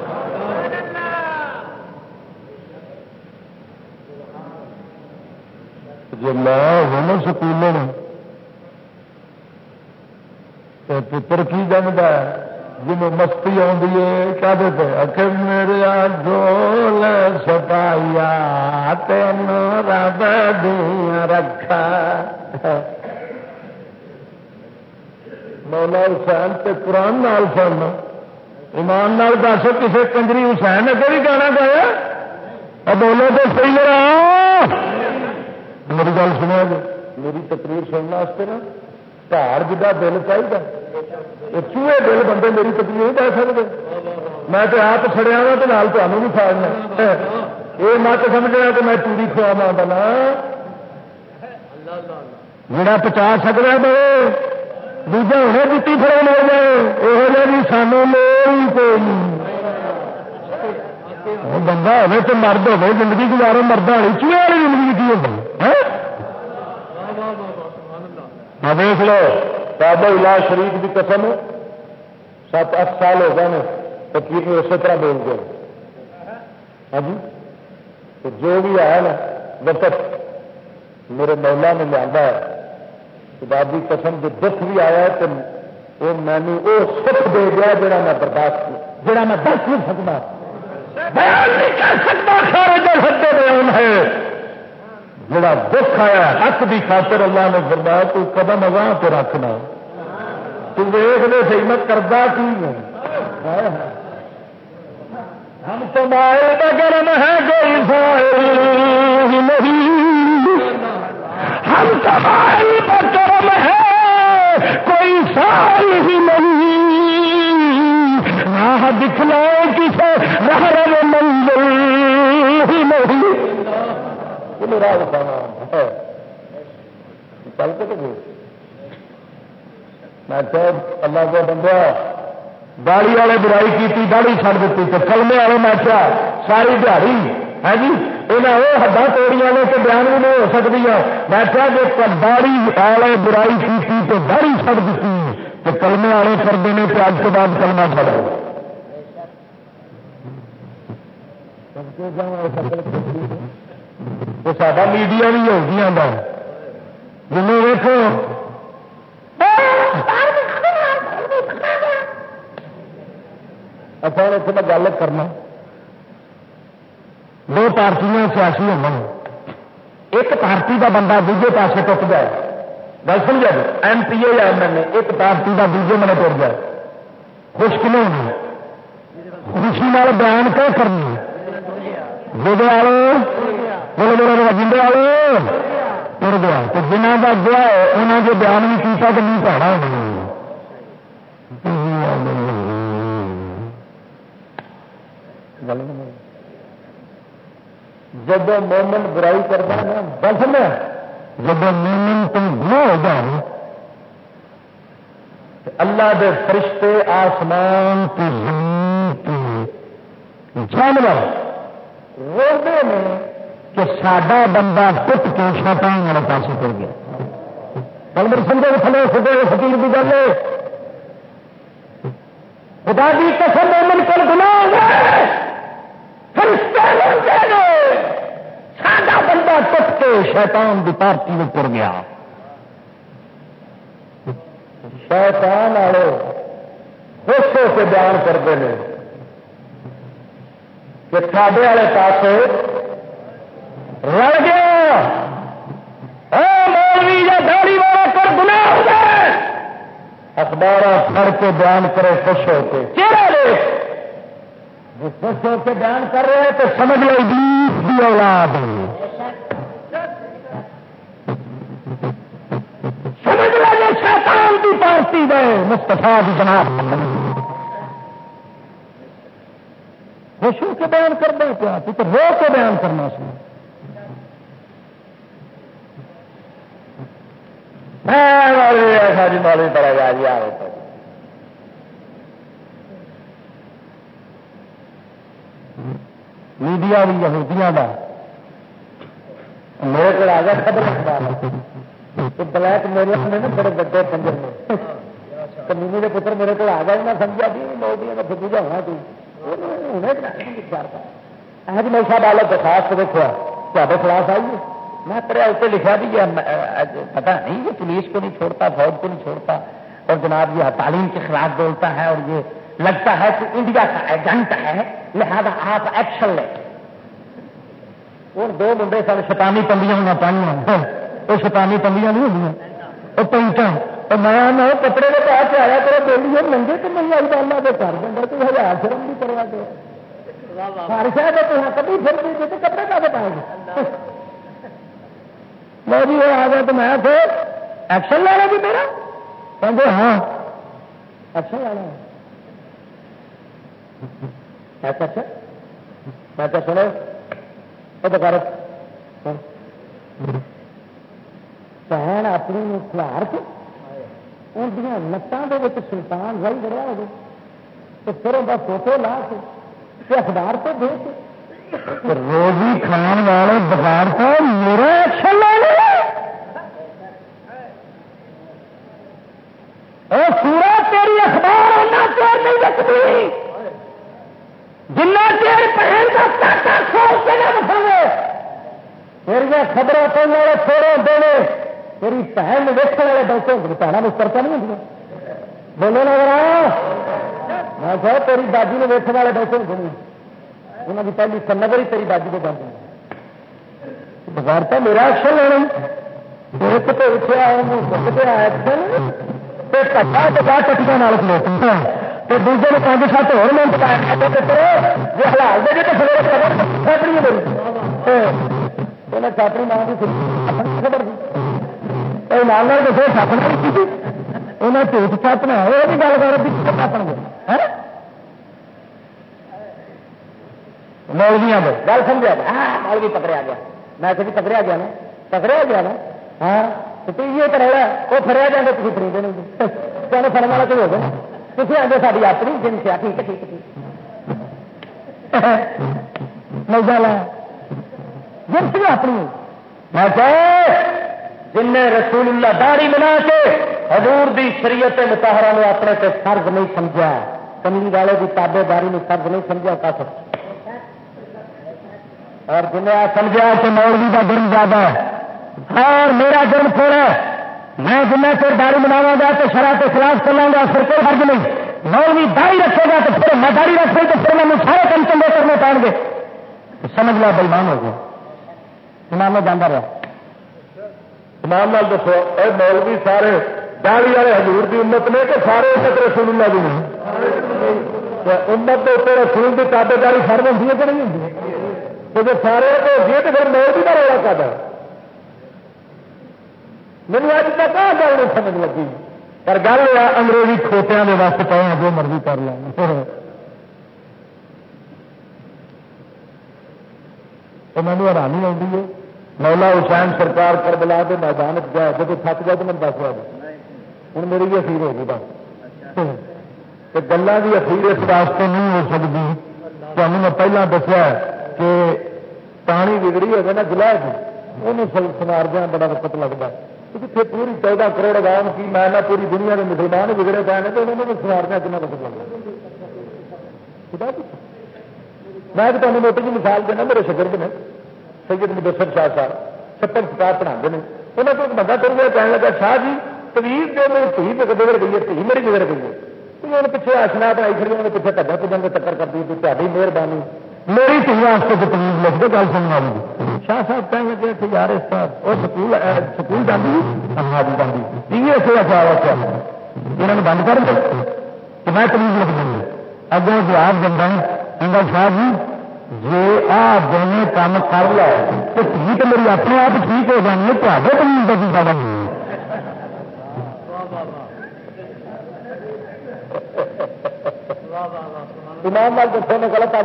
A: جی لایا ہونا سکول تو پتر کی جمتا ہے؟ جنوب مستی آدھی کہ میرے ڈول سپایا تین رب دیا رکھا۔ مولا حسین تے قرآن نال سن ایمان نال دس کسی کنجری حسین نے بھی گانا گایا؟ بولو تو صحیح رہا میری گل سنیا جی میری تقریر سننے واسطے نا پہاڑ جا دل چاہیے چوہے دل بندے میری تقریر نہیں کر سکتے میں تو آپ سڑیا وا تو نال تمہیں بھی فاڑنا یہ مت سمجھنا کہ میں چوڑی کھوا بنا جڑا پچا سکتا بڑے دوجا ہونے جتی فرو لے جائے یہ بھی سانو لوگ کوئی وہ بندہ ہوے تو مرد ہوے زندگی گزارے مرد والی چوہے والی زندگی کی ہوگی دیکھ لو بابا علاج شریف کی قسم سات اٹھ سال ہو گئے فکیر نے اسی طرح بول گیا ہاں جی تو جو بھی آیا نا وقت میرے مولا نے لیا ہے بابی قسم جو دکھ بھی آیا تو وہ مینو وہ سکھ دے گیا جڑا میں برداشت جڑا میں دس نہیں سکتا بیان نہیں کر سکتا خارج حد بیان ہے جڑا دکھ آیا، حق بھی خاطر اللہ نے فرمایا، تو قدم اگاں پہ رکھنا۔ تو ویخ لے سی میں کرتا کی ہم تو مائل کا ہے کوئی فائل نہیں۔ ہم تو مائل کا ہے، کوئی سال ہی نہیں۔ راہ دکھلائے کسے رہر منزل ہی نہیں۔ راہ میرا چل کے تو میں کہ اللہ کو بندہ داڑی والے برائی کی داڑی چڑ دیتی تو کلمے والے میں کیا ساری دیہی ہے جی؟ یہاں وہ حداں توڑیاں نے تو بیان بھی نہیں ہو سکتی میں کیا کہ داڑی والے برائی کی تو داڑی چڑ دیتی تو کلمے والے کرتے ہیں تو اج کے بعد کلمہ چڑھ وہ سارا میڈیا بھی ہو گیا جن دیکھو اچھا اتنے میں گل کرنا دو پارٹیاں سیاسی ہو ایک پارٹی کا بندہ دوجے پاسے ٹوٹ جائے گل سمجھا جی ایم پی اے یا ایم ایل اے ایک پارٹی کا دوجے میں ٹوٹ جائے خوش کیوں ہونا خوشی بیان کیا کرنا جی والے بولے بولے جنڈے والے تر گیا تو جنہ کا گیا انہوں نے بیان بھی کیا تو نہیں پڑا جب مومن برائی کرتا ہے بس میں جب مومن تم گنا ہو جائے اللہ دے فرشتے آسمان کی زمین کی جانور روڈے میں کہ سڈا بندہ ٹوٹ کے شیطان والے پاس پڑ گیا۔ کلبر سنگے تھلے فٹے فکیر کی گل خدا کی قسم، مومن کل گنا ساڈا بندہ ٹوٹ کے شیطان کی پارٹی میں تر گیا۔ شیطان والے خوش ہو کے بیان کرتے ہیں۔ کہ والے پاس رل گیا۔ مولوی یا داڑی والا کر گنا اخبار پڑھ کے بیان کرے خوش ہو کے۔ چہرہ لے خوش ہو کے بیان کر رہے ہیں تو سمجھ لو بیس کی اولاد سمجھ لو شیطان کی پارٹی گئے مستفا جناب۔ خوش ہو کے بیان کر دیں کیا؟ تو رو کے بیان کرنا سنا ہاں، ساری مولوی پڑا جا جی آ میڈیا بھی یہودیاں کا میرے کو آ گیا خبر بلیک میرے نے نا بڑے بڑے پنجر میں کمیونی کے پتر میرے کو آ گیا میں سمجھا بھی مودی کا فکو جا ہونا تھی آج جی، میں صاحب آلت درخواست دیکھا تے خلاف آئیے۔ میں پڑھا اسے لکھا بھی پتا نہیں یہ پولیس کو نہیں چھوڑتا، فوج کو نہیں چھوڑتا، اور جناب یہ تعلیم کے خلاف بولتا ہے، اور یہ لگتا ہے کہ انڈیا کا ایجنٹ ہے، لہذا آپ ایکشن لیں۔ اور دو منڈے سارے شیطانی پنڈیاں ہونا پانی ہاں، وہ شیطانی پنڈیاں نہیں ہوئی وہ پینٹا تو میں کپڑے کے پاس آیا کرو بولی ہے منگے تو نہیں آئی ڈالنا تو کر دیں تو ہزار شرم بھی کروا دو ہر شاید تو کبھی پھر بھی تو کپڑے کا بتائے گا میں جی وہ آ گیا تو میں پھر ایکشن لینا جی میرا کہ ہاں ایکشن لینا اچھا اچھا میں کیا سنو وہ بکار بہن اپنی کھلار کے اندر لتان کے سلطان رائی بڑا ہو تو پھر ان فوٹو لا کے اخبار تو دے کے۔ روزی کھان والے بغیر تو میرا ایکشن لے سورا تیری اخبار چیر نہیں رکھتی۔ جنا چیر پہن کا کھول کے نہ بساوے میری خبریں پہلے تھوڑے دینے تیری بہن ویکن والے بیٹھے بھنا میں چرچا نہیں ہوتی بولو نا میں کہ تیری دادی نے ویکن والے بیٹھے نہیں انہوں کی پہلی سنگر ہی تیری دادی کو بند بغیر تو میرا ایکشن لینا دیکھ تو اٹھا سکتے ایکشن ٹکیا نال تو دوسرے نے پانچ سات جی حلال دے تو سویرے خبر انہیں چاپڑی ماں کی خبر لال لال دسو چھاپنا انہیں جھوٹ چھاپنا وہ بھی گل کر چھاپن گے مولویا دے گل سمجھا مول بھی پکڑیا گیا میں کبھی پکڑیا گیا نا پکڑیا گیا نا ہاں تو یہ تو رہا وہ فریا جانے تھی فری نہیں تمہیں فرن والا کوئی ہوگا تھی آگے ساری اپنی جن سے ٹھیک ہے ٹھیک مزہ لا جن سے اپنی میں جن نے رسول اللہ داڑی بنا کے حضور دی شریعت متحرہ نے اپنے تے فرض نہیں سمجھا کمی والے کی تابے داری نے فرض نہیں سمجھا کس اور جنہیں سمجھا کہ مولوی کا جرم زیادہ ہے۔ اور میرا جرم تھوڑا ہے۔ میں جن پھر داڑھی بناوا گا تو شرح کے خلاف کر لوں گا، پھر کوئی فرض نہیں۔ مولوی داڑھی رکھے گا تو پھر میں داڑھی رکھ تو پھر میں سارے کم چندے کرنے پائیں گے۔ سمجھ لو بلمان ہو گیا۔ امام میں جانا رہا
C: امام لال دسو، اے مولوی سارے داڑی والے حضور کی امت نے کہ سارے امت رسول اللہ کی نہیں؟ امت کے اتنے رسول کی تابے داری فرم ہوتی ہے کہ نہیں ہوتی تو جب سارے ہوتی ہے تو پھر مولوی کا رولا کر میری اج تک گل نہیں سمجھ لگی۔ پر گل یہ انگریزی کھوتیا کے واسطے پہ جو مرضی کر لیں۔ تو مینو حیرانی آتی ہے۔ مولا حسین سرکار کر بلا کے میدان گیا جب تھک گیا تو میں دس بجے۔ ہوں میری بھی اخیر ہوگی بس۔ گلوں کی اخیر اس واسطے نہیں ہو سکتی تمہیں میں پہلے دسیا کہ پانی بگڑی ہوگا نا گلاب انہوں سوار دیا بڑا وقت لگتا جتنے پوری چودہ کروڑ عوام کی میں نہ پوری دنیا کے مسلمان بگڑے پے نے، تو انہوں نے سوار دیا کتنا وقت لگتا میں تو تمہیں موٹی جی مثال دینا، میرے شگرد نے۔ سید مدسر شاہ صاحب ستر سکار پڑھا نے۔ انہوں کو ایک بندہ تر گیا کہنے لگا، شاہ جی طویل جو میری تھی تو بگڑ گئی ہے تھی میری بگڑ گئی ہے انہوں نے پیچھے آسنا بنائی کھڑی انہوں نے پیچھے ٹھگا پجن کے چکر کر دی تاری مہربانی میری تھی واسطے تو تمیز لکھ دو گل سننے والی شاہ صاحب کہیں لگے کہ یار اس طرح وہ سکول سکول جاتی ہاں جی جاتی ٹی وی سے کیا کیا انہوں نے بند کر دیا کہ میں تمیز لکھ دوں گی اگوں جواب دینا انگل شاہ جی جی آ دونوں کام کر لو تو ٹھیک میری اپنے آپ ٹھیک ہو جائیں گے تو تمیز امام لال نے غلط کر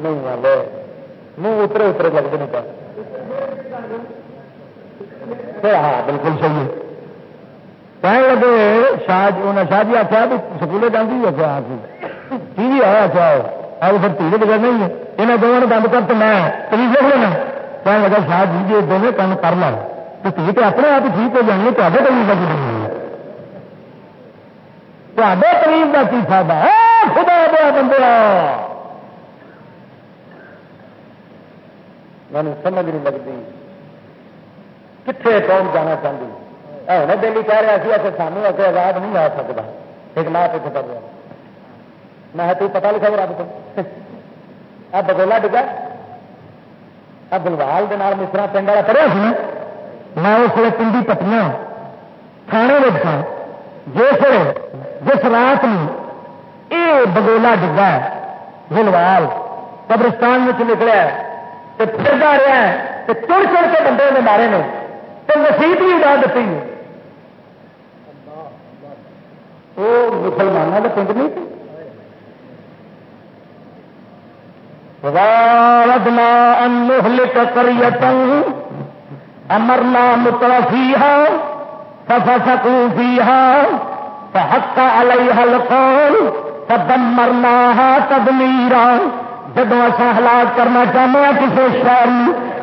C: نہیں والے منہ اترے اترے لگتے نہیں ہاں بالکل صحیح ہے کہنے لگے شاہ انہیں شاہ جی آخیا بھی سکولے جاتی ہے کیا ٹی وی آیا کیا اب پھر ٹی وی بغیر نہیں ہے۔ انہیں دونوں نے بند کر تو میں تھی دیکھ لینا۔ کہنے لگا شاہ جی جی دونوں کام کر لو تو ٹھیک ہے اپنے آپ ٹھیک ہو جائیں گے تو آگے کمی لگی نہیں تے قریب کا کی فائدہ خدا دیا بندے! میں سمجھ نہیں لگتی۔ کتنے قوم جانا چاہتی؟ ہوں دلی کہہ رہا سی کہ سانو اگر آزاد نہیں آ سکتا۔ ایک لاکھ پہ پتا گیا۔ میں تو پتا لکھا رب تو۔ اب بگولا ڈگا۔ اب بلوال کے مصرا پنڈ والا پڑھیا سی
A: میں اس لیے پنڈی پٹیاں تھانے میں ہاں۔ سا جس جس رات میں یہ بگولا ڈگا جلوال قبرستان میں نکلیا تو پھر رہا ہے تو چڑ چڑ کے بندے نے مارے نے۔ تو نصیب بھی اڑا دیتی ہے۔ وہ مسلمانوں کا پنڈ نہیں تھی وَوَارَدْنَا أَن نُهْلِكَ قَرْيَةً أَمَرْنَا مُتْرَفِيهَا فَفَسَقُوا فِيهَا فَحَقَّ عَلَيْهَا الْقَوْلُ فَدَمَّرْنَاهَا تَدْمِيرًا جدو اصا ہلاک کرنا چاہتے ہیں کسی شہر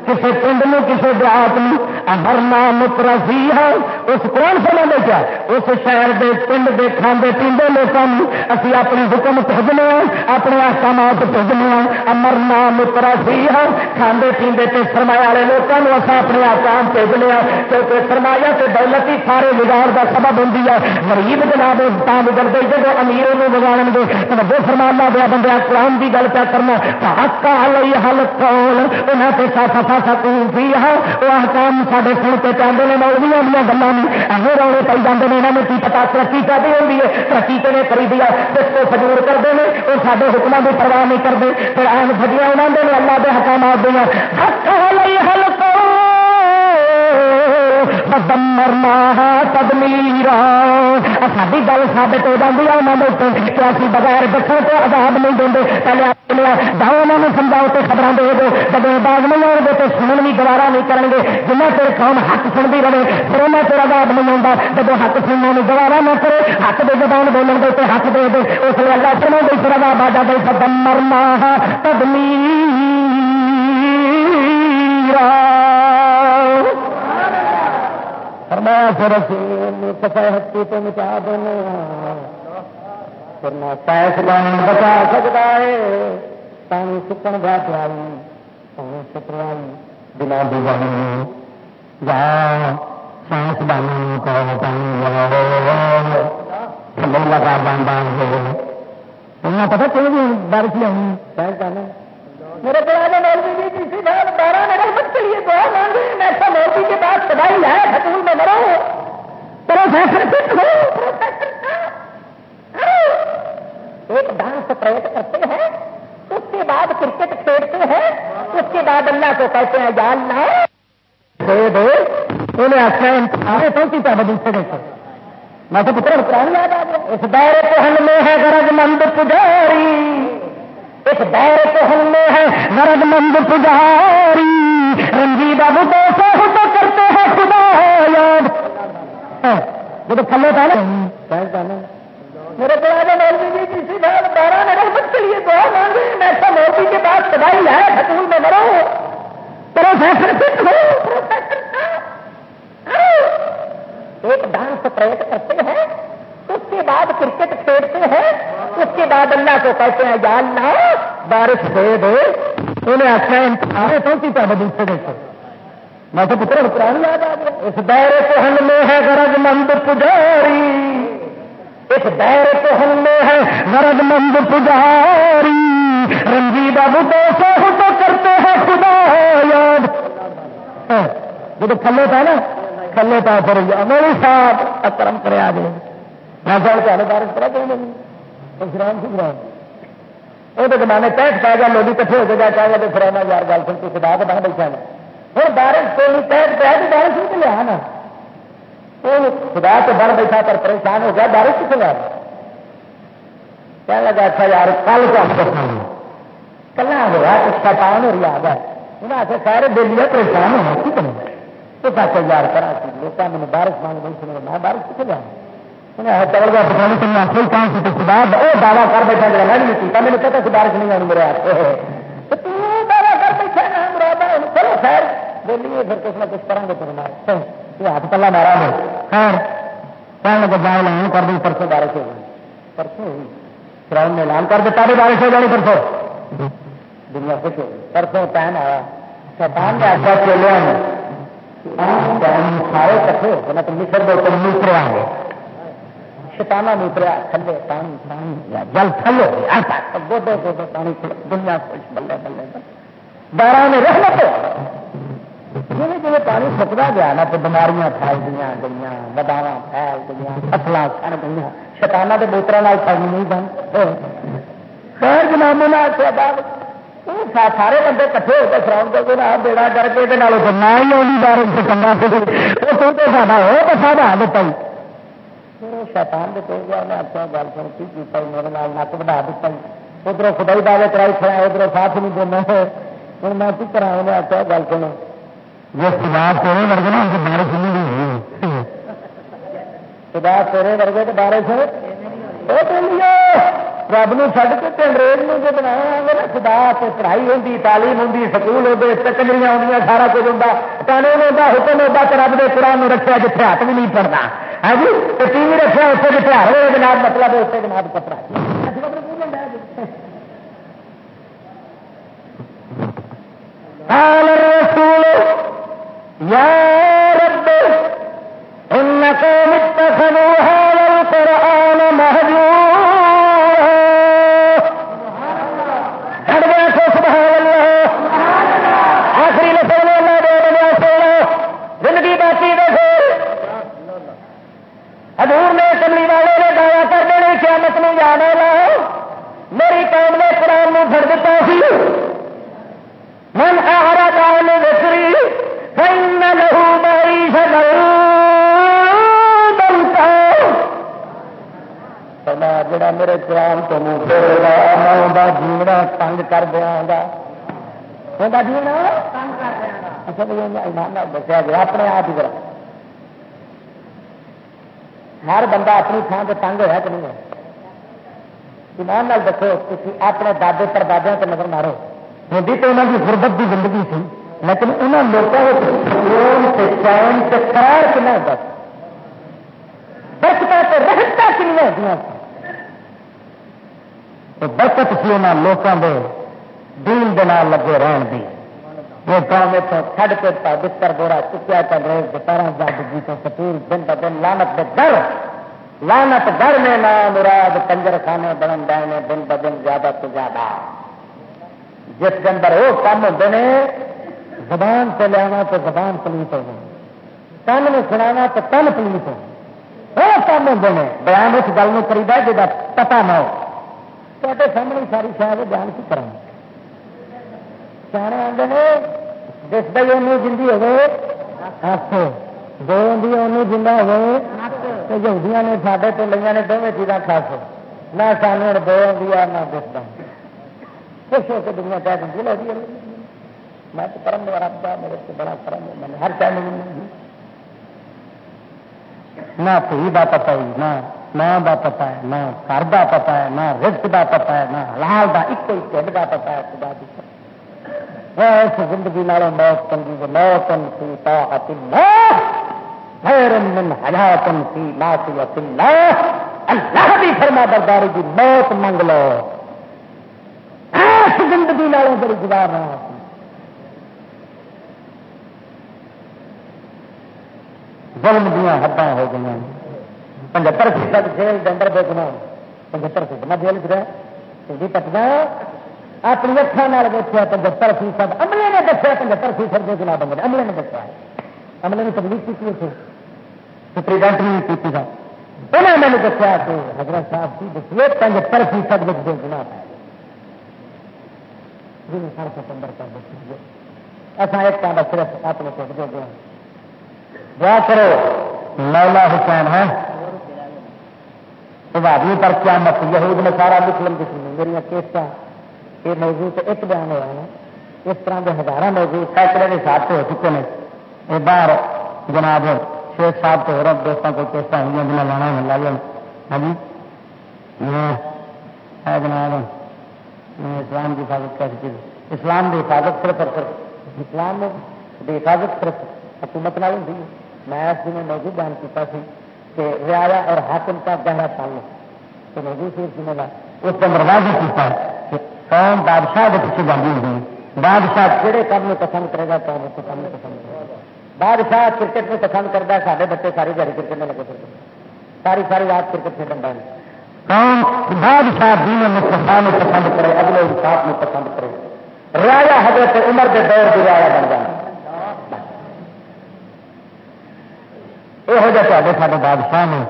A: کسی پنڈ میں کسی دیہات میں مرنا مترفی ہے۔ اس کون سمجھ کیا اس شہر دے پنڈ دے کھانے پیندے لوگوں اسی اپنی حکم بھجنے اپنے آسامات بھجنے امرنا مترفی ہے۔ کھانے پیندے تے سرمایہ والے لوگوں اصا اپنے آسام بھیجنے کیونکہ سرمایہ سے دولت ہی سارے بگاڑ کا سبب ہوں غریب جناب تا بگڑتے جب امیروں امیر بگاڑ گے وہ فرمانا دیا بندہ قرآن کی گل پہ کرنا حق کا حل حل کون انہیں پہ سا سکون بھی ہے وہ احکام سارے سن کے چاہتے ہیں مولویا دیا گلوں میں ایسے رونے پی جاتے ہیں یہاں کی پتا ترقی کرتی ہوتی ہے ترقی کے نے کری دیا اس کو فجور کرتے ہیں وہ سارے حکموں کی پرواہ نہیں کرتے پھر آن فجیاں انہوں نے اللہ کے حکامات دیا ہلکو حل مرنا تدمیرا ساری گل ثابت ہو جاتی ہے انہوں نے کہ اسی بغیر دسوں تو آزاد نہیں دیں پہلے جاؤ انہوں نے سمجھاؤ تو خبر دے دو جب باغ نہیں آؤ گے تو سنن بھی گوارا نہیں کریں گے جنہ چر قوم حق سنتی رہے پھر انہیں چر آزاد نہیں آتا جب حق سننے میں گوارا نہ کرے حق دے زبان بولن گے تو حق دے دے اس لیے اللہ سنو گئی پھر آزاد آ جائے سدم مرنا تدمیرا فرمایا پھر ہستی تو مٹا دینے پھر فیصلہ بچا سکتا ہے۔ پانی سکن گا پیاری پانی سکرائی بنا دیوانی جہاں سائنسدانی کو پانی لگا بان بان ہو پتا چلے بارش لے سائنسدان میرے کو آگے مولوی جی کسی بات بارہ میں رحمت کے لیے دعا مانگی میں ایسا مولوی کے پاس سدائی ہے خطول میں مرو پروفیسر فٹ ہو ایک ڈانس پریٹ کرتے ہیں، اس کے بعد کرکٹ کھیلتے ہیں، اس کے بعد اللہ کو کہتے ہیں، یا اللہ۔ دے دے۔ انہیں آخر پہنچی تھا بدل سے دیکھو۔ میں تو پتر قرآن یاد آ گیا اس دائرے کو ہم میں ہے غرض مند پجاری۔ ایک دائرے کو ہم میں ہے غرض مند پجاری۔ رنجی بابو تو سو تو کرتے ہیں خدا یاد۔ ہاں، وہ تو تھلے تھا نا۔ میرے کو آگے مولوی جی کسی بات بارہ میں رحمت کے لیے دعا مانگی میں ایسا مولوی کے پاس سدائی ہے خطول میں مرو۔ پروفیسر فٹ ہو ایک ڈانس پریٹ کرتے ہیں، اس کے بعد کرکٹ کھیلتے ہیں۔ اس کے بعد اللہ کو کہتے ہیں، یا اللہ، بارش دے دے۔ انہیں آخر امتحان پہنچی پہ بدل سے دیکھو میں تو پتر قرآن یاد آ گیا۔ اس دائرے کو ہم میں ہے غرض مند پجاری۔ اس دائرے کو ہم میں ہے غرض مند پجاری۔ رنجی بابو تو سو تو کرتے ہیں خدا یاد۔ ہاں، جب کھلے تھا نا، کھلے پا پھر میری صاحب کرم کرے آ گئے۔ میں سال کے بارش کرا دیں گرام سی گرام وہ تو زمانے پینٹ پا گیا لوگ کٹھے ہو گیا چاہے تو پھر یار گل سن کے خدا کے بن بیٹھا ہوں بارش کو نہیں پینٹ پہ تو بارش نہیں لیا نا وہ خدا تو بن بیٹھا پر پریشان ہو گیا، بارش کتنے لیا کہنے لگا اچھا یار، کل کا کلا ہوا کچھ شیطان ہو رہا ہے۔ انہیں آخر سارے دلی پریشان ہونا کی کریں تو کہتے یار کرا لوگ میں بارش مانگ، نہیں سن میں بارش کتنے لیا چل گیا پتا نہیں تمہیں کوئی کام سے خدا وہ دعویٰ کر بیٹھا میرا میں نہیں سیتا میں پتا کہ نہیں آنی میرے ہاتھ دعویٰ کر بیٹھا چلو، خیر۔ بولیے، پھر کچھ نہ کچھ کریں گے پھر ہاتھ پلا مارا ہے۔ خیر، کہنے لگے جائے اعلان کر دیں، پرسوں بارش ہو گئی۔ پرسوں ہوئی نے اعلان کر دیتا بھی بارش ہو جانی پرسوں دنیا خوش ہو گئی۔ پرسوں ٹائم آیا۔ شیطان نے آخر چلے سارے کٹھے ہو گئے تو مصر دے تو مصر آ گئے شتانا نہیں اتریا، تھلے، پانی پانی، جل تھلے گوڈے گوڈے پانی دنیا خوش، بلے بلے بارہ نے رحمت جی جی پانی سکتا گیا نا، تو بیماریاں پھیل دیا گئی بداوا پھیل گئی فصل سڑ گئی شتانہ کے بوتر نہیں بن خیر جناب سارے بندے کٹھے ہو کے شراب کر کے نہ بیڑا کر کے نہ ہی آئی بار چنگا وہ تو ساڈا ہو تو ساڈا دیتا شیطان دے گیا میں آپ گل سن کی میرے نک بڑھا دیتا ادھر خدائی دعوے کرائی کھڑا ادھر ساتھ نہیں دینا ہوں میں کی کرا انہیں آخیا گل سنو جس خدا تیرے ورگے نا بارش نہیں خدا تیرے ورگے تو بارش رب نو چڑھ کے انگریز نے جو بنایا نا خدا سے پڑھائی ہوں تعلیم ہوں سکول ہوتے چکری آدی سارا کچھ ہوں قانون ہوتا حکم ہوتا کہ رب نے قرآن رکھا جتنے ہاتھ بھی نہیں پڑنا ہاں جی ٹی وی رکھا اتنے جتنے ہر ہوئے جناب مطلب اتنے جناب کپڑا قال الرسول يا رب إن قوم اتخذوا هذا دسیا گیا اپنے آپ ہی کرا ہر بندہ اپنی تھان سے تنگ ہوا کہ نہیں ہے ایمان نال دسو تھی اپنے دادے پر دادیا سے نظر مارو۔ ہوتی تو انہوں کی غربت کی زندگی تھی، لیکن انہوں لوگوں سے چین سے قرار کنا ہوتا بچتا تو رہتا کنیا ہوتی تو برکت سی انہوں لوگوں کے دین دے لگے رہن دی۔ وہ گاؤں میں چھڈ کے بستر بورا چکیا چل رہے دوپہر جگ تو سپور دن ب دن لانت دے ڈر لانت ڈر میں نام مراد کنجر خانے بنن ڈائنے دن ب دن زیادہ تو زیادہ۔ جس کے اندر وہ کام ہوتے ہیں زبان سے لیا تو زبان پلیت ہو تن میں سنا تو تن پلیت ہو وہ کام ہوتے ہیں بیان اس گل میں جا پتا نہ ہو۔ سامنے ساری شاید بیان کی کریں سیاح آتے ہیں جس بھائی ان جی ہوگی ہاتھ دو ان جا ہوگی نے ساڈے تو لیا نے دونوں چیزاں خاص نہ سانو دو آدھی نہ دستا خوش ہو کے دنیا کہہ دیں لو جی میں تو کرم میرا رب میرے سے بڑا کرم ہے میں نے ہر چاہ نہیں نہ تھی کا پتا ہی نہ ماں کا پتا ہے نہ گھر کا پتا ہے نہ رزق کا پتا ہے نہ حلال کا ایک ہی ٹھنڈ کا پتا ہے خدا کی اس زندگی نالوں موت چنگی موت سی طاعت اللہ خیر من حیات سی معصیت اللہ اللہ بھی فرما برداری کی موت منگ لو۔ ایس زندگی والوں بڑی گزار رہا ظلم دیا حداں ہو گئی پچہتر فیصد جیل کے اندر دیکھنا پچہتر فیصد میں جیل چ رہی پٹنا اپنی اکھان دیکھا پچہتر فیصد عملے نے دسیا پچہتر فیصد کے خلاف بندے عملے نے دسیا۔ عملے نے تبلیغ کی تھی سپریڈنٹ نے کی تھی۔ انہوں نے دسیا کہ حضرت صاحب کی دسیے پچہتر فیصد میں گنا ہے سر ستمبر کر دیتے اصا ایک کام صرف اپنے کو دے دیں دعا کرو، مولا حسین ہے۔ بھابی پر کیا مت یہود نے سارا مسلم دکھ میری کیسا یہ موضوع تو ایک بیان ہوا ہے۔ اس طرح کے ہزار موضوع سینکڑے کے حساب سے ہو چکے ہیں۔ یہ باہر جناب شیخ صاحب تو اور دوستوں کو کیسا ہوئی جنہیں لانا ملا لیں ہاں جی۔ ہے جناب اسلام کی حفاظت کیسی چیز اسلام کی حفاظت صرف اور صرف، اسلام کی حفاظت صرف حکومت نہ ہوتی ہے۔ میں اس دن موضوع بیان کیا کہ رعایا اور حاکم کا گہرا تعلق۔ تو موضوع سے سنے اس کے اندر واضح کیا قوم بادشاہ کے پیچھے جانی ہوئی بادشاہ کہڑے کام میں پسند کرے گا تو کام میں پسند کرے گا۔ بادشاہ کرکٹ میں پسند کرتا ہے سارے بچے ساری گھر کرکٹ میں لگے ساری ساری رات کرکٹ کھیلن بھائی بادشاہ دین مصطفیٰ میں پسند کرے، اگلے انصاف میں پسند کرے۔ رایا حضرت عمر کے دور کی رایا بن جائے جانا تے سارے بادشاہ نے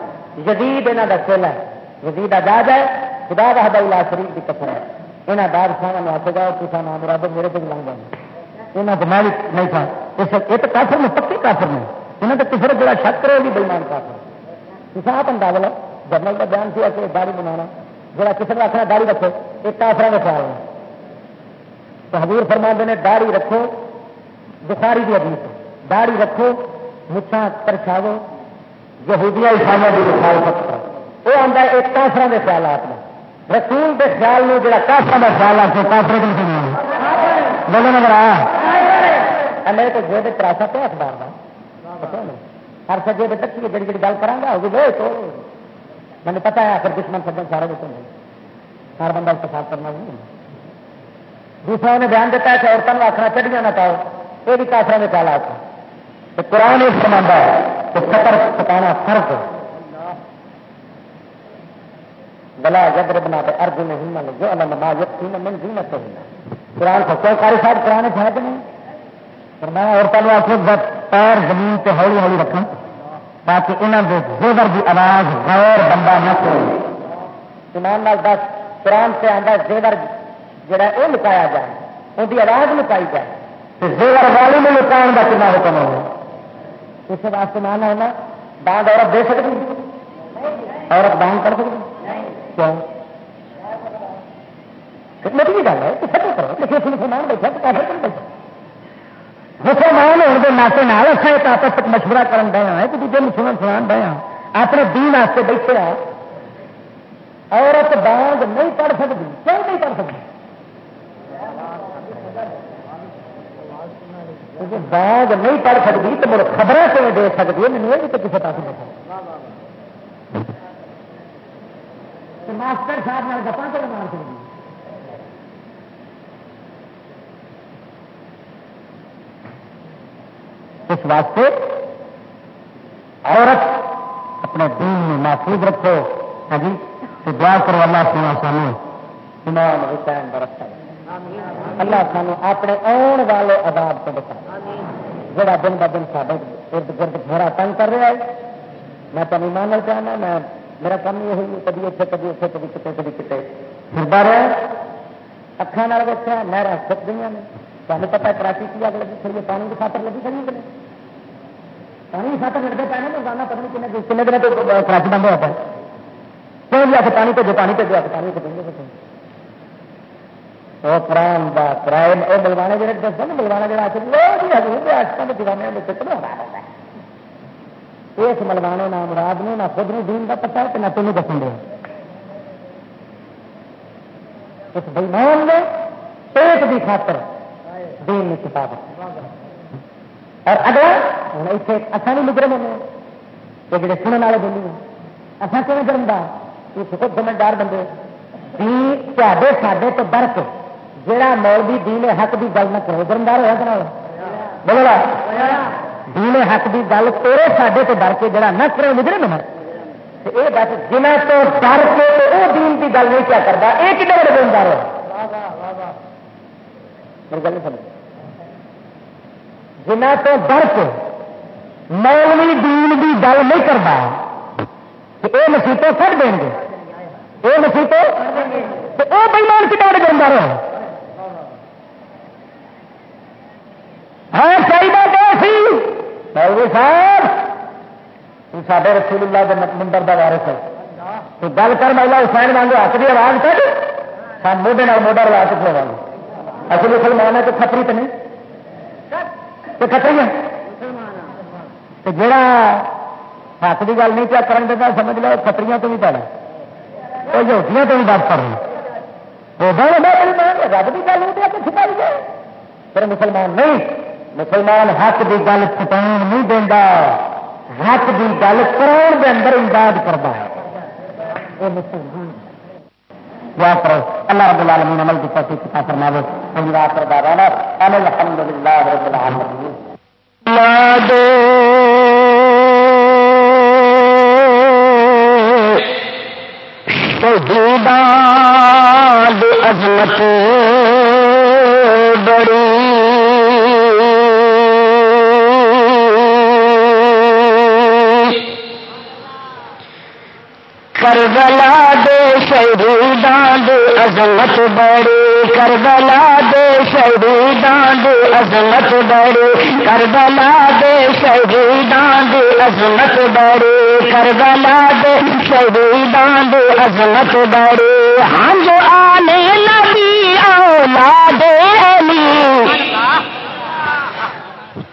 A: جدید یہاں کا سل ہے۔ جدید آزاد ہے، خدا بہاد شریف کی قسم ہے۔ یہاں بادشاہ نے آتے گا کسا نام مراد میرے پہ لنگ گئے یہاں تو میں نہیں تھا۔ یہ تو کافر میں پکی کافر میں انہیں تو کسی جڑا شک کرے بھی بےمان کافر۔ کسا آپ انداز لو جنرل کا بیان سی کہ داڑھی بنانا۔ جڑا کسی نے آخر داڑھی رکھو ایک کافر کا خیال ہے۔ تو حضور فرما نے داڑھی رکھو، بخاری کی ابھی داڑھی رکھو مچھا پرچھاو یہودیاں عیسائیوں کی مخالفت کرو وہ آتا ہے، ایک کافر کے خیالات میں رسول کے خیال میں جڑا کافر کا خیال آ کافر کے بولو نظر آیا میرے کو جیب تراسا پہ اخبار کا ہر سجے بے تک جڑی جڑی گل کرا گا وہ تو مجھے پتا ہے، آخر دشمن سجن سارے دیتے ہیں ہر بندہ اتفاق کرنا نہیں۔ دوسرا انہیں بیان دیتا ہے کہ عورتوں کو آخنا چڑھیا نہ پاؤ۔ یہ بھی کافر میں چال آتا قرآن یہ فرما ہے کہ سطر پکانا فرق بلا جبر بنا دے ارد نہیں من جو الم ما یقین من زینت قرآن کو کوئی کاری صاحب قرآن ہے کہ نہیں؟ فرمایا عورتوں نے اپنے پیر زمین پہ ہولی ہولی رکھنا تاکہ انہوں کے زیور کی آواز غیر بندہ نہ کرے۔ ایمان نال دس قرآن سے آتا زیور جڑا وہ لکایا جائے ان کی آواز لکائی جائے۔ تو زیور والی میں لکان کا کنا حکم ہو اس واسطے مان ہے نا باندھ عورت دے سکتی عورت دان کر سکتی کیوں؟ میری گل ہے فتح کرو لیکن مسلمان بیٹھا تو کافر کیوں بیٹھا مسلمان ہونے کے ناطے نال اچھا ایک آپس مشورہ کرن دیا ہے ہاں کہ دوسرے مسلمان سنان دیا ہاں۔ اپنے دین واسطے بیٹھے آ عورت بانگ نہیں پڑھ سکتی۔ کیوں نہیں پڑھ سکتی؟ بانگ نہیں پڑھ سکتی تو میرے خبریں کیوں دے سکتی؟ ہے مجھے تو کسی پاس بیٹھا تو ماسٹر صاحب نال گپا تو مار سکتی اس واسطے عورت اپنے دین میں محفوظ رکھو۔ ہاں جی تو دعا کرو اللہ سونا سانو۔ ایمان حسین برسا اللہ سانو اپنے آن والے عذاب کو بتا جڑا دن ب دن سارے ارد گرد گھوڑا تنگ کر رہا ہے۔ میں تین ایمان چاہنا میں میرا کام یہ ہوئی کبھی اتنے کبھی اتنے کبھی کتنے کبھی کتنے پھرتا رہا اکھان ویسا نہر سک گئی ہاں نے تمہیں پتا کراچی کی اگ لگی کھڑی پانی کی خاطر لگی کھڑی کہ پانی کی خاطر لگتے پہ روزانہ پتا نہیں کن کن دن تو کراچی بند ہوتا ہے۔ کیوں جی آ پانی بھیجو پانی بھیجو آ پانی کو دیں وہ قرآن کا کرائے وہ بلوانے جڑے دسو نا بلوانا جڑا آ کے آشکا کے دیوانے میں کتنا ہوتا ہے۔ اس ملوانے نہ مراد نے، نہ خود نے دین کا پتا ہے نہ تمہیں دسن دے۔ اس بلوان نے پیٹ کی خاطر دین میں کتاب اور اگلا ہوں اتنے اچھا نہیں مجرم ہونے یہ جڑے سننے والے بولی ہیں۔ اچھا کیوں جرم دا؟ یہ خود سمجھدار بندے۔ تے ساڈے تو ڈر کے جہاں مولوی دین حق کی گل نہ کرے، جرمدار ہوا کہ نہ ہو بولو دین حق کی گل تیرے ساڈے تو ڈر کے جڑا نہ کرے، مجرم ہے یہ بس جنہ تو ڈر کے وہ دین کی گل نہیں کیا کرتا یہ کتنے بڑے جرمدار ہو میری گل نہیں سمجھ جنہ تو ڈر کے مولوی دین کی گل نہیں کرتا یہ مسیطیں کٹ دیں گے؟ یہ مسیطیں وہ بےمان کتنے بڑے جرمدار ہو ہاں چاہیے مولوی صاحب سارے رسول اللہ کے مندر کا وارس ہے۔ تو گل کر مولا حسین مانگو ہاتھ کی آواز کر سب موڈے موڈا لگا کے کھلوا گے اصل مسلمان ہے تو کھتری تو نہیں؟ تو کھتری ہے تو جڑا ہاتھ کی گل نہیں کیا کرن دیتا سمجھ لو کھتری تو بھی پڑا وہ یوٹیاں تو بھی بات کر رہی رب کی گل نہیں چھپائی گئے پھر مسلمان نہیں۔ مسلمان حق کی گل چھپا نہیں دینا حق کی گل کرو کے اندر امداد کرتا ہے۔ دعا کرو اللہ رب العالمین عمل کی توفیق عطا فرماوے۔ ہم رات کر دعوانا ان الحمدللہ رب العالمین۔ شہیدان عظمت بڑی
D: کربلا دے شہیدان دے عظمت بڑی۔ کربلا دے شہیدان دے عظمت بڑی۔ کربلا دے شہیدان دے عظمت بڑی۔ کربلا دے شہیدان دے عظمت بڑی۔ ہاں جو آنے نبی اولاد علی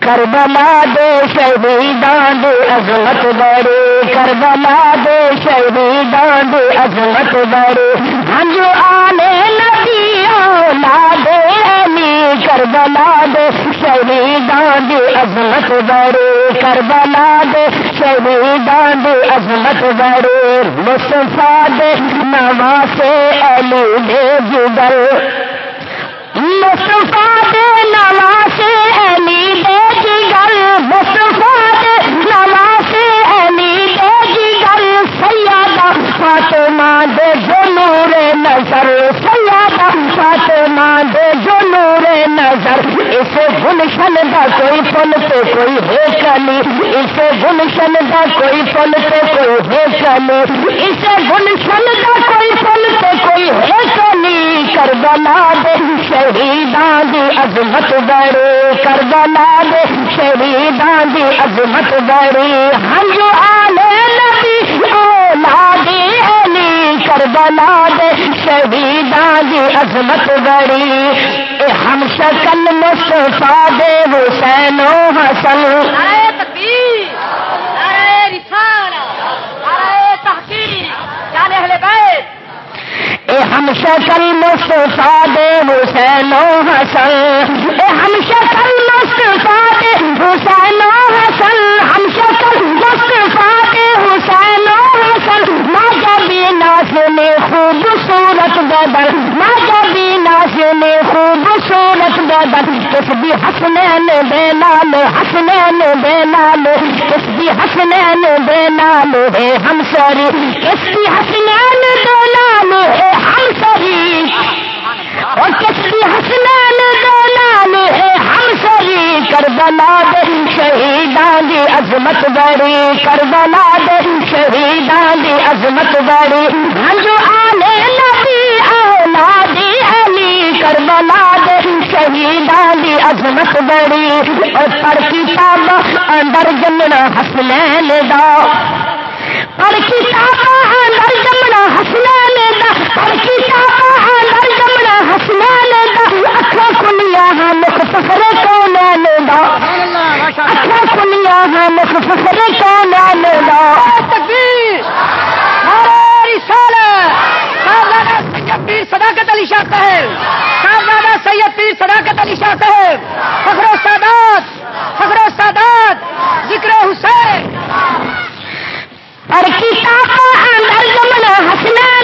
D: کربلا دے شہیدان دے عظمت بڑے کربلا دے شہیدان دے عظمت بڑے ہنج آنے نبی اولاد علی کربلا دے شہیدان دے عظمت بڑے کربلا دے شہیدان دے عظمت بڑے مصطفیٰ دے نواسے علی دے جگر مصطفیٰ نواز علی دے جگر مصطفیٰ نواز فاطمہ دے جو نور نظر سیادہ فاطمہ دے جو نور نظر۔ اسے گلشن دا کوئی پل تے کوئی ہے کلی اسے گلشن دا کوئی پل تے کوئی ہے کلی اسے گلشن دا کوئی پل تے کوئی ہے کلی کربلا دے شہیدان دی عظمت بڑے کربلا دے شہیدان دی عظمت بڑی ہم جو آلے نبی اولاد علی کربلا دے شہیدان دی عظمت بڑی۔ اے ہم شکل مصطفیٰ دے حسین و حسن۔
E: نعرہ تکبیر نعرہ رسالہ نعرہ تحقیق جان اہل بیت۔
D: اے ہم شکل مصطفیٰ دے حسین و حسن۔ اے ہم شکل مصطفیٰ دے حسین و حسن۔ ہم شکل مصطفیٰ دے حسین و نے خوبصورت بدل ماں جبی ناس نے خوبصورت بدل کس بھی حسنین دے نال حسنین دے نال کس بھی حسنین دے نال ہے ہم سری کس بھی حسنین دے نال ہے ہم سری اور کس بھی حسنین دے نال ہے ہم کربلا دے شہیدان دی عظمت بڑی، کربلا دے شہیدان دی عظمت بڑی۔ ہم جو آنے نبی اولاد علی، کربلا دے شہیدان دی عظمت بڑی۔ اور پڑھ کتاب اندر جمنا حسنین دا۔ پڑھ کتاب اندر جمنا حسنین دا۔ پڑھ کتاب جمنا حسنین دا اکھا کھلیا ہاں مخ فخر دا اکھا کھلیا ہاں مخ فخر دا
E: تکبیر نعرہ رسالہ صاحبزادہ سید پیر صداقت علی شاہ صاحب صاحبزادہ سید پیر صداقت علی شاہ صاحب فخر فخر ذکر حسین
D: کتاب اندر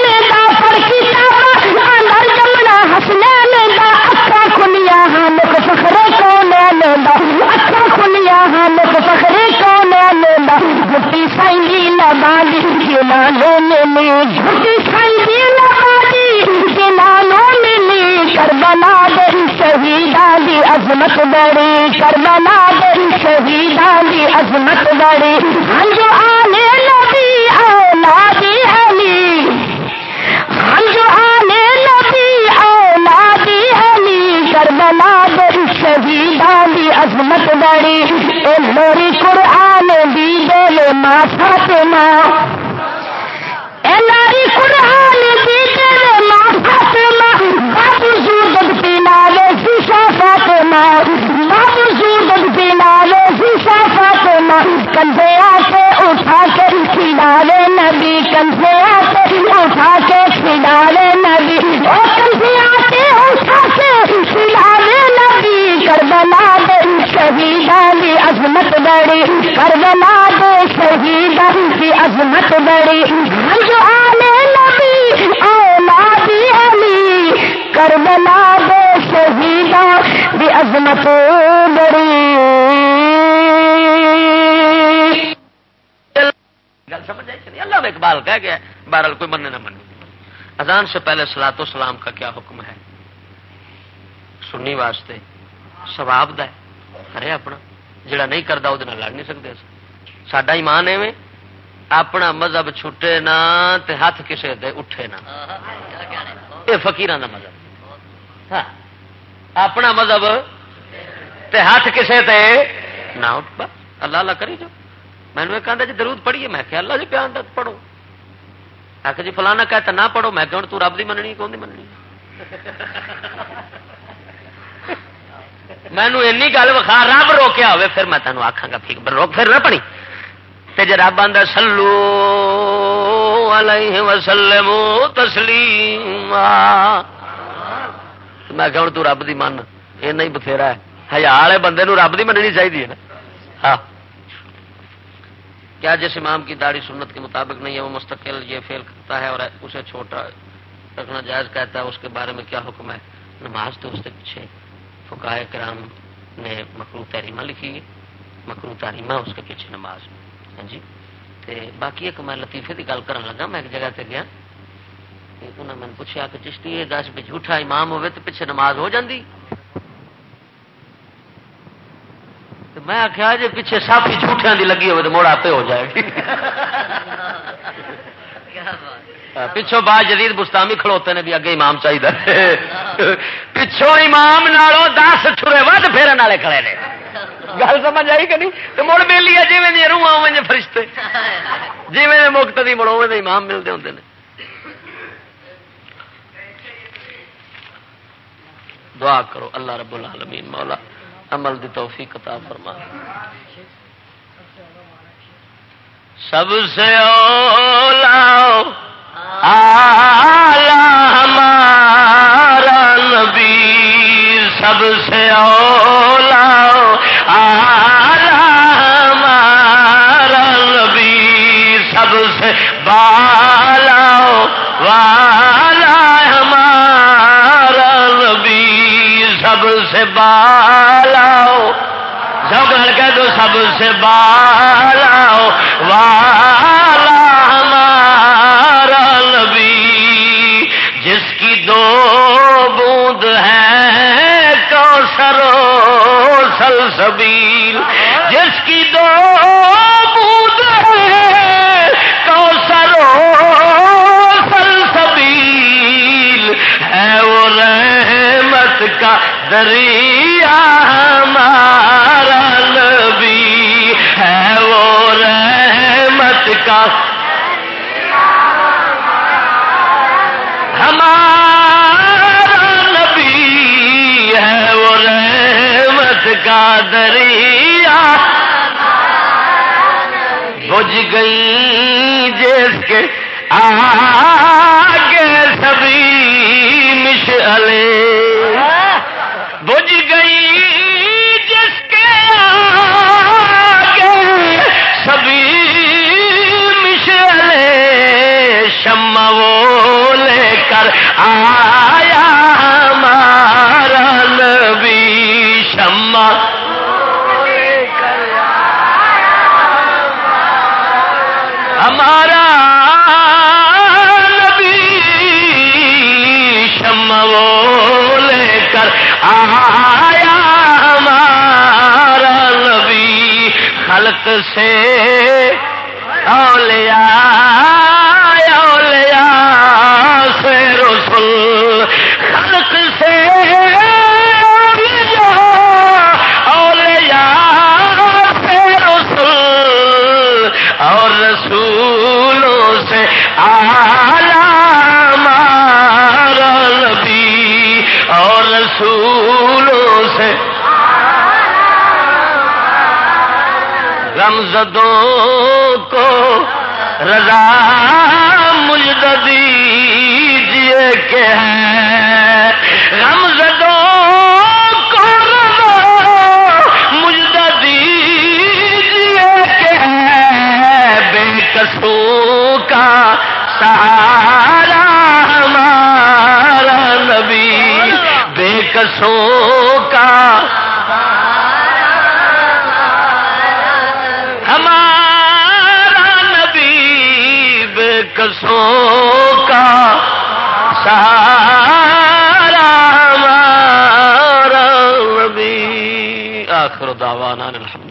D: کونین دا اکھا کھلیا ہاں مخ فخر کونین دا سائی سائنگی نبالی جنانوں ملی۔ گھٹی سائنگی نبالی جنانوں ملی۔ کربلا دے شہیدان دی عظمت بڑی کربلا دے شہیدان دی عظمت بڑی۔ ہم جو کربلا دے شہیدان دی عظمت بڑی، اے موری قرآن دی دل ماں فاطمہ۔ اے قرآن دی دل ماں فاطمہ۔ پینا لے شیشا فاطمہ۔ بابو زود پینا لے شیشا فاطمہ۔ کندھے آتے اٹھا کے کھڑالے نبی، کندھے آتے اٹھا کے کھڑالے نبی۔ او کندھے کربلا دے شہیدان دی عظمت بڑی کربلا دے شہیدان دی عظمت بڑی جو آلے نبی اولاد علی کربلا دے شہیدان دی عظمت بڑی
B: گل سمجھ آئی اللہ اقبال کہہ گیا بہرحال کوئی مننے نہ مننے۔ اذان سے پہلے سلاط و سلام کا کیا حکم ہے؟ سننی واسطے سواب دا ہے کرے اپنا جڑا نہیں کرتا وہ لڑ نہیں سکتے ساڈا ایمان ایویں اپنا مذہب چھٹے نہ تے ہاتھ کسے دے اٹھے نہ یہ فقیران کا مذہب ہاں اپنا مذہب تے ہاتھ کسے تے نہ اٹھ اللہ اللہ کری جو میں نے کہا جی درود پڑھیے میں کہ اللہ جی پیان پڑھو آ جی فلانا کہتا نہ پڑھو میں کہ تو رب دی مننی کون دی مننی مینو این گل وکھا، رب روکیا ہوئے، پھر میں تینوں آخا گا، ٹھیک روک پھر نہ پڑی۔ تے جی رب آدھا سلو علیہ وسلم تسلیم میں کہ تو رب دی من یہ نہیں بتھیرا ہے۔ ہزار والے بندے نو رب دی مننی چاہیے نا۔ ہاں۔ کیا جس امام کی داڑھی سنت کے مطابق نہیں ہے، وہ مستقل یہ فیل کرتا ہے اور اسے چھوٹا رکھنا جائز کہتا ہے، اس کے بارے میں کیا حکم ہے؟ نماز تو اس کے پیچھے۔ فکائے کرام نے مکرو تحریمہ لکھی مکرو تحریمہ اس کے پیچھے نماز ہاں جی؟ تے باقی ایک میں لطیفے کی گل کرن لگا، میں ایک جگہ سے گیا۔ انہوں نے پوچھا کہ چشتی یہ دس بھی جھوٹا امام ہوئے تو پیچھے نماز ہو جاندی؟ تو میں آخیا جی پیچھے سب ہی جھوٹیاں دی لگی ہوئے تو موڑ آپ ہو جائے گی۔ پچھوں بعد جدید بستامی کھڑوتے نے بھی اگے امام چاہیے پچھوں امام نالوں دس چھرے ود پھیرن والے کھڑے نے۔ گل سمجھ آئی کہ نہیں؟ تو مڑ ملی ہے جی میں روح اوے فرشتے۔ جی میں مکت دی مڑ اوے امام ملتے ہوں نے۔ دعا کرو، اللہ رب العالمین، مولا، عمل دی توفیق عطا فرما۔ سب سے اولا ہمارا نبی سب سے اولا ہمارا نبی سب سے بالا والا ہمارا نبی سب سے بالا سب کہہ دو سب سے بالا والا سلسبیل جس کی دو سلسبیل ہے وہ رحمت کا دریا دریا۔ بج گئی جس کے آگے سبھی مشعلے بج گئی جس کے آگے سبھی مشعلے شمع وہ لے کر آیا خلق سے اولیاء اولیاء سے رسول خلق سے اولیاء سے رسول اور رسولوں سے آلہ ہمارا نبی اور رسولوں سے غمزدوں کو رضا مجد دیجیے کہ ہے غمزدوں کو رضا مجد دیجیے کہ ہے بے کسوں کا سہارا ہمارا نبی، بے کسوں کا کسوں کا سہارا ہمارا نبی آخر دعوانا الحمد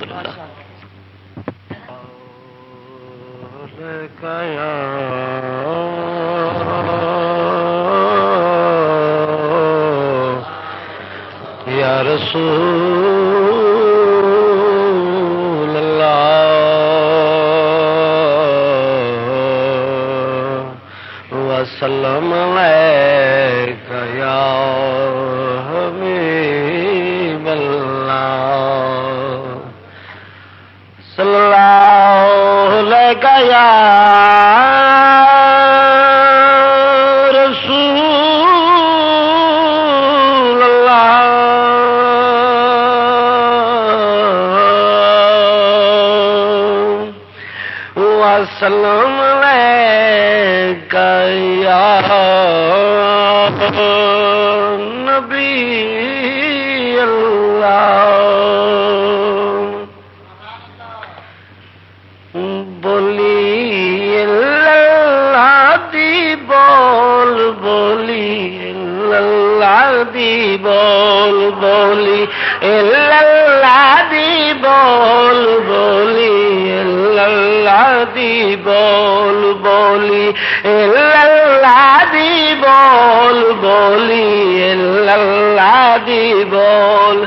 F: دی بول بولی، اللہ دی بول بولی، اللہ دی بول بولی، اللہ دی بول بولی، اللہ دی بول.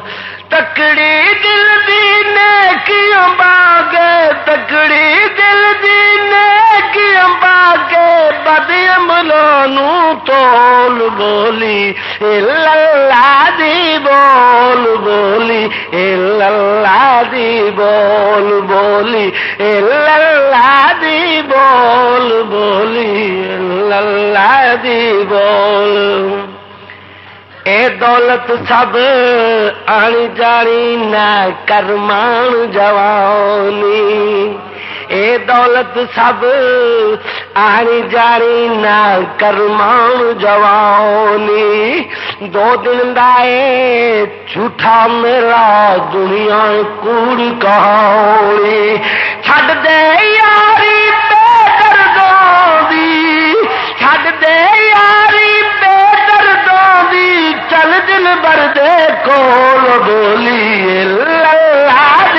F: تکڑی دل دی نیکیوں باغ تکڑی دل دی بول بولی دی بول بولی بول بولی للہ دی بول۔ اے دولت سب آنی جانی نہ کرمان جوانی۔ اے دولت سب آنی جانی نہ کرمان جوانی۔ دو دن دائے جھوٹا میرا دنیا کوڑ کہانی۔ چھڈ دے یاری تے دردوں دی چھڈ دے یاری تے دردوں دی چل دل بردے کول بولی اللہ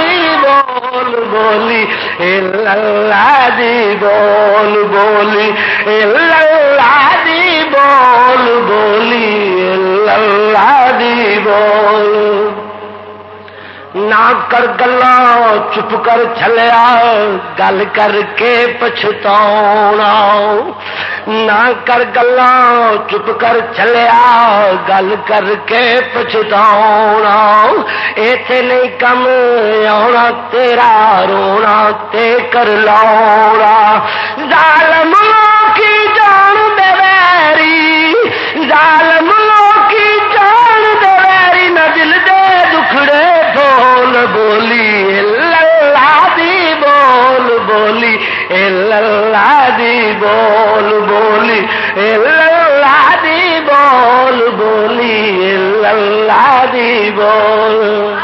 F: بول بولی اللہ دی بول بولی اللہ دی بول بولی اللہ دی بول نہ کر گلا، چپ کر چلیا، گل کر کے پچھتا نہ کر گلا، چپ کر چلیا، گل کر کے پچھتا ایتھے نہیں کم آنا تیرا، رونا تے کر لاؤنا۔ ظالم بول بولی اللہ دی بول بولی اللہ دی بول بولی اللہ دی بول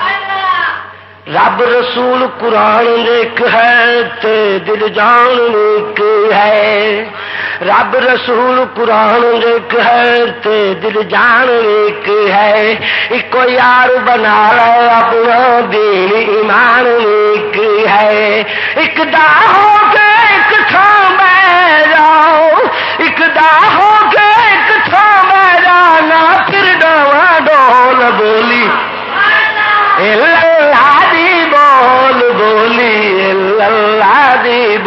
F: رب رسول قرآن ایک ہے، تے دل جان ایک ہے۔ رب رسول قرآن ایک ہے، تے دل جان ایک ہے۔ ایک یار بنا لے اپنا دین ایمان ایک ہے۔ ایک دا ہو کے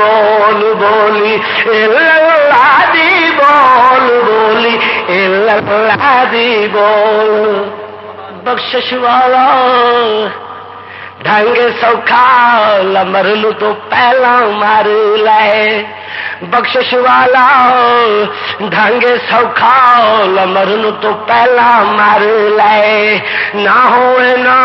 F: بول بولی اللہ دی بول بولی اللہ دی بول بخشش والا ڈھنگ سوکھا لمر تو پہلا مار لے بخشش والا ڈھنگ سوکھا لمر نو تو پہلا مر لے نہ ہوئے نہ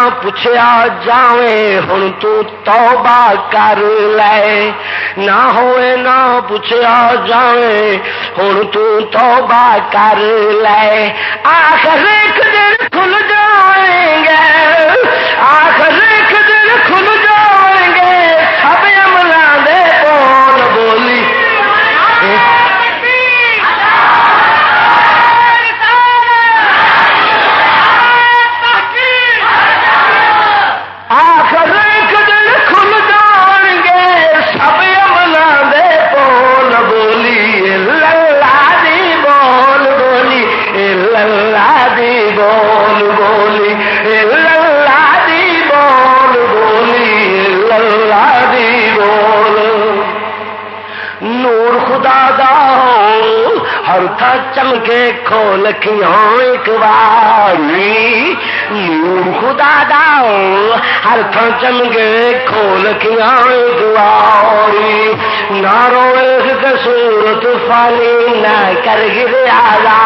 F: جاوے ہوں تو توبہ کر لے نہ ہوئے نہ پوچھا جاوے ہوں تو توبہ کر لے آخر ایک دن کھل جائیں گے آخر ایک تھا چمکے کھول ایک باری نور خدا داؤ، ہر تھا چمکے کھول ایک باری نارو صورت فالی نہ کر گرا